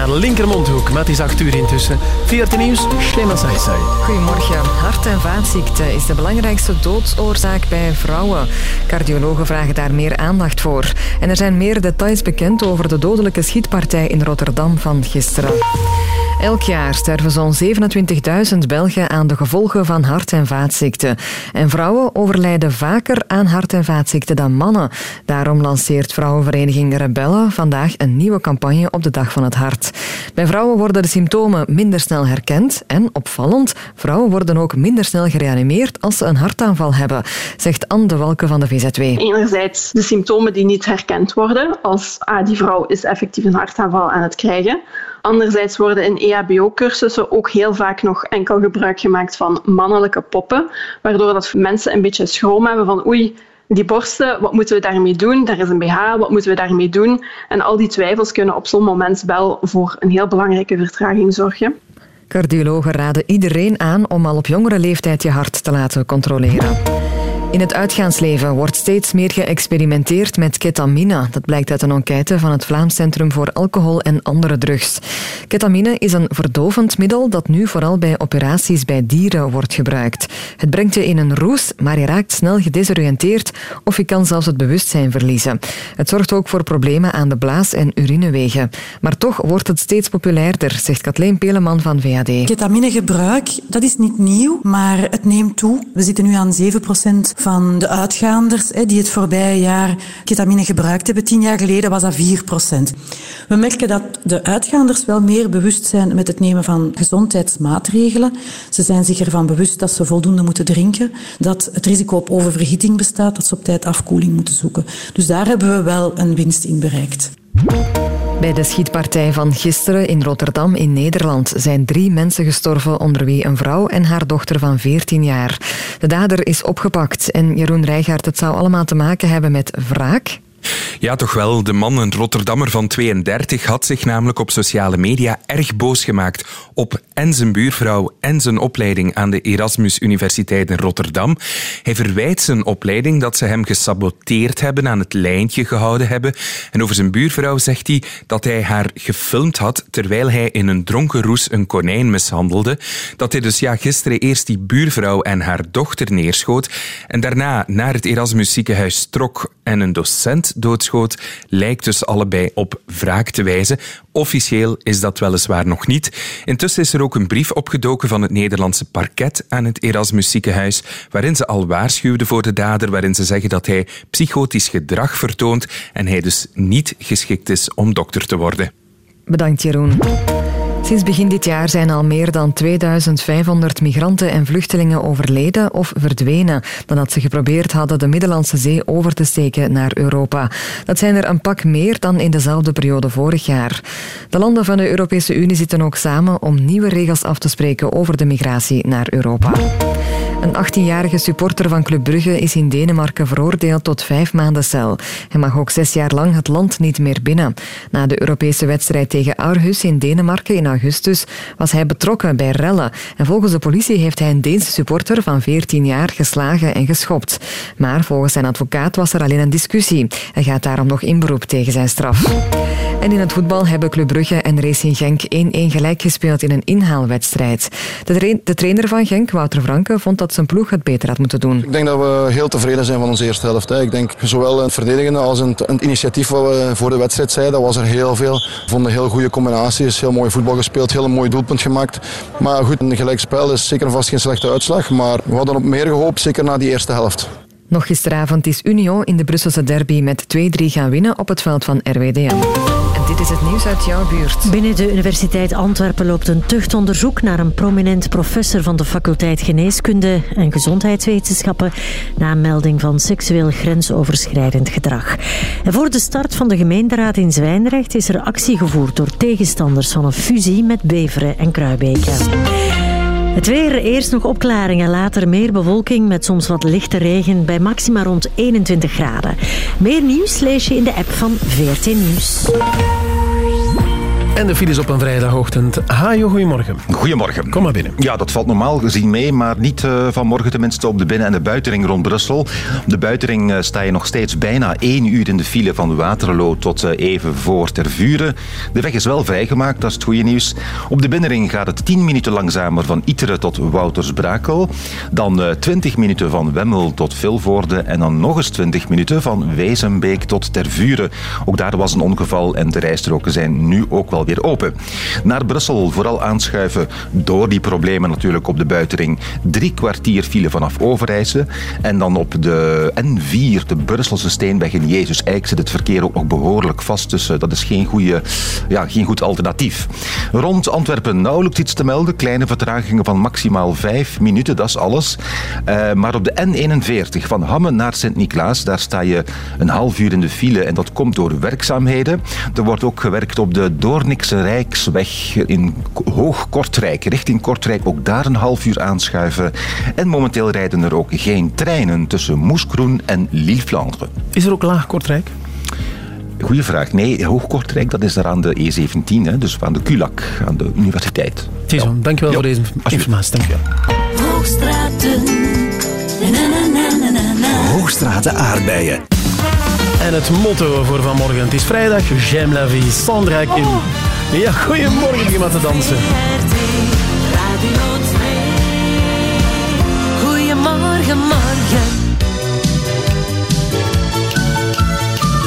haar linkermondhoek, maar het is 8 uur intussen. 14 nieuws, Saisai. Goedemorgen. Hart- en vaatziekte is de belangrijkste doodsoorzaak bij vrouwen. Cardiologen vragen daar meer aandacht voor. En er zijn meer details bekend over de dodelijke schietpartij in Rotterdam van gisteren. Elk jaar sterven zo'n 27.000 Belgen aan de gevolgen van hart- en vaatziekten. En vrouwen overlijden vaker aan hart- en vaatziekten dan mannen. Daarom lanceert vrouwenvereniging Rebellen vandaag een nieuwe campagne op de Dag van het Hart. Bij vrouwen worden de symptomen minder snel herkend en, opvallend, vrouwen worden ook minder snel gereanimeerd als ze een hartaanval hebben, zegt Anne de Walke van de VZW. Enerzijds de symptomen die niet herkend worden, als ah, die vrouw is effectief een hartaanval aan het krijgen. Anderzijds worden in EHBO-cursussen ook heel vaak nog enkel gebruik gemaakt van mannelijke poppen, waardoor dat mensen een beetje schroom hebben van oei, die borsten, wat moeten we daarmee doen? Daar is een BH, wat moeten we daarmee doen? En al die twijfels kunnen op zo'n moment wel voor een heel belangrijke vertraging zorgen. Cardiologen raden iedereen aan om al op jongere leeftijd je hart te laten controleren. In het uitgaansleven wordt steeds meer geëxperimenteerd met ketamine. Dat blijkt uit een enquête van het Vlaams Centrum voor Alcohol en Andere Drugs. Ketamine is een verdovend middel dat nu vooral bij operaties bij dieren wordt gebruikt. Het brengt je in een roes, maar je raakt snel gedesoriënteerd of je kan zelfs het bewustzijn verliezen. Het zorgt ook voor problemen aan de blaas- en urinewegen. Maar toch wordt het steeds populairder, zegt Kathleen Peleman van VAD. Ketaminegebruik, dat is niet nieuw, maar het neemt toe. We zitten nu aan 7% van de uitgaanders die het voorbije jaar ketamine gebruikt hebben. Tien jaar geleden was dat 4%. We merken dat de uitgaanders wel meer bewust zijn met het nemen van gezondheidsmaatregelen. Ze zijn zich ervan bewust dat ze voldoende moeten drinken, dat het risico op oververhitting bestaat, dat ze op tijd afkoeling moeten zoeken. Dus daar hebben we wel een winst in bereikt. Bij de schietpartij van gisteren in Rotterdam in Nederland zijn drie mensen gestorven, onder wie een vrouw en haar dochter van 14 jaar. De dader is opgepakt en Jeroen Rijgaard, het zou allemaal te maken hebben met wraak. Ja, toch wel. De man, een Rotterdammer van 32, had zich namelijk op sociale media erg boos gemaakt op en zijn buurvrouw en zijn opleiding aan de Erasmus Universiteit in Rotterdam. Hij verwijt zijn opleiding dat ze hem gesaboteerd hebben, aan het lijntje gehouden hebben. En over zijn buurvrouw zegt hij dat hij haar gefilmd had terwijl hij in een dronken roes een konijn mishandelde. Dat hij dus ja, gisteren eerst die buurvrouw en haar dochter neerschoot en daarna naar het Erasmus ziekenhuis trok en een docent doodschoot, lijkt dus allebei op wraak te wijzen. Officieel is dat weliswaar nog niet. Intussen is er ook een brief opgedoken van het Nederlandse parket aan het Erasmus ziekenhuis, waarin ze al waarschuwden voor de dader, waarin ze zeggen dat hij psychotisch gedrag vertoont en hij dus niet geschikt is om dokter te worden. Bedankt, Jeroen. Sinds begin dit jaar zijn al meer dan 2500 migranten en vluchtelingen overleden of verdwenen nadat ze geprobeerd hadden de Middellandse Zee over te steken naar Europa. Dat zijn er een pak meer dan in dezelfde periode vorig jaar. De landen van de Europese Unie zitten ook samen om nieuwe regels af te spreken over de migratie naar Europa. Een 18-jarige supporter van Club Brugge is in Denemarken veroordeeld tot vijf maanden cel. Hij mag ook zes jaar lang het land niet meer binnen. Na de Europese wedstrijd tegen Aarhus in Denemarken in augustus was hij betrokken bij rellen. En volgens de politie heeft hij een Deense supporter van 14 jaar geslagen en geschopt. Maar volgens zijn advocaat was er alleen een discussie. Hij gaat daarom nog in beroep tegen zijn straf. En in het voetbal hebben Club Brugge en Racing Genk 1-1 gelijk gespeeld in een inhaalwedstrijd. De, de trainer van Genk, Wouter Franke, vond dat zijn ploeg het beter had moeten doen. Ik denk dat we heel tevreden zijn van onze eerste helft. hè. Ik denk zowel het verdedigende als in het, in het initiatief wat we voor de wedstrijd zeiden, was er heel veel. Vonden heel goede combinaties, heel mooi voetbal gespeeld, heel mooi doelpunt gemaakt. Maar goed, een gelijkspel is zeker vast geen slechte uitslag, maar we hadden op meer gehoopt, zeker na die eerste helft. Nog gisteravond is Union in de Brusselse derby met 2-3 gaan winnen op het veld van RWDM. En dit is het nieuws uit jouw buurt. Binnen de Universiteit Antwerpen loopt een tuchtonderzoek naar een prominent professor van de faculteit Geneeskunde en Gezondheidswetenschappen na een melding van seksueel grensoverschrijdend gedrag. En voor de start van de gemeenteraad in Zwijndrecht is er actie gevoerd door tegenstanders van een fusie met Beveren en Kruibeke. Het weer, eerst nog opklaringen, later meer bewolking met soms wat lichte regen bij maxima rond 21 graden. Meer nieuws lees je in de app van VRT Nieuws. En de files op een vrijdagochtend. Hajo, goedemorgen. Goedemorgen. Kom maar binnen. Ja, dat valt normaal gezien mee, maar niet eh, vanmorgen tenminste op de binnen- en de buitenring rond Brussel. Op de buitenring eh, sta je nog steeds bijna één uur in de file van Waterloo tot eh, even voor Tervuren. De weg is wel vrijgemaakt, dat is het goede nieuws. Op de binnenring gaat het 10 minuten langzamer van Iteren tot Woutersbrakel. Dan eh, 20 minuten van Wemmel tot Vilvoorde en dan nog eens 20 minuten van Wezenbeek tot Tervuren. Ook daar was een ongeval en de rijstroken zijn nu ook wel weer weer open. Naar Brussel vooral aanschuiven door die problemen natuurlijk op de buitenring. Drie kwartier file vanaf Overijse. En dan op de N4, de Brusselse Steenweg in Jezus Eik, zit het verkeer ook nog behoorlijk vast. Dus eh, dat is geen, goede, ja, geen goed alternatief. Rond Antwerpen nauwelijks iets te melden. Kleine vertragingen van maximaal vijf minuten, dat is alles. Eh, maar op de N41 van Hamme naar Sint-Niklaas, daar sta je een half uur in de file en dat komt door werkzaamheden. Er wordt ook gewerkt op de Doornikse Rijksweg in Hoog Kortrijk, richting Kortrijk. Ook daar een half uur aanschuiven. En momenteel rijden er ook geen treinen tussen Moeskroen en Lille-Vlaanderen. Is er ook laag Kortrijk? Goeie vraag. Nee, Hoog Kortrijk, dat is daar aan de E17, hè, dus aan de KULAK, aan de universiteit. Ziezo, dankjewel voor deze informatie. Dankjewel. Hoogstraten. Na, na, na, na, na, na. Hoogstraten aardbeien. En het motto voor vanmorgen. Het is vrijdag. J'aime la vie. Sandra Kim. Ja, goedemorgen. Maar te dansen. Radio 2. Goedemorgen, morgen.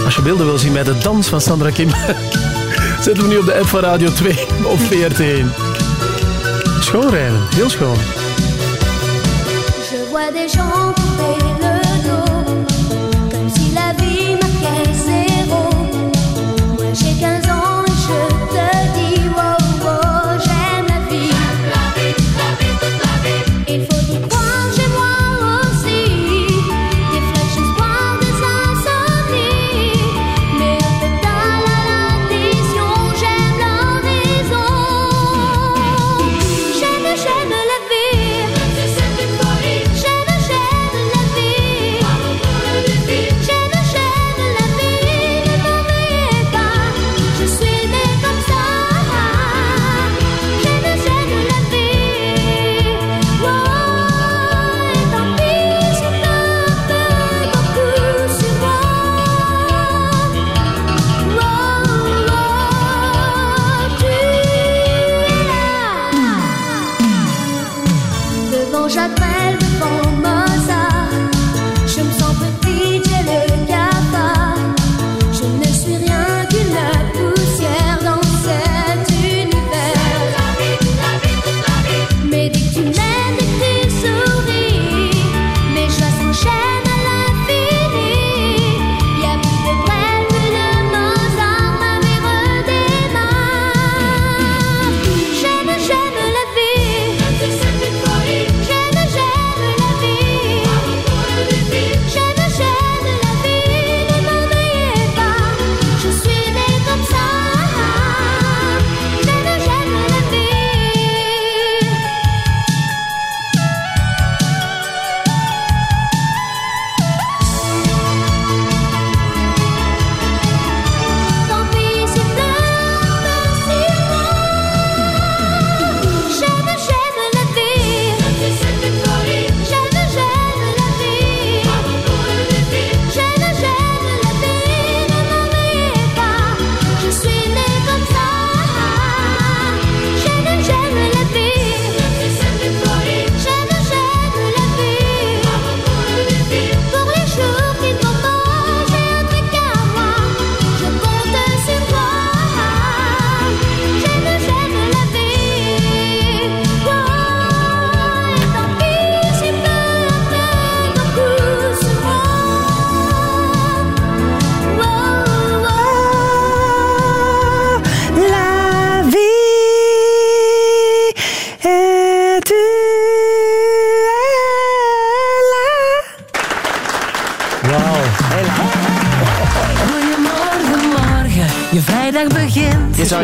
Als je beelden wil zien bij de dans van Sandra Kim, *laughs* zetten we nu op de app van Radio 2 op VRT1. Schoon rijden, heel schoon. Je vois des gens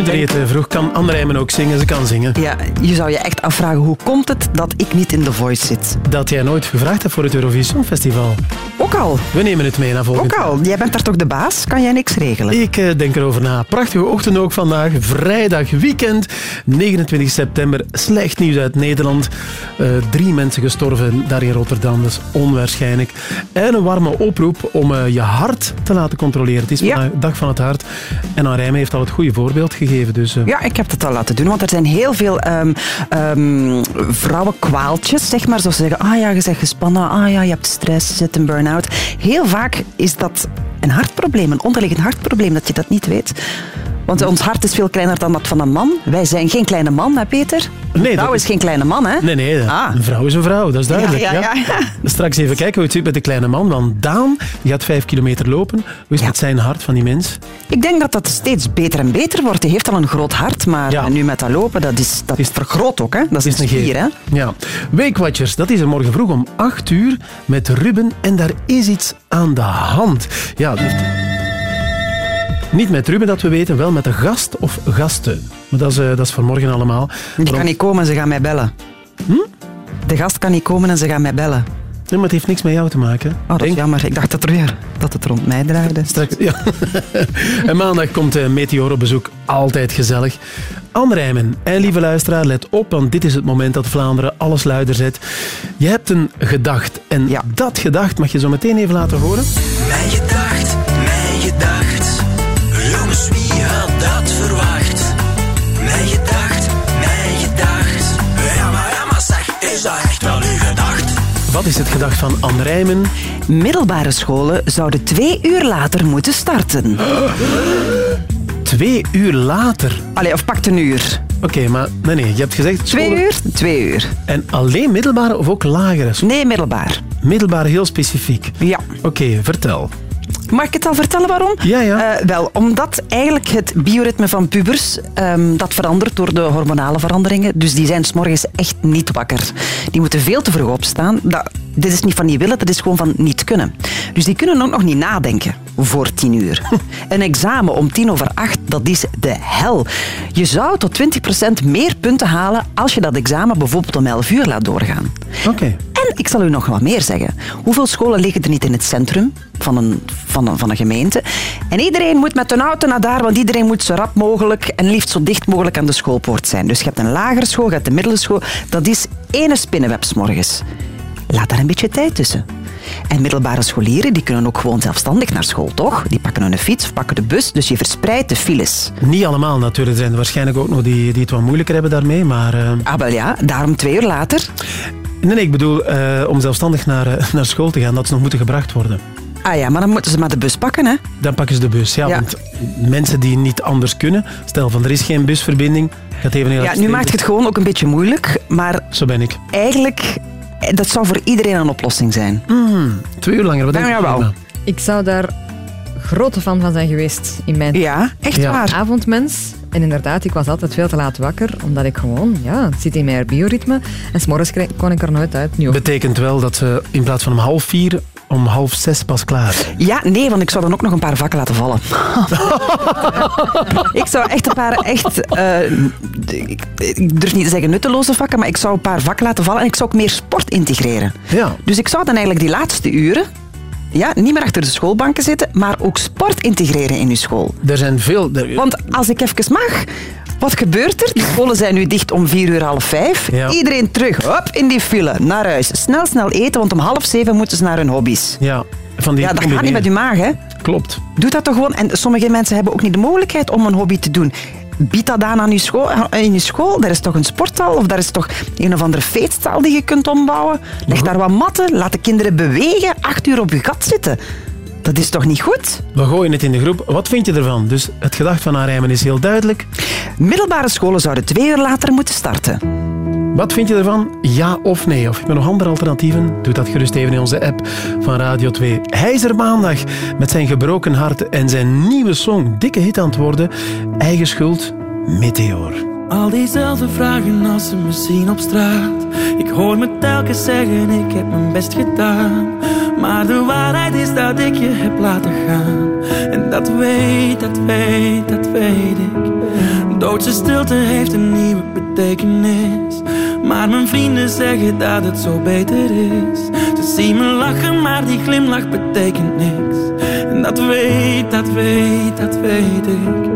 het eh, vroeg. Kan Anne Rijmen ook zingen? Ze kan zingen. Ja, je zou je echt afvragen, hoe komt het dat ik niet in The Voice zit? Dat jij nooit gevraagd hebt voor het Eurovisie Songfestival. Ook al. We nemen het mee naar volgend Ook al. Jij bent daar toch de baas? Kan jij niks regelen? Ik eh, denk erover na. Prachtige ochtend ook vandaag. Vrijdag, weekend, 29 september. Slecht nieuws uit Nederland. Eh, drie mensen gestorven daar in Rotterdam. Dat is onwaarschijnlijk. En een warme oproep om je hart te laten controleren. Het is vandaag dag van het hart. En Anne heeft al het goede voorbeeld gegeven. Dus, eh, Ja, ik heb het al laten doen, want er zijn heel veel ehm ehm, vrouwenkwaaltjes, zeg maar. Zoals ze zeggen, ah ja, je bent gespannen, ah ja, je hebt stress, je zit een burn-out. Heel vaak is dat een hartprobleem, een onderliggend hartprobleem, dat je dat niet weet. Want ons hart is veel kleiner dan dat van een man. Wij zijn geen kleine man, hè Peter? Nee, een vrouw dat is geen kleine man, hè? Nee, nee. Een vrouw is een vrouw, dat is duidelijk. Ja, ja, ja. Straks even kijken hoe het zit met de kleine man. Want Daan die gaat vijf kilometer lopen. Hoe is het met zijn hart van die mens? Ik denk dat dat steeds beter en beter wordt. Hij heeft al een groot hart, maar nu met dat lopen, dat is, dat vergroot ook. Hè? Dat is, een spier, hè? Ja. Weekwatchers, dat is er morgen vroeg om 8 uur met Ruben. En daar is iets aan de hand. Ja, heeft- niet met Ruben dat we weten, wel met de gast of gasten. Maar dat is, eh, dat is voor morgen allemaal. Die kan niet komen en ze gaan mij bellen. Hm? De gast kan niet komen en ze gaan mij bellen. Nee, maar het heeft niks met jou te maken. Oh, dat is jammer. Ik dacht dat, er weer, dat het rond mij draaide. Straks, ja. *laughs* en maandag komt eh, Meteor op bezoek. Altijd gezellig. Anne Rijmen. En lieve luisteraar, let op, want dit is het moment dat Vlaanderen alles luider zet. Je hebt een gedacht. En dat gedacht mag je zo meteen even laten horen. Mijn gedacht, Wat is het gedacht van Anne Rijmen? Middelbare scholen zouden twee uur later moeten starten. Twee uur later? Allee, of pakt een uur. Oké, maar nee, nee, je hebt gezegd... Twee uur? Twee uur. En alleen middelbare of ook lagere scholen? Nee, middelbaar. Middelbare heel specifiek? Ja. Oké, vertel. Mag ik het al vertellen waarom? Ja, ja. Eh, wel, omdat eigenlijk het bioritme van pubers, ehm, dat verandert door de hormonale veranderingen. Dus die zijn s'morgens echt niet wakker. Die moeten veel te vroeg opstaan. Dat, dit is niet van niet willen, dat is gewoon van niet kunnen. Dus die kunnen ook nog niet nadenken voor tien uur. *laughs* Een examen om tien over acht, dat is de hel. Je zou tot 20% meer punten halen als je dat examen bijvoorbeeld om 11 uur laat doorgaan. Oké. Ik zal u nog wat meer zeggen. Hoeveel scholen liggen er niet in het centrum van een, van een, van een gemeente? En iedereen moet met een auto naar daar, want iedereen moet zo rap mogelijk en liefst zo dicht mogelijk aan de schoolpoort zijn. Dus je hebt een lagere school, je hebt een middelbare school. Dat is ene spinnenweb 's morgens. Laat daar een beetje tijd tussen. En middelbare scholieren die kunnen ook gewoon zelfstandig naar school, toch? Die pakken hun fiets of pakken de bus, dus je verspreidt de files. Niet allemaal natuurlijk. Er zijn waarschijnlijk ook nog die, die het wat moeilijker hebben daarmee, maar... eh, Ah, wel ja, daarom twee uur later. Nee, nee, ik bedoel, eh, om zelfstandig naar, eh, *laughs* naar school te gaan, dat ze nog moeten gebracht worden. Ah ja, maar dan moeten ze maar de bus pakken, hè? Dan pakken ze de bus, ja. Ja. Want mensen die niet anders kunnen, stel van er is geen busverbinding, gaat even heel Ja, nu maakt het gewoon ook een beetje moeilijk, maar Zo ben ik. eigenlijk, eh, dat zou voor iedereen een oplossing zijn. Mm, twee uur langer, wat denk je? Ik zou daar grote fan van zijn geweest in mijn Ja, echt Ja. waar. avondmens. En inderdaad, ik was altijd veel te laat wakker, omdat ik gewoon, ja, het zit in mijn bioritme. En s'morgens kon ik er nooit uit. Nu. Betekent wel dat ze in plaats van om half vier, om half zes pas klaar zijn. Ja, nee, want ik zou dan ook nog een paar vakken laten vallen. *laughs* ik zou echt een paar, echt, eh, ik, ik durf niet te zeggen nutteloze vakken, maar ik zou een paar vakken laten vallen en ik zou ook meer sport integreren. Ja. Dus ik zou dan eigenlijk die laatste uren, ja, niet meer achter de schoolbanken zitten, maar ook sport integreren in uw school. Er zijn veel... er- Want als ik even mag, wat gebeurt er? De scholen zijn nu dicht om vier uur, half vijf. Ja. Iedereen terug, hop, in die file, naar huis. Snel, snel eten, want om half zeven moeten ze naar hun hobby's. Ja, van die Ja, dat gaat niet met uw maag, hè? Klopt. Doe dat toch gewoon. En sommige mensen hebben ook niet de mogelijkheid om een hobby te doen. Bied dat aan aan je school, in je school. Daar is toch een sporthal of daar is toch een of andere feestzaal die je kunt ombouwen. Leg daar wat matten, laat de kinderen bewegen, acht uur op je gat zitten. Dat is toch niet goed? We gooien het in de groep. Wat vind je ervan? Dus het gedacht van Arijmen is heel duidelijk. Middelbare scholen zouden twee uur later moeten starten. Wat vind je ervan? Ja of nee? Of heb je nog andere alternatieven? Doe dat gerust even in onze app van Radio 2. Hij is er maandag met zijn gebroken hart en zijn nieuwe song. Dikke hit aan het worden. Eigen schuld, Meteor. Al diezelfde vragen als ze me zien op straat. Ik hoor me telkens zeggen, ik heb mijn best gedaan. Maar de waarheid is dat ik je heb laten gaan. En dat weet, dat weet, dat weet ik. Doodse stilte heeft een nieuwe betekenis. Maar mijn vrienden zeggen dat het zo beter is. Ze zien me lachen, maar die glimlach betekent niks. En dat weet, dat weet, dat weet ik.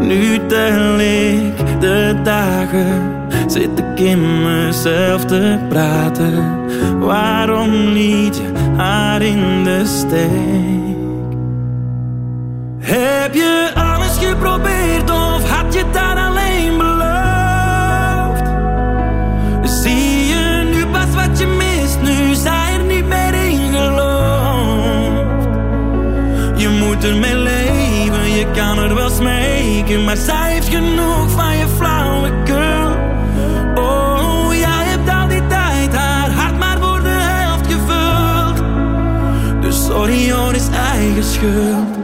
Nu tel ik de dagen, zit ik in mezelf te praten. Waarom liet je haar in de steek? Heb je alles geprobeerd of had je dat maar zij heeft genoeg van je flauwekul. Oh, jij hebt al die tijd haar hart maar voor de helft gevuld. Dus sorry hoor, is eigen schuld.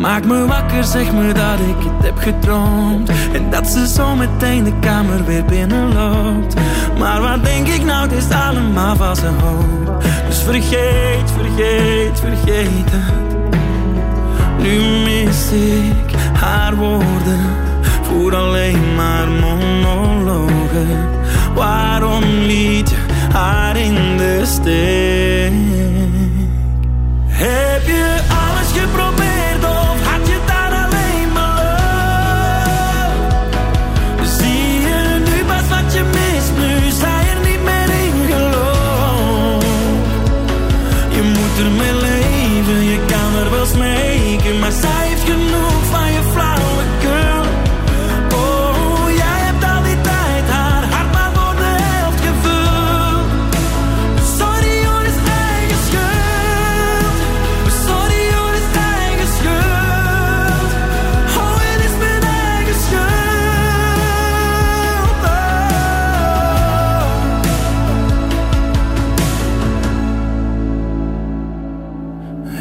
Maak me wakker, zeg me dat ik het heb gedroomd En dat ze zo meteen de kamer weer binnenloopt Maar wat denk ik nou, het is allemaal van zijn hoop Dus vergeet, vergeet, vergeet het Nu mis ik haar woorden. Voer alleen maar monologen. Waarom liet haar in de steek? Heb je alles geprobeerd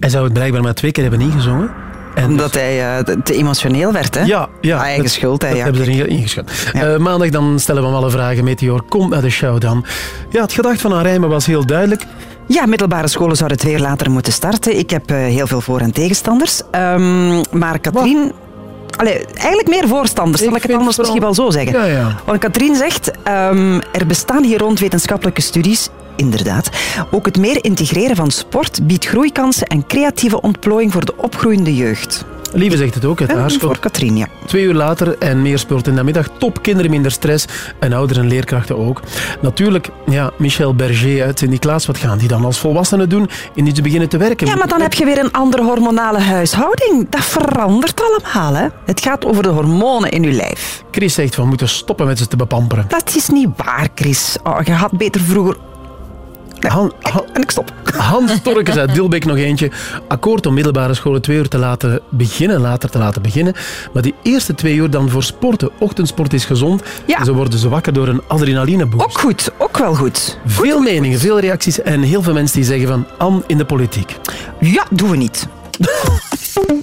Hij zou het blijkbaar maar twee keer hebben ingezongen. En Omdat hij eh, te emotioneel werd, hè? Ja, ja. Eigen dat- schuld, hè? Dat Ja, hebben ze erin ingeschat. Eh, maandag dan stellen we hem alle vragen. Meteor komt naar de show dan. Ja, het gedacht van Arijmen was heel duidelijk. Ja, middelbare scholen zouden twee jaar later moeten starten. Ik heb eh, heel veel voor- en tegenstanders. Ehm, maar Katrien... Allee, eigenlijk meer voorstanders, zal ik, het anders misschien wel zo zeggen. Ja, ja. Want Katrien zegt, ehm, er bestaan hier rond wetenschappelijke studies, inderdaad, ook het meer integreren van sport biedt groeikansen en creatieve ontplooiing voor de opgroeiende jeugd. Lieve zegt het ook, het haar voor Katrien, ja. Twee uur later en meer sport in de middag. Top, kinderen minder stress en ouderen en leerkrachten ook. Natuurlijk, ja, Michel Berger uit Sint-Niklaas, wat gaan die dan als volwassenen doen? In iets beginnen te werken? Ja, maar dan heb je weer een andere hormonale huishouding. Dat verandert allemaal, hè. Het gaat over de hormonen in je lijf. Chris zegt, we moeten stoppen met ze te bepamperen. Dat is niet waar, Chris. Oh, je had beter vroeger... Han, en ik stop. *laughs* Hans Torkes uit Dilbeek nog eentje. Akkoord om middelbare scholen twee uur te laten beginnen, later te laten beginnen. Maar die eerste twee uur dan voor sporten. Ochtendsport is gezond. En zo worden ze wakker door een adrenalineboost. Ook goed, ook wel goed. Veel meningen, veel reacties en heel veel mensen die zeggen van Anne in de politiek. Ja, doen we niet. *laughs*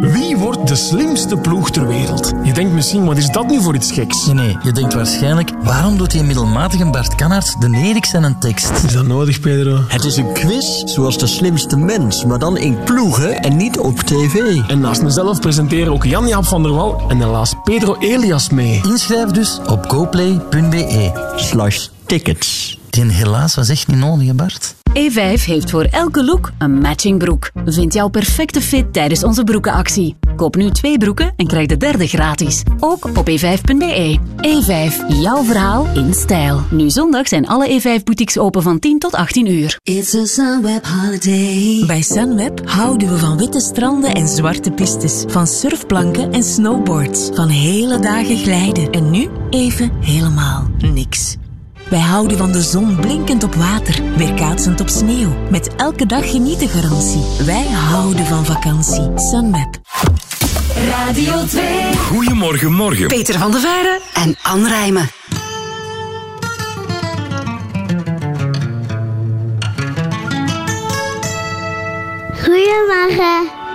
Wie wordt de slimste ploeg ter wereld? Je denkt misschien, wat is dat nu voor iets geks? Nee, nee, je denkt waarschijnlijk, waarom doet die middelmatige Bart Kannaert de Eriksen een tekst? Is dat nodig, Pedro? Het is een quiz zoals de slimste mens, maar dan in ploegen en niet op tv. En naast mezelf presenteren ook Jan-Jaap van der Wal en helaas Pedro Elias mee. Inschrijf dus op goplay.be slash tickets. Die helaas was echt niet nodig, Bart. E5 heeft voor elke look een matching broek. Vind jouw perfecte fit tijdens onze broekenactie. Koop nu twee broeken en krijg de derde gratis. Ook op e5.be. E5, jouw verhaal in stijl. Nu zondag zijn alle E5-boutiques open van 10 tot 18 uur. It's a Sunweb holiday. Bij Sunweb houden we van witte stranden en zwarte pistes. Van surfplanken en snowboards. Van hele dagen glijden. En nu even helemaal niks. Wij houden van de zon blinkend op water, weerkaatsend op sneeuw. Met elke dag genieten garantie. Wij houden van vakantie. Sunweb. Radio 2. Goedemorgen, morgen. Peter van der Veire en Anne Rijmen. Goedemorgen.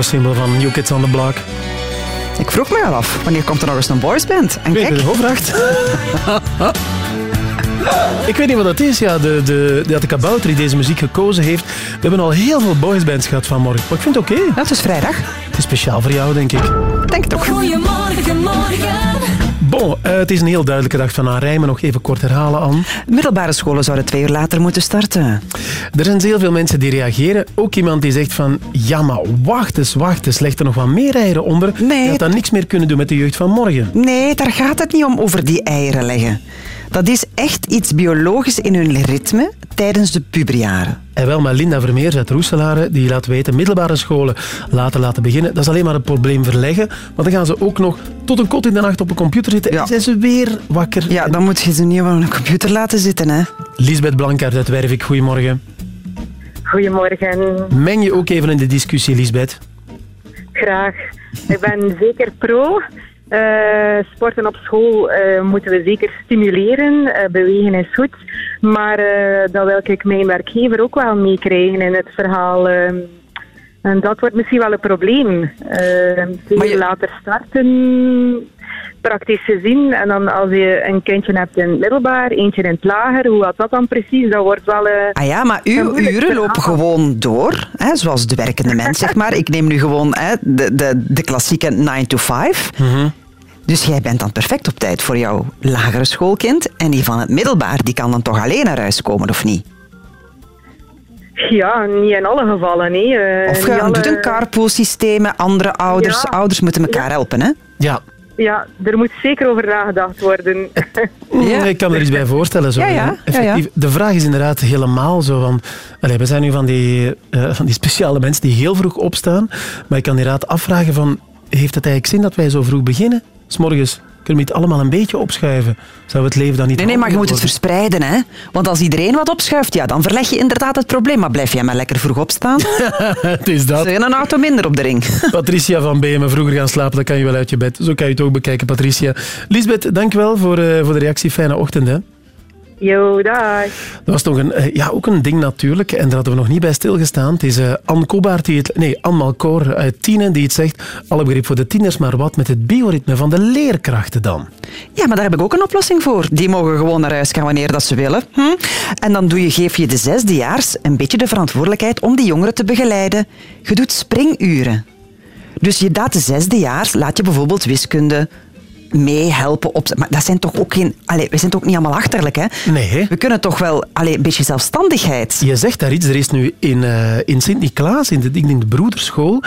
Klaversymbol van New Kids on the Block. Ik vroeg me al af, wanneer komt er nog eens een boysband? En Weet kijk, de hoofdracht. *laughs* Ik weet niet wat dat is. Ja, de, de, de, de kabouter die deze muziek gekozen heeft. We hebben al heel veel boysbands gehad vanmorgen. Maar ik vind het oké. Ja, het is vrijdag. Het is speciaal voor jou, denk ik. Denk het ook. Goedemorgen, morgen. Bon, eh, het is een heel duidelijke dag van aan rijmen. Nog even kort herhalen, Anne. Middelbare scholen zouden twee uur later moeten starten. Er zijn heel veel mensen die reageren. Ook iemand die zegt van... Ja, maar wacht eens, wacht eens. Leg er nog wat meer eieren onder. Nee. Je had dan niks meer kunnen doen met de jeugd van morgen. Nee, daar gaat het niet om over die eieren leggen. Dat is echt iets biologisch in hun ritme tijdens de puberjaren. En wel, maar Linda Vermeers uit Roeselare, die laat weten middelbare scholen laten laten beginnen. Dat is alleen maar het probleem verleggen. Want dan gaan ze ook nog tot een kot in de nacht op een computer zitten. En zijn ze weer wakker. Ja, dan moet je ze niet op een computer laten zitten, hè. Lisbeth Blankaert uit Wervik, goedemorgen. Goedemorgen, Meng je ook even in de discussie, Lisbeth? graag. Ik ben *laughs* zeker pro. Eh, sporten op school eh, moeten we zeker stimuleren. Eh, bewegen is goed. Maar eh, dat wil ik mijn werkgever ook wel meekrijgen in het verhaal. En dat wordt misschien wel een probleem. Eh veel later starten, praktisch gezien. En dan als je een kindje hebt in het middelbaar, eentje in het lager, hoe gaat dat dan precies? Dat wordt wel... eh, Ah ja, maar uw uren lopen gewoon door, hè, zoals de werkende mens, zeg maar. Ik neem nu gewoon hè, de, de, de klassieke 9 to 5. Dus jij bent dan perfect op tijd voor jouw lagere schoolkind. En die van het middelbaar, die kan dan toch alleen naar huis komen, of niet? Ja, niet in alle gevallen. Nee. Eh, Of je alle- doet een carpool-systeem andere ouders. Ja. Ouders moeten elkaar helpen, hè? Ja. Ja, er moet zeker over nagedacht worden. *laughs* Ik kan me er iets bij voorstellen. Zo. Ja, ja, ja, Effectief. ja. De vraag is inderdaad helemaal zo van... Allee, we zijn nu van die, eh, van die speciale mensen die heel vroeg opstaan. Maar ik kan inderdaad afvragen van... Heeft het eigenlijk zin dat wij zo vroeg beginnen? S'morgens kunnen we het allemaal een beetje opschuiven. Zou het leven dan niet... Nee, nee, maar je moet het verspreiden, hè? Want als iedereen wat opschuift, ja, dan verleg je inderdaad het probleem. Maar blijf jij maar lekker vroeg opstaan. *laughs* het is dat. Zeg een auto minder op de ring. *laughs* Patricia van Beemen, vroeger gaan slapen, dan kan je wel uit je bed. Zo kan je het ook bekijken, Patricia. Lisbeth, dank wel voor, eh, voor de reactie. Fijne ochtend, hè. Yo, dag. Dat was toch een, eh, ja, ook een ding natuurlijk, en daar hadden we nog niet bij stilgestaan. Het is eh, Anne Kobaert, die het, nee, Anne Malcor uit Tienen, die het zegt. Alle begrip voor de tieners, maar wat met het bioritme van de leerkrachten dan? Ja, maar daar heb ik ook een oplossing voor. Die mogen gewoon naar huis gaan wanneer dat ze willen. Hm? En dan doe je, geef je de zesdejaars een beetje de verantwoordelijkheid om die jongeren te begeleiden. Je doet springuren. Dus je laat de zesdejaars, laat je bijvoorbeeld wiskunde meehelpen op... Maar dat zijn toch ook geen... Allee, we zijn toch ook niet allemaal achterlijk, hè? Nee. We kunnen toch wel allee, een beetje zelfstandigheid. Je zegt daar iets, er is nu in, eh, in Sint-Niklaas, in de, ik denk de broederschool,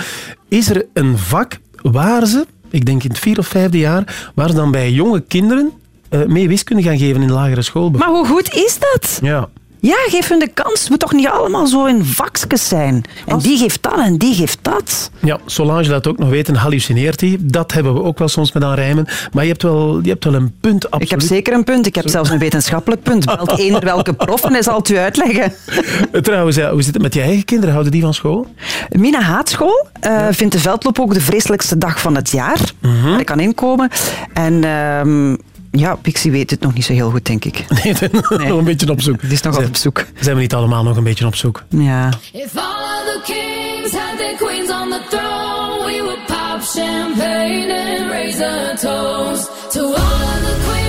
is er een vak waar ze, ik denk in het vierde of vijfde jaar, waar ze dan bij jonge kinderen eh, mee wiskunde gaan geven in de lagere school. Maar hoe goed is dat? Ja. Ja, geef hun de kans. Het moet toch niet allemaal zo in vakjes zijn. En die geeft dat en die geeft dat. Ja, Solange laat ook nog weten, hallucineert hij. Dat hebben we ook wel soms met aanrijmen. Maar je hebt wel, je hebt wel een punt, absoluut. Ik heb zeker een punt. Ik heb zelfs een wetenschappelijk punt. Belt *laughs* eender welke prof en hij zal het u uitleggen. Trouwens, ja, hoe zit het met je eigen kinderen? Houden die van school? Mina Haatschool uh, vindt de veldloop ook de vreselijkste dag van het jaar. Ik kan inkomen. En... ehm, ja, Pixie weet het nog niet zo heel goed, denk ik. *laughs* Nee, *laughs* nog een beetje op zoek. Die is nog op zoek. Zijn we niet allemaal nog een beetje op zoek? Ja. If all of the kings had their queens on the throne, we would pop champagne and raise a toast to all of the queens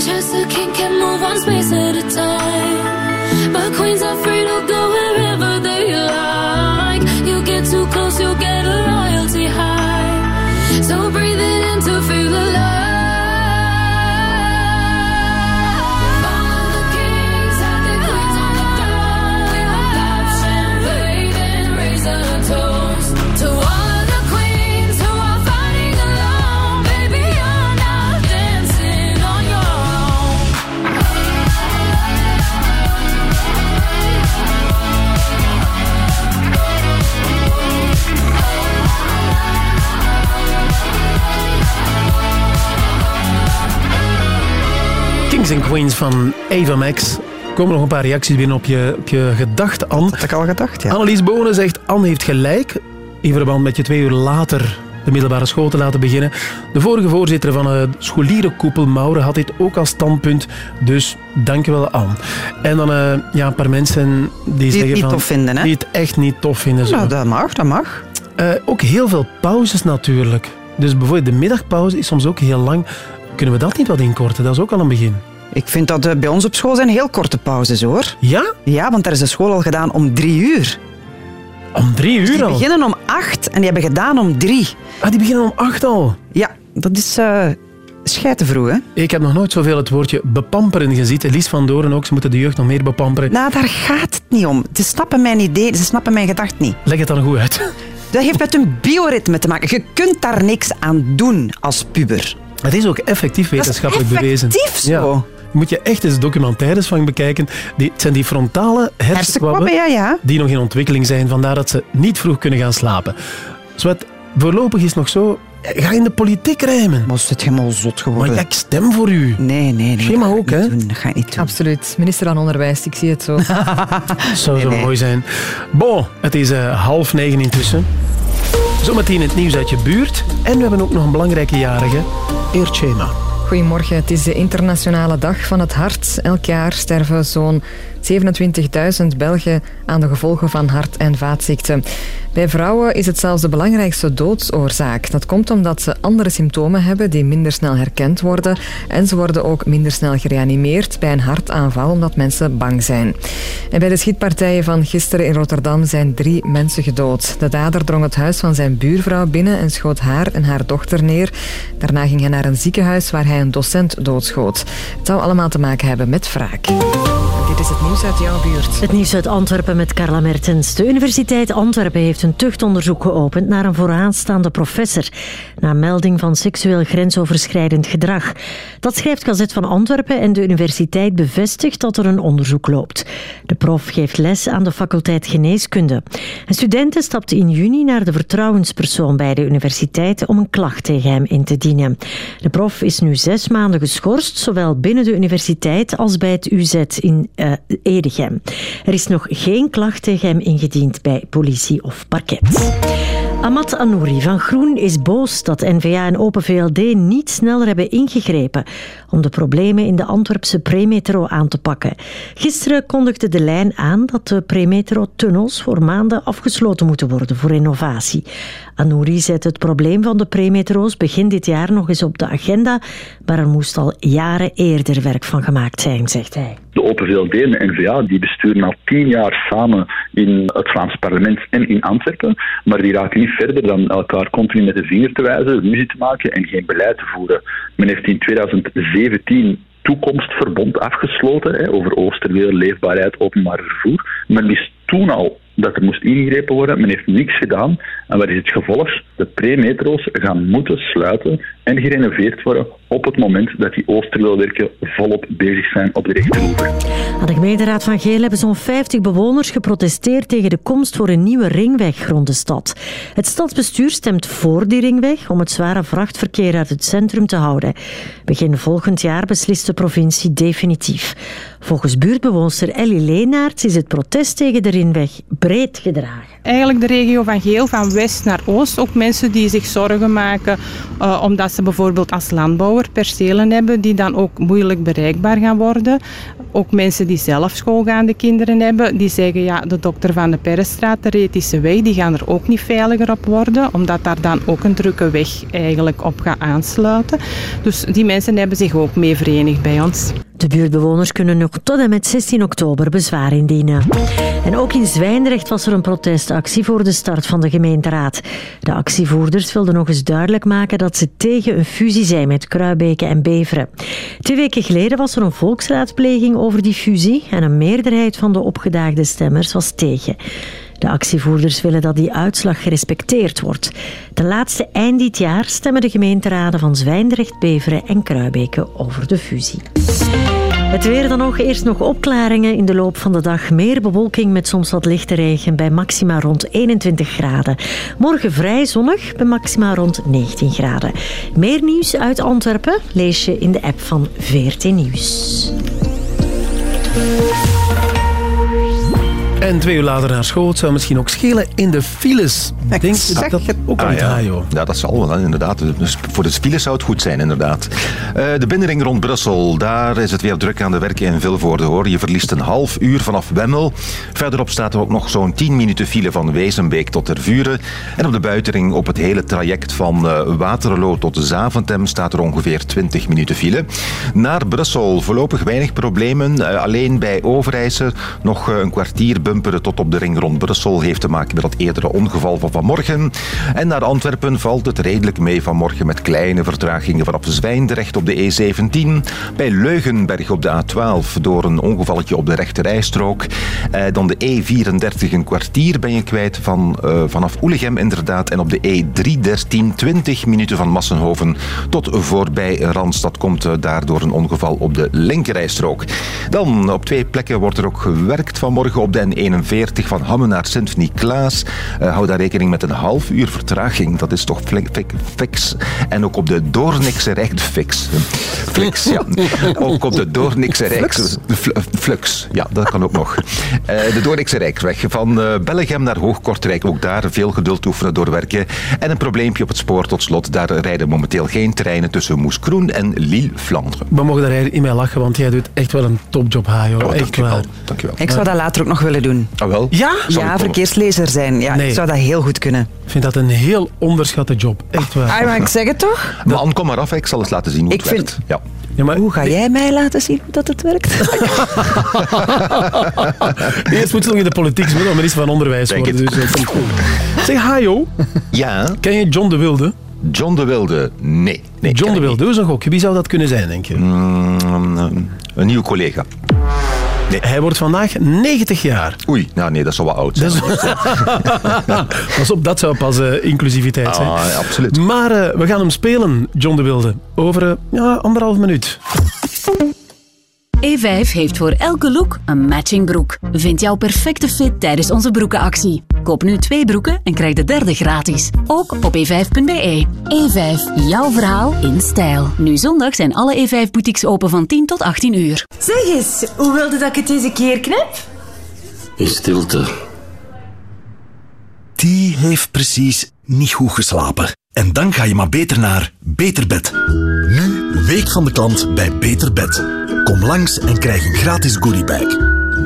In a king can move one space at a time. But queens are free Kings and Queens van Ava Max. Er komen nog een paar reacties binnen op je, op je gedachte, Anne. Dat heb ik al gedacht, ja. Annelies Bonen zegt, Anne heeft gelijk. In verband met je twee uur later de middelbare school te laten beginnen. De vorige voorzitter van de scholierenkoepel, Maure, had dit ook als standpunt. Dus dankjewel, Anne. En dan eh, ja, een paar mensen die, het zeggen niet van, tof vinden, hè? Die het echt niet tof vinden. Zo. Nou, dat mag, dat mag. Eh, ook heel veel pauzes natuurlijk. Dus bijvoorbeeld de middagpauze is soms ook heel lang. Kunnen we dat niet wat inkorten? Dat is ook al een begin. Ik vind dat eh, bij ons op school zijn heel korte pauzes, hoor. Ja? Ja, want daar is de school al gedaan om drie uur. Om drie uur Dus die al? beginnen om acht en die hebben gedaan om drie. Ah, die beginnen om acht al? Ja, dat is uh, schijten vroeg, hè? Ik heb nog nooit zoveel het woordje bepamperen gezien. Lies van Doren ook, ze moeten de jeugd nog meer bepamperen. Nou, daar gaat het niet om. Ze snappen mijn idee, ze snappen mijn gedacht niet. Leg het dan goed uit. Dat heeft met hun bioritme te maken. Je kunt daar niks aan doen als puber. Het is ook effectief wetenschappelijk bewezen. effectief zo. Ja. Moet je echt eens documentaires van bekijken. Die, het zijn die frontale hersenkwabben Hersenkwabben, ja, ja. die nog in ontwikkeling zijn. Vandaar dat ze niet vroeg kunnen gaan slapen. Zwet, voorlopig is het nog zo... Ga in de politiek rijmen. Maar zit helemaal zot geworden. Maar ik stem voor u. Nee, nee, nee. Schema ook, hè? Dat ga ik niet doen. Absoluut. Minister van Onderwijs, ik zie het zo. *laughs* Zou zo mooi zijn. Bon, het is eh, half negen intussen. Zometeen het nieuws uit je buurt. En we hebben ook nog een belangrijke jarige. Eert Schema. Goedemorgen, het is de internationale dag van het hart. Elk jaar sterven zo'n 27.000 Belgen aan de gevolgen van hart- en vaatziekten. Bij vrouwen is het zelfs de belangrijkste doodsoorzaak. Dat komt omdat ze andere symptomen hebben die minder snel herkend worden en ze worden ook minder snel gereanimeerd bij een hartaanval omdat mensen bang zijn. En bij de schietpartijen van gisteren in Rotterdam zijn drie mensen gedood. De dader drong het huis van zijn buurvrouw binnen en schoot haar en haar dochter neer. Daarna ging hij naar een ziekenhuis waar hij een docent doodschoot. Het zou allemaal te maken hebben met wraak. Dit is het Het nieuws uit Antwerpen met Carla Mertens. De Universiteit Antwerpen heeft een tuchtonderzoek geopend naar een vooraanstaande professor. Na melding van seksueel grensoverschrijdend gedrag. Dat schrijft Gazet van Antwerpen en de universiteit bevestigt dat er een onderzoek loopt. De prof geeft les aan de faculteit geneeskunde. Een studenten stapte in juni naar de vertrouwenspersoon bij de universiteit om een klacht tegen hem in te dienen. De prof is nu zes maanden geschorst, zowel binnen de universiteit als bij het UZ in Er is nog geen klacht tegen hem ingediend bij politie of parket. Amat Anouri van Groen is boos dat N-VA en Open VLD niet sneller hebben ingegrepen om de problemen in de Antwerpse premetro aan te pakken. Gisteren kondigde de lijn aan dat de premetro-tunnels voor maanden afgesloten moeten worden voor renovatie. Anouri zet het probleem van de premetro's begin dit jaar nog eens op de agenda, maar er moest al jaren eerder werk van gemaakt zijn, zegt hij. De Open VLD en de N-VA die besturen al tien jaar samen in het Vlaams parlement en in Antwerpen, maar die raken niet verder dan elkaar continu met de vinger te wijzen, ruzie te maken en geen beleid te voeren. Men heeft in 2017 toekomstverbond afgesloten hè, over Oosterweel, leefbaarheid, openbaar vervoer. Men wist toen al dat er moest ingegrepen worden. Men heeft niks gedaan. En wat is het gevolg? De pre-metro's gaan moeten sluiten en gerenoveerd worden op het moment dat die Oosterweelwerken volop bezig zijn op de rechteroever. Aan de gemeenteraad van Geel hebben zo'n 50 bewoners geprotesteerd tegen de komst voor een nieuwe ringweg rond de stad. Het stadsbestuur stemt voor die ringweg om het zware vrachtverkeer uit het centrum te houden. Begin volgend jaar beslist de provincie definitief. Volgens buurtbewoonster Ellie Leenaerts is het protest tegen de ringweg gedragen. Eigenlijk de regio van Geel, van west naar oost. Ook mensen die zich zorgen maken uh, omdat ze bijvoorbeeld als landbouwer percelen hebben die dan ook moeilijk bereikbaar gaan worden. Ook mensen die zelf schoolgaande kinderen hebben, die zeggen ja, de dokter van de Perrestraat, de Retische Weg, die gaan er ook niet veiliger op worden, omdat daar dan ook een drukke weg eigenlijk op gaat aansluiten. Dus die mensen hebben zich ook mee verenigd bij ons. De buurtbewoners kunnen nog tot en met 16 oktober bezwaar indienen. En ook in Zwijndrecht was er een protestactie voor de start van de gemeenteraad. De actievoerders wilden nog eens duidelijk maken dat ze tegen een fusie zijn met Kruibeke en Beveren. Twee weken geleden was er een volksraadpleging over die fusie en een meerderheid van de opgedaagde stemmers was tegen. De actievoerders willen dat die uitslag gerespecteerd wordt. De laatste eind dit jaar stemmen de gemeenteraden van Zwijndrecht, Beveren en Kruibeke over de fusie. Het weer dan nog. Eerst nog opklaringen in de loop van de dag. Meer bewolking met soms wat lichte regen bij maxima rond 21 graden. Morgen vrij zonnig bij maxima rond 19 graden. Meer nieuws uit Antwerpen lees je in de app van VRT Nieuws. Thank En twee uur later naar school. Het zou misschien ook schelen in de files. Denk je dat dat ook Ah, aan het ja. ja, dat zal wel, inderdaad. Dus voor de files zou het goed zijn, inderdaad. Eh, de binnenring rond Brussel, daar is het weer druk aan de werken in Vilvoorde, hoor. Je verliest een half uur vanaf Wemmel. Verderop staat er ook nog zo'n 10 minuten file van Wezenbeek tot Tervuren. En op de buitenring op het hele traject van eh, Waterloo tot Zaventem staat er ongeveer 20 minuten file. Naar Brussel voorlopig weinig problemen. Eh, alleen bij Overijse nog een kwartier tot op de ring rond Brussel. Heeft te maken met dat eerdere ongeval van vanmorgen. En naar Antwerpen valt het redelijk mee vanmorgen met kleine vertragingen vanaf Zwijndrecht op de E17. Bij Leugenberg op de A12 door een ongevalletje op de rechterrijstrook. Eh, dan de E34 een kwartier ben je kwijt van, eh, vanaf Oelegem inderdaad. En op de E313 20 minuten van Massenhoven tot voorbij Randstad komt eh, daardoor een ongeval op de linkerrijstrook. Dan op twee plekken wordt er ook gewerkt vanmorgen op de N41 van Hammen naar Sint-Niklaas. Eh, hou daar rekening met een half uur vertraging. Dat is toch fix. En ook op de Doornikse Rijk... *laughs* Fix. Flix, ja. Ook op de Doornikse Rijk... Fl- Flux, ja, dat kan ook nog. Eh, de Doornikse Rijksweg van eh, Bellegem naar Hoogkortrijk. Ook daar veel geduld oefenen doorwerken. En een probleempje op het spoor tot slot. Daar rijden momenteel geen treinen tussen Moeskroen en Lille-Vlaanderen. We mogen daar in mij lachen, want jij doet echt wel een topjob, Hajo. Oh, echt dankjewel. waar. Dankjewel. Ik zou dat later ook nog willen doen. Ah, wel? Ja? Ja, verkeerslezer zijn. Ja, Nee. Ik zou dat heel goed kunnen. Ik vind dat een heel onderschatte job. Echt waar. Ah, maar ik zeg het toch? Anne, kom maar af. Ik zal eens laten zien hoe Ik het vind- werkt. Ja. Ja, maar Hoe ga jij mij laten zien hoe dat het werkt? *laughs* *laughs* Eerst moet ze nog in de politiek zijn, maar er is van onderwijs Denk worden. Dus dat komt goed. Zeg, Hajo, Ja, ken je John de Wilde? John de Wilde. Nee. nee John de Wilde, hoe is een gokje? Wie zou dat kunnen zijn, denk je? Mm, een nieuwe collega. Hij wordt vandaag 90 jaar. Oei, nou nee, dat zou wel oud zijn. *laughs* Pas op, dat zou pas eh, inclusiviteit zijn. Ah, absoluut. Maar eh, we gaan hem spelen, John de Wilde. Over eh, ja, anderhalf minuut. E5 heeft voor elke look een matching broek. Vind jouw perfecte fit tijdens onze broekenactie. Koop nu twee broeken en krijg de derde gratis. Ook op E e5.be. E5, jouw verhaal in stijl. Nu zondag zijn alle E5-boutiques open van 10 tot 18 uur. Zeg eens, hoe wilde dat ik het deze keer knip? In stilte. Die heeft precies niet goed geslapen. En dan ga je maar beter naar Beter Bed. Nu Week van de Klant bij Beter Bed. Kom langs en krijg een gratis goodiebag.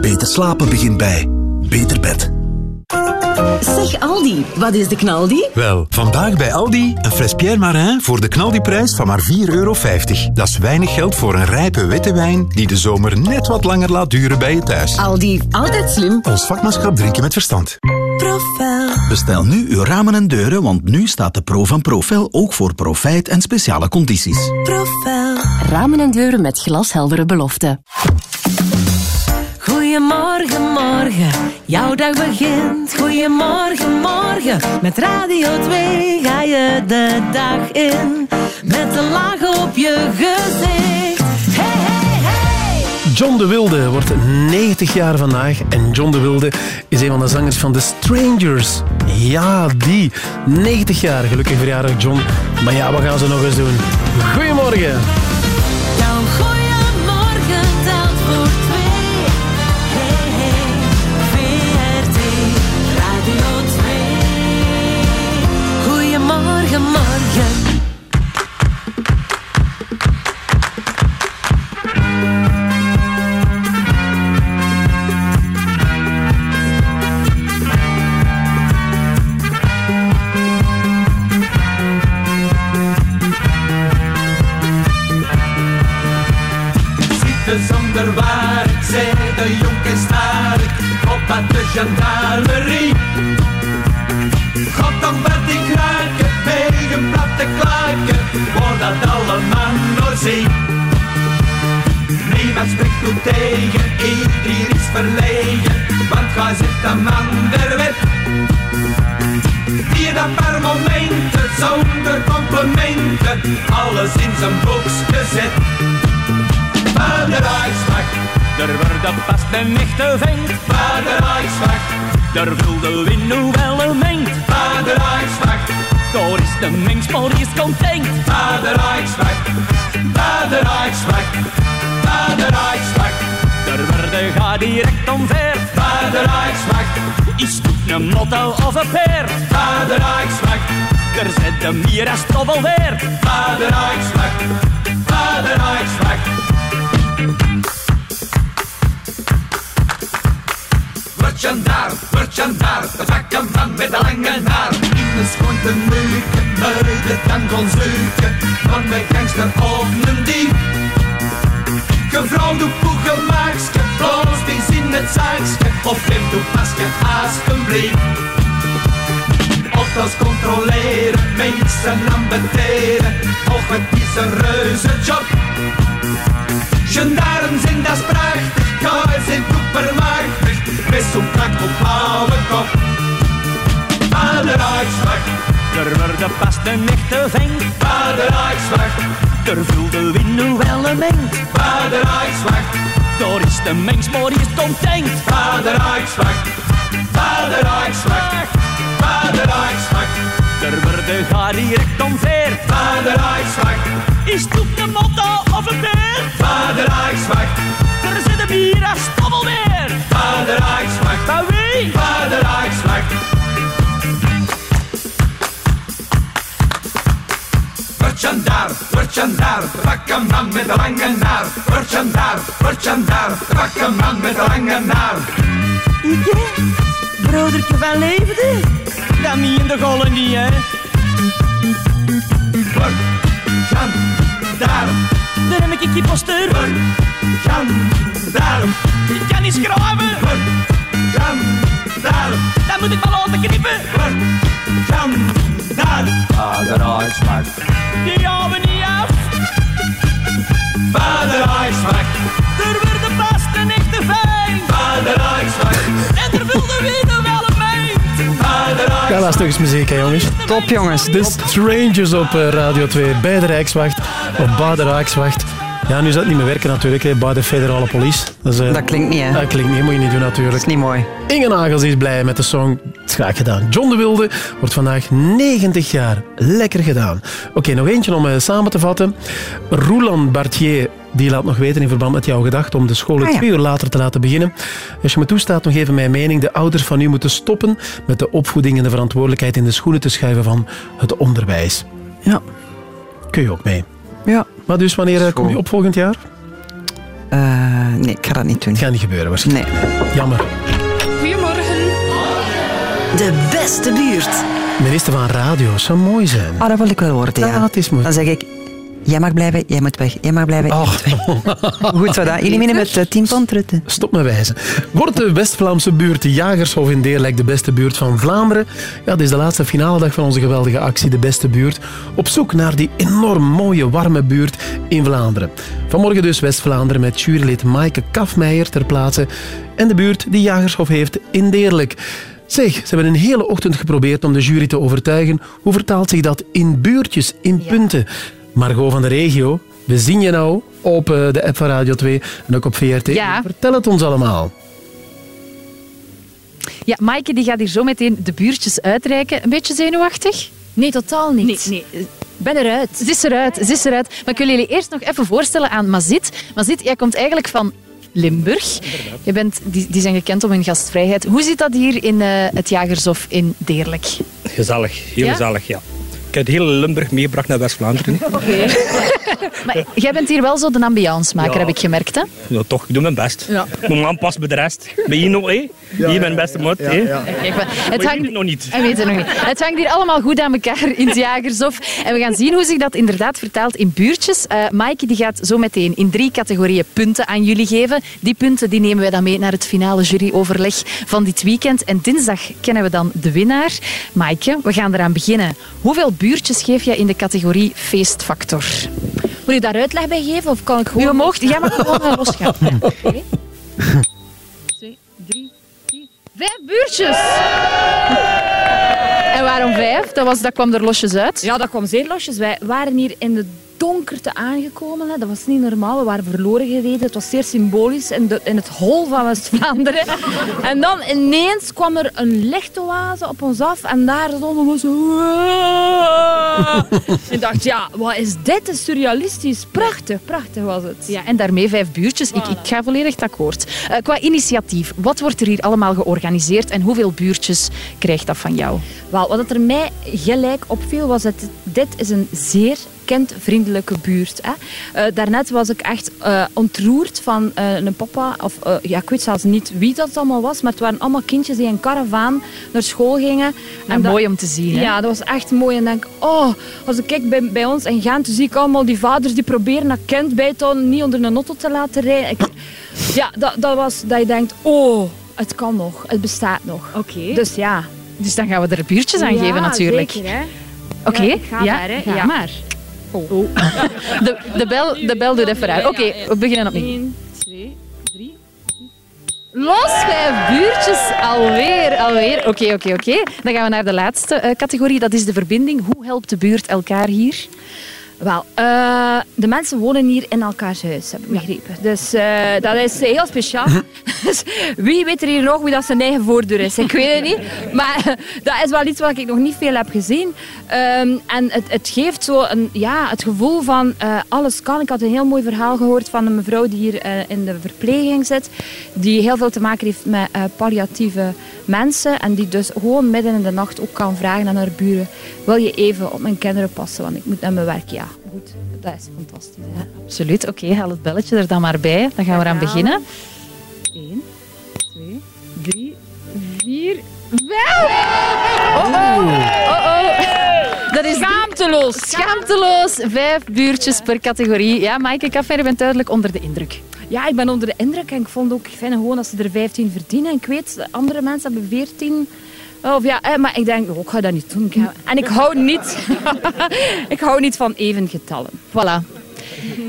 Beter slapen begint bij Beter Bed. Zeg Aldi, wat is de knaldi? Wel, vandaag bij Aldi een fles Pierre Marin voor de knaldiprijs van maar 4,50 euro. Dat is weinig geld voor een rijpe witte wijn die de zomer net wat langer laat duren bij je thuis. Aldi, altijd slim. Ons vakmanschap drinken met verstand. Profel. Bestel nu uw ramen en deuren, want nu staat de Pro van Profel ook voor profijt en speciale condities. Profel. Ramen en deuren met glasheldere beloften. Goedemorgen, morgen, jouw dag begint. Goedemorgen, morgen, met Radio 2 ga je de dag in. Met een laag op je gezicht. Hey, hey, hey! John de Wilde wordt 90 jaar vandaag. En John de Wilde is een van de zangers van The Strangers. Ja, die. 90 jaar. Gelukkig verjaardag, John. Maar ja, wat gaan ze nog eens doen? Goedemorgen. Gendarmerie. God dan werd ik raken, bij een platte klaken, waar dat allemaal nog zien. Niemand spreekt toe tegen, iedereen is verlegen, want gij zit een man der wet. Die dat per momenten, zonder complimenten, alles in zijn boeks gezet. Maar de Rijkswacht, Er wordt pas een echte vent. maar de Rijkswacht, Daar vulde win nu wel een mengt. maar de Rijkswacht, Daar is de maar die is content. maar de Rijkswacht, maar de Rijkswacht, maar de Rijkswacht, Daar werden ga direct omver. maar de Rijkswacht, Is het een motto of een paard? maar de Rijkswacht, Er zit de meer als stoffel weer. maar de Rijkswacht, maar de Rijkswacht. Word gendarm, de vakken man met de lange haar. In de schoon te neuken, bij de tand kon zeuken, van de gangster of een dief. Gevrouw doe poegelmaakske, bloos die in het zaakske, of neem doe pasje alsjeblieft. Auto's controleren, mensen ambeteren, och het is een reuze job. Gendarmen zijn dat prachtig, kaars zijn toepermachtig, met zo'n krak op oude kop. Maar de Er wordt pas een echte de Rijkswacht, Er vulde win nu wel een mengt. maar de Rijkswacht, Daar is de mens maar is content. maar de Rijkswacht, maar de Vader. Er worden ga direct omveer. Vader Rijkswacht. Is het een motto of een beer? Vader. Er zit een bier als. Vader Rijkswacht. Maar wie? Vader Rijkswacht. Word jandaar, word jandaar, pak een man met een lange naar. Word jandaar, word jandaar, pak een man met een lange naar. Ike, broedertje van leefde. Dat niet in de gollen niet, hè. Word jandaar. Daar heb ik een poster. Word jandaar. Ik kan niet schrijven. Word jandaar. Dan moet ik wel laten knippen. Word jandaar. Vader. Die houden niet af. Vader Rijkswacht. Er werden vast een echte fijn. Vader Rijkswacht. En er wilde weer wel een meid. Vader Rijkswacht. Ja, dat is toch eens muziek, hè, jongens? Top, jongens. De Strangers op eh, Radio 2, bij de Rijkswacht, op Bad de Rijkswacht. Ja, nu zou het niet meer werken natuurlijk, hè, bij de federale police. Dat, is, eh, Dat klinkt niet, hè? Dat klinkt niet, moet je niet doen natuurlijk. Dat is niet mooi. Inge Nagels is blij met de song. Het is graag gedaan. John de Wilde wordt vandaag 90 jaar. Lekker gedaan. Oké, nog eentje om eh, samen te vatten. Roland Bartier die laat nog weten in verband met jouw gedachte om de scholen Ah, ja. twee uur later te laten beginnen. Als je me toestaat, nog even mijn mening. De ouders van u moeten stoppen met de opvoeding en de verantwoordelijkheid in de schoenen te schuiven van het onderwijs. Ja. Kun je ook mee. Ja. Maar dus wanneer eh, kom je op volgend jaar? Eh, nee, ik ga dat niet doen. Het gaat niet gebeuren waarschijnlijk. Nee. Jammer. Goedemorgen. De beste buurt. Minister van Radio zou mooi zijn. Ah, dat wil ik wel worden, ja. Ja, het is mooi. Dan zeg ik, jij mag blijven, jij moet weg, jij mag blijven. *laughs* Goed zo, dat. Jullie winnen met eh, 10 pond rutten. Stop me wijzen. Wordt de West-Vlaamse buurt, de Jagershof in Deerlijk, de beste buurt van Vlaanderen? Ja, dit is de laatste finale dag van onze geweldige actie, de beste buurt. Op zoek naar die enorm mooie, warme buurt in Vlaanderen. Vanmorgen dus West-Vlaanderen met jurylid Maaike Kafmeijer ter plaatse. En de buurt die Jagershof heeft in Deerlijk. Zeg, ze hebben een hele ochtend geprobeerd om de jury te overtuigen. Hoe vertaalt zich dat in buurtjes, in punten? Margot van de regio, we zien je nou op eh, de app van Radio 2 en ook op VRT. Ja. Vertel het ons allemaal. Ja, Maaike die gaat hier zo meteen de buurtjes uitreiken. Een beetje zenuwachtig? Nee, totaal niet. Nee, nee. Ik ben eruit. Ze is eruit, ze is eruit. Maar ik wil jullie eerst nog even voorstellen aan Mazit. Mazit, jij komt eigenlijk van Limburg. Je bent, die, die zijn gekend om hun gastvrijheid. Hoe zit dat hier in eh, het Jagershof in Deerlijk? Gezellig, heel Ja? gezellig, ja. Ik heb heel Limburg meegebracht naar West-Vlaanderen. *laughs* Oké. *laughs* maar jij bent hier wel zo de ambiancemaker, Ja. heb ik gemerkt. Hè? Ja, toch, ik doe mijn best. Ja. Mijn man past bij de rest. Hé? Hier mijn beste mot, het je hangt nog niet. Weet het nog niet. Het hangt hier allemaal goed aan elkaar in het Jagershof. En we gaan zien hoe zich dat inderdaad vertaalt in buurtjes. Eh Maaike die gaat zo meteen in drie categorieën punten aan jullie geven. Die punten die nemen wij dan mee naar het finale juryoverleg van dit weekend. En dinsdag kennen we dan de winnaar. Maaike, we gaan eraan beginnen. Hoeveel buurtjes geef je in de categorie feestfactor? Moet ik daar uitleg bij geven of kan ik gewoon... Je mag, jij mag gewoon losgaan. *laughs* Oké. Vijf buurtjes! En waarom vijf? Dat, was, dat kwam er losjes uit. Ja, dat kwam zeer losjes. Wij waren hier in de donkerte aangekomen. Hè. Dat was niet normaal. We waren verloren gereden. Het was zeer symbolisch in, de, in het hol van West-Vlaanderen. *laughs* en dan ineens kwam er een lichtoase op ons af. En daar stonden we zo... ik dacht, ja, wat is dit? Het is surrealistisch. Prachtig, prachtig was het. Ja, en daarmee vijf buurtjes. Ik, ik ga volledig akkoord. Eh, qua initiatief, wat wordt er hier allemaal georganiseerd en hoeveel buurtjes krijgt dat van jou? Wel, wat er mij gelijk opviel was dat dit is een zeer kindvriendelijke buurt. Hè. Eh, daarnet was ik echt eh, ontroerd van eh, een papa, of ja, ik weet zelfs niet wie dat allemaal was, maar het waren allemaal kindjes die in karavaan naar school gingen. Ja, dat- mooi om te zien, hè? Ja, dat was echt mooi. En denk, oh, als ik kijk bij, bij ons in Gent, zie ik allemaal die vaders die proberen dat kind bij te houden, niet onder een auto te laten rijden. Ik- ja, dat, dat was dat je denkt, oh, het kan nog, het bestaat nog. Oké. Dus ja. Dus dan gaan we er buurtjes aan Ja, geven natuurlijk. zeker, hè. Oké, Ja, ga ja, maar, hè. Ja. maar. Oh. De, de, bel, de bel doet even raar. Oké, we beginnen opnieuw. 1, 2, 3. Los, vijf buurtjes. Alweer, alweer. Oké, oké, oké. Dan gaan we naar de laatste eh, categorie. Dat is de verbinding. Hoe helpt de buurt elkaar hier? Wel, eh, de mensen wonen hier in elkaars huis, heb ik begrepen. Dus eh, dat is heel speciaal. *laughs* Dus wie weet er hier nog wie dat zijn eigen voordeur is? Ik weet het niet. Maar *laughs* dat is wel iets wat ik nog niet veel heb gezien. Ehm, en het, het geeft zo een, ja, het gevoel van eh, alles kan. Ik had een heel mooi verhaal gehoord van een mevrouw die hier in de verpleging zit. Die heel veel te maken heeft met palliatieve mensen. En die dus gewoon midden in de nacht ook kan vragen aan haar buren. Wil je even op mijn kinderen passen, want ik moet naar mijn werk. Ja, goed. Dat is fantastisch. Hè? Absoluut. Oké, haal het belletje er dan maar bij. Dan gaan we eraan beginnen. 1, 2, 3, 4, Wel! Oh oh. oh, oh. Dat is schaamteloos. Schaamteloos. Vijf buurtjes per categorie. Ja, Maaike Café, je bent duidelijk onder de indruk. Ja, ik ben onder de indruk en ik vond ook fijn gewoon dat ze er 15 verdienen. Ik weet, andere mensen hebben 14. Of ja, eh, maar ik denk, oh, ik ga dat niet doen. En ik hou niet, *laughs* ik hou niet van even getallen. Voilà.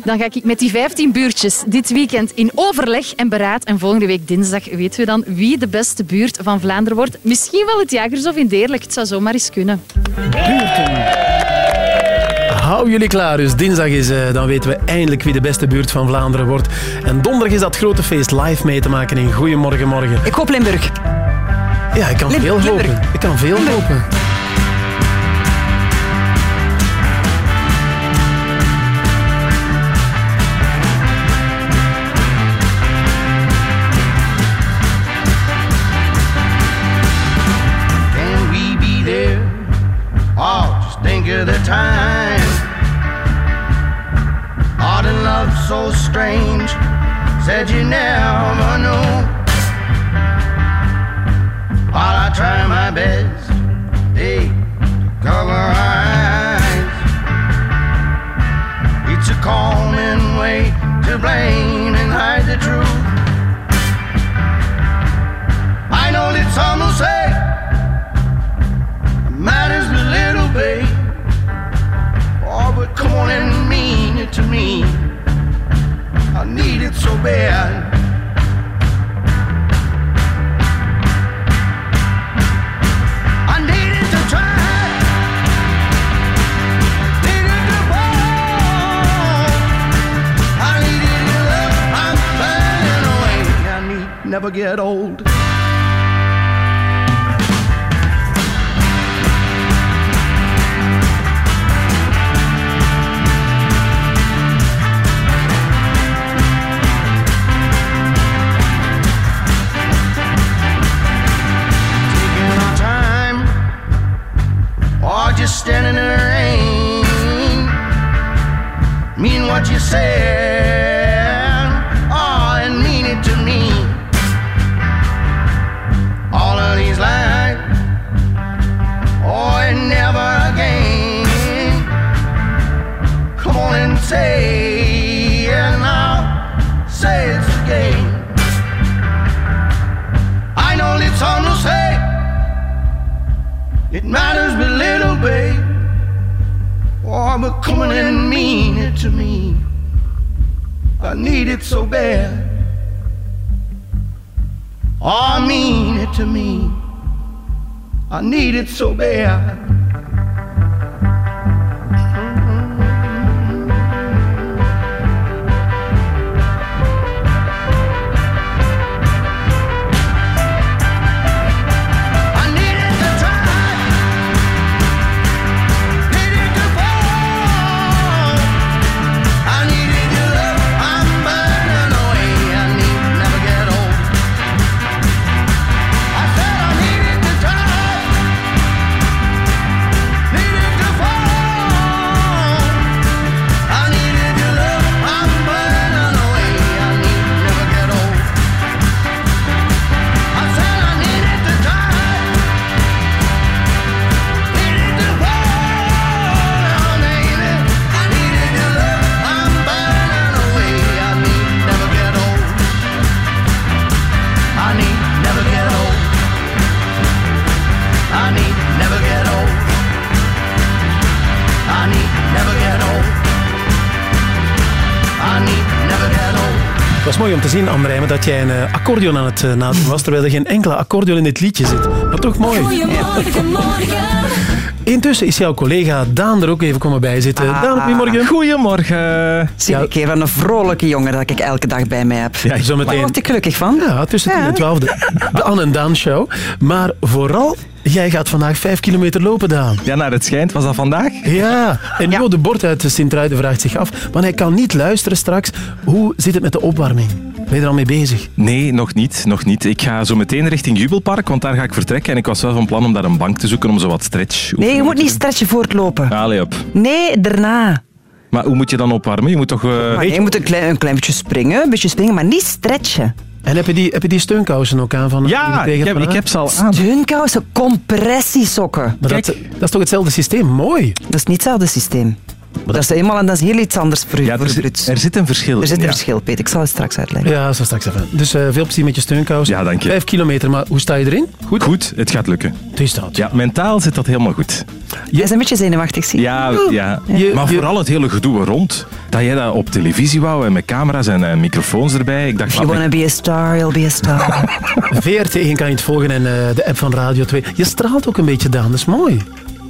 Dan ga ik met die 15 buurtjes dit weekend in overleg en beraad. En volgende week dinsdag weten we dan wie de beste buurt van Vlaanderen wordt. Misschien wel het Jagershof in Deerlijk. Het zou zomaar eens kunnen. Hou jullie klaar, dus dinsdag is, eh, dan weten we eindelijk wie de beste buurt van Vlaanderen wordt. En donderdag is dat grote feest live mee te maken in Goedemorgen Morgen. Ik hoop Limburg. Ja, ik kan Lim- veel Limburg. hopen. Ik kan veel hopen. Can we be there? Oh, just think of the time. Art and love so strange. Said you never know. While I try my best, hey, to cover our eyes. It's a common way to blame and hide the truth. I know that some will say it matters but little, babe. Oh, but come on and mean it to me. I need it so bad. Never get old. just standing in the rain. Mean what you said, Come and mean it to me. I need it so bad. Oh, mean it to me. I need it so bad. Te zien, Amrijmen, dat jij een eh, accordeon aan het eh, nadoen was, terwijl er geen enkele accordeon in dit liedje zit. Maar toch mooi. Goedemorgen, morgen. Intussen is jouw collega Daan er ook even komen bijzitten. Ah. Daan, goedemorgen. Goedemorgen. Zie ik even een vrolijke jongen dat ik elke dag bij mij heb. Ja, zo meteen. Daar word ik gelukkig van. Ja, tussen 10 en 12. De, de Anne en Daan show. Maar vooral, jij gaat vandaag 5 kilometer lopen, Daan. Ja, naar het schijnt. Was dat vandaag? Ja, en Jo de Bord uit Sint-Truiden vraagt zich af, want hij kan niet luisteren straks. Hoe zit het met de opwarming? Ben je er al mee bezig? Nee, nog niet, nog niet. Ik ga zo meteen richting Jubelpark, want daar ga ik vertrekken. En ik was wel van plan om daar een bank te zoeken om zo wat stretch... Nee, je moet niet stretchen voor het lopen. Allee op. Nee, daarna. Maar hoe moet je dan opwarmen? Je moet toch... eh, Maar nee, je moet een klein, een klein beetje springen, een beetje springen, maar niet stretchen. En heb je die, heb je die steunkousen ook aan? Van, Ja, die ik heb, ik heb ze al aan. Steunkousen, compressiesokken. Maar dat, dat is toch hetzelfde systeem? Mooi. Dat is niet hetzelfde systeem. Dat is eenmaal en dat is heel iets anders voor u. Ja, er, zit, er zit een verschil Er zit een ja. verschil, Peter. Ik zal het straks uitleggen. Ja, zo straks even. Dus eh, veel plezier met je steunkousen. Ja, dank je. Vijf kilometer, maar hoe sta je erin? Goed? Goed, het gaat lukken. Het is dat. Ja, mentaal zit dat helemaal goed. Jij is een beetje zenuwachtig, zie Ja, ja. Je- maar je- vooral het hele gedoe rond. Dat jij dat op televisie wou en met camera's en eh, microfoons erbij. Ik dacht, If you wanna be a star, you'll be a star. *laughs* VRT1 kan je het volgen en eh, de app van Radio 2. Je straalt ook een beetje, Daan. Dat is mooi.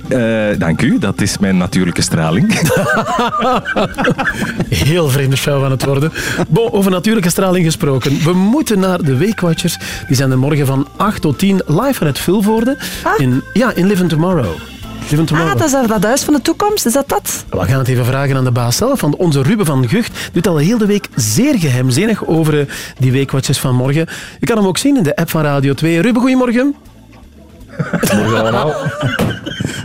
Eh, dank u, dat is mijn natuurlijke straling. *laughs* Heel vreemde show aan het worden. Over natuurlijke straling gesproken. We moeten naar de Weekwatchers. Die zijn er morgen van 8 tot 10 live vanuit Vilvoorde. In, ja, in Live Tomorrow. Ah, dat is dat, dat huis van de toekomst, is dat dat? We gaan het even vragen aan de baas zelf, want onze Ruben van Gucht doet al heel de week zeer geheimzinnig over eh, die weekwatjes van morgen. Je kan hem ook zien in de app van Radio 2. Ruben, goedemorgen.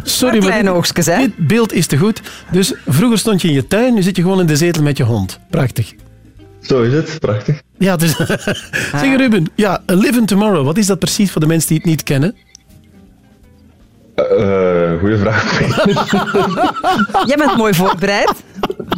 Sorry, maar Kleine oogstjes, hè? dit beeld is te goed. Dus vroeger stond je in je tuin, nu zit je gewoon in de zetel met je hond. Prachtig. Zo is het, prachtig. Ja, dus... *laughs* zeg Ruben, ja, Live in Tomorrow, wat is dat precies voor de mensen die het niet kennen? Eh goeie vraag. *laughs* Jij bent mooi voorbereid.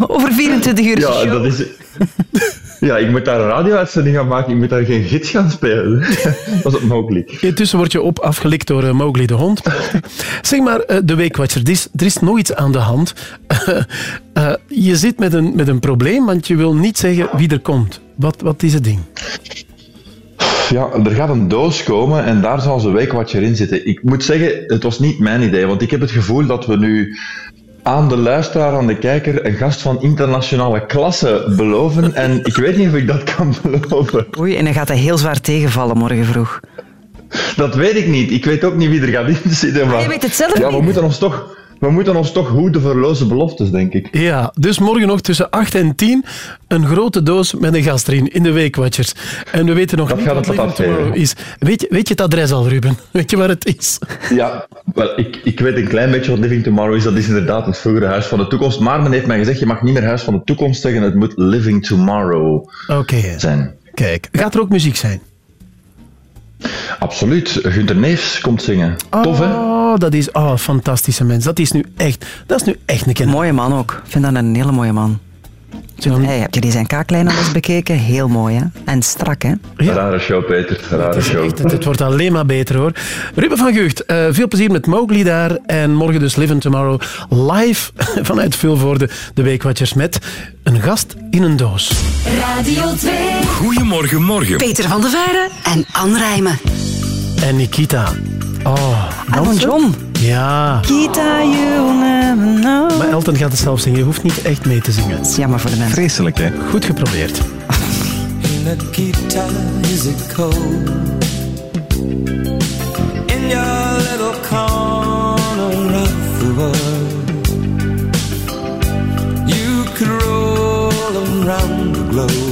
Over 24 uur ja, show. dat is... *laughs* Ja, ik moet daar een radio-uitzending gaan maken. Ik moet daar geen gids gaan spelen. *laughs* dat is het mogelijk. Intussen word je op afgelikt door eh, Mowgli de hond. *laughs* zeg maar, eh, de Weekwatcher, er is, er is nog iets aan de hand. *laughs* Eh, je zit met een, met een probleem, want je wil niet zeggen wie er komt. Wat, wat is het ding? Ja, er gaat een doos komen en daar zal zijn weekwatcher in zitten. Ik moet zeggen, het was niet mijn idee, want ik heb het gevoel dat we nu aan de luisteraar, aan de kijker, een gast van internationale klasse beloven. *laughs* En ik weet niet of ik dat kan beloven. Oei, en dan gaat hij heel zwaar tegenvallen morgen vroeg. Dat weet ik niet. Ik weet ook niet wie er gaat inzitten. Maar je weet het zelf ja, we niet. moeten ons toch... We moeten ons toch goed de verlozen beloftes, denk ik. Ja, dus morgen nog tussen 8 en 10 een grote doos met een gast erin in de Weekwatchers. En we weten nog Dat niet gaat wat het Tomorrow is. Weet je, weet je het adres al, Ruben? *laughs* Weet je waar het is? Ja, wel, ik, ik weet een klein beetje wat Living Tomorrow is. Dat is inderdaad het vroegere Huis van de Toekomst. Maar men heeft mij gezegd, je mag niet meer Huis van de Toekomst zeggen. Het moet Living Tomorrow zijn. Kijk, gaat er ook muziek zijn? Absoluut. Gunther Neefs komt zingen. Tof, hè? Oh, dat is oh, fantastische mens. Dat is nu echt, dat is nu echt een kenner. Mooie man ook. Ik vind dat een hele mooie man. Hey, heb je zijn kaaklijn al eens bekeken? Heel mooi, hè? En strak, hè? Rare show, Peter. Rare show. Het, het wordt alleen maar beter hoor. Ruben van Gucht, eh, veel plezier met Mowgli daar. En morgen dus Live in Tomorrow live *laughs* vanuit Vilvoorde. De Weekwatchers met een gast in een doos. Radio 2. Goedemorgen, morgen. Peter van der Veijden en Anne Rijmen. En Nikita. Oh, Elton? John. Ja. Kita, you never know. Maar Elton gaat het zelf zingen. Je hoeft niet echt mee te zingen. Dat is jammer voor de mensen. Vreselijk, hè? Goed geprobeerd. Nikita, is it cold? In your little corner of the world, you could roll around the globe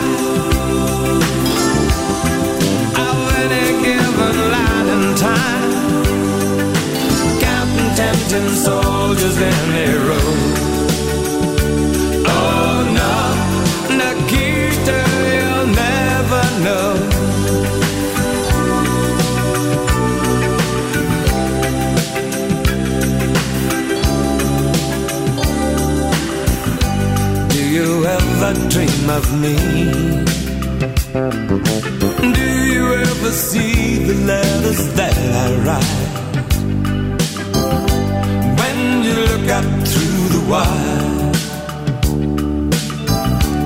soldiers and they rode. Oh you'll never know. Do you ever dream of me? Do you ever see the letters that I write? Wire,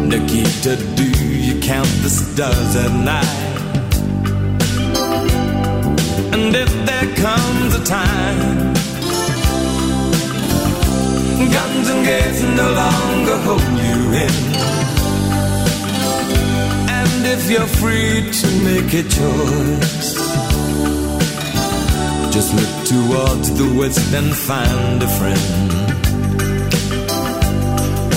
Nikita, do you count the stars at night? And if there comes a time Guns and gates no longer hold you in And if you're free to make a choice Just look towards the west and find a friend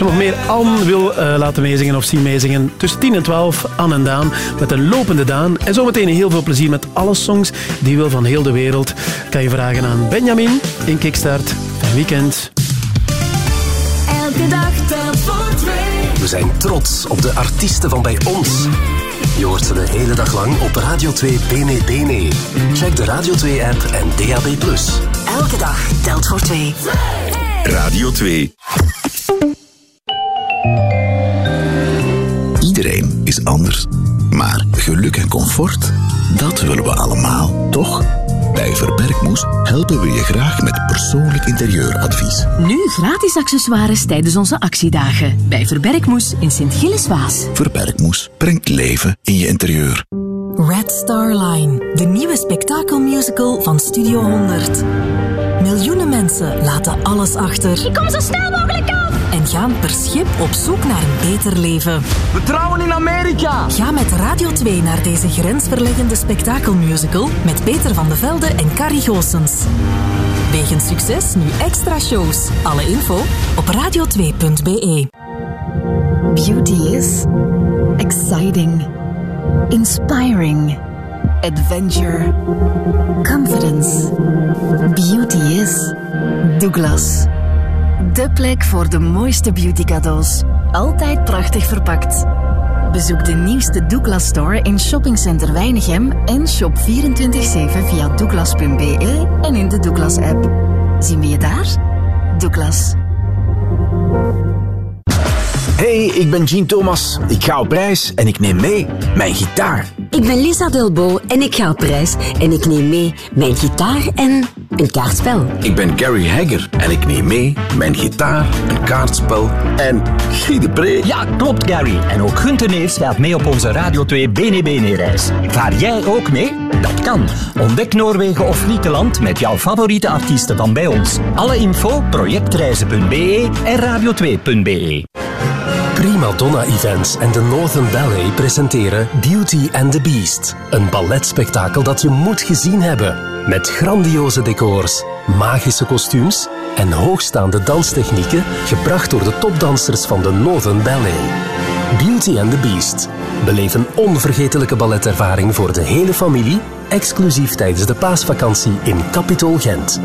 Als je nog meer Anne wil eh, laten meezingen of zien meezingen, tussen 10 en 12, Anne en Daan met een lopende Daan. En zometeen heel veel plezier met alle songs die je wil van heel de wereld. Kan je vragen aan Benjamin in Kickstart. Fijn weekend. Elke dag telt voor twee. We zijn trots op de artiesten van bij ons. Je hoort ze de hele dag lang op Radio 2 Bene Bene. Check de Radio 2-app en DAB+. Elke dag telt voor twee. Radio 2. Is anders. Maar geluk en comfort, dat willen we allemaal, toch? Bij Verbergmoes helpen we je graag met persoonlijk interieuradvies. Nu gratis accessoires tijdens onze actiedagen. Bij Verbergmoes in Sint-Gilles-Waas. Verbergmoes brengt leven in je interieur. Red Star Line, de nieuwe spektakelmusical van Studio 100. Miljoenen mensen laten alles achter. Ik kom zo snel mogelijk af! En gaan per schip op zoek naar een beter leven. We trouwen in Amerika! Ga met Radio 2 naar deze grensverleggende spektakelmusical met Peter van de Velde en Carrie Goossens. Wegens succes nu extra shows. Alle info op radio2.be. Beauty is exciting, inspiring, adventure, confidence. Beauty is Douglas. De plek voor de mooiste beauty cadeaus. Altijd prachtig verpakt. Bezoek de nieuwste Douglas Store in Shoppingcenter Weinigem en shop 24-7 via douglas.be en in de Douglas app. Zien we je daar? Douglas. Hey, ik ben Jean Thomas. Ik ga op reis en ik neem mee mijn gitaar. Ik ben Lisa Delbo en ik ga op reis en ik neem mee mijn gitaar en een kaartspel. Ik ben Gary Hagger en ik neem mee mijn gitaar, een kaartspel en Guy de Pre. Ja, klopt Gary. En ook Gunther Neefs gaat mee op onze Radio 2 Bene Bene reis. Vaar jij ook mee? Dat kan. Ontdek Noorwegen of Griekenland met jouw favoriete artiesten van bij ons. Alle info projectreizen.be en radio2.be. Prima Donna Events en de Northern Ballet presenteren Beauty and the Beast. Een balletspektakel dat je moet gezien hebben. Met grandioze decors, magische kostuums en hoogstaande danstechnieken gebracht door de topdansers van de Northern Ballet. Beauty and the Beast. Beleef een onvergetelijke balletervaring voor de hele familie, exclusief tijdens de paasvakantie in Capitol Gent.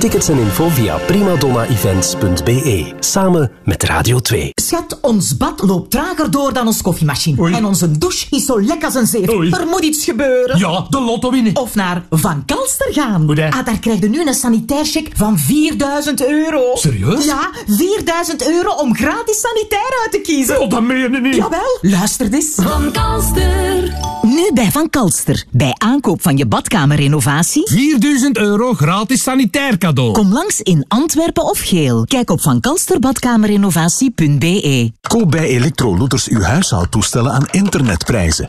Tickets en info via primadonnaevents.be. Samen met Radio 2. Schat, ons bad loopt trager door dan ons koffiemachine. En onze douche is zo lek als een zeef. Er moet iets gebeuren. Ja, de lotto winnen. Of naar Van Kalster gaan. Hoe? Ah, daar krijg je nu een sanitaircheck van 4000 euro. Serieus? Ja, 4000 euro om gratis sanitair uit te kiezen. Oh, dat meen je niet. Jawel, luister eens. Van Kalster. Nu bij Van Kalster. Bij aankoop van je badkamerrenovatie. 4000 euro gratis sanitair cadeau. Kom langs in Antwerpen of Geel. Kijk op vankalsterbadkamerrenovatie.be. Koop bij Electro-Looters uw huishoudtoestellen aan internetprijzen.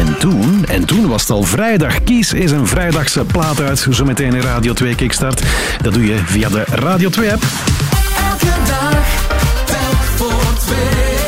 En toen, en toen was het al vrijdag. Kies is een vrijdagse plaat uit. Zometeen in Radio 2 Kickstart. Dat doe je via de Radio 2 app. Elke dag telt voor twee.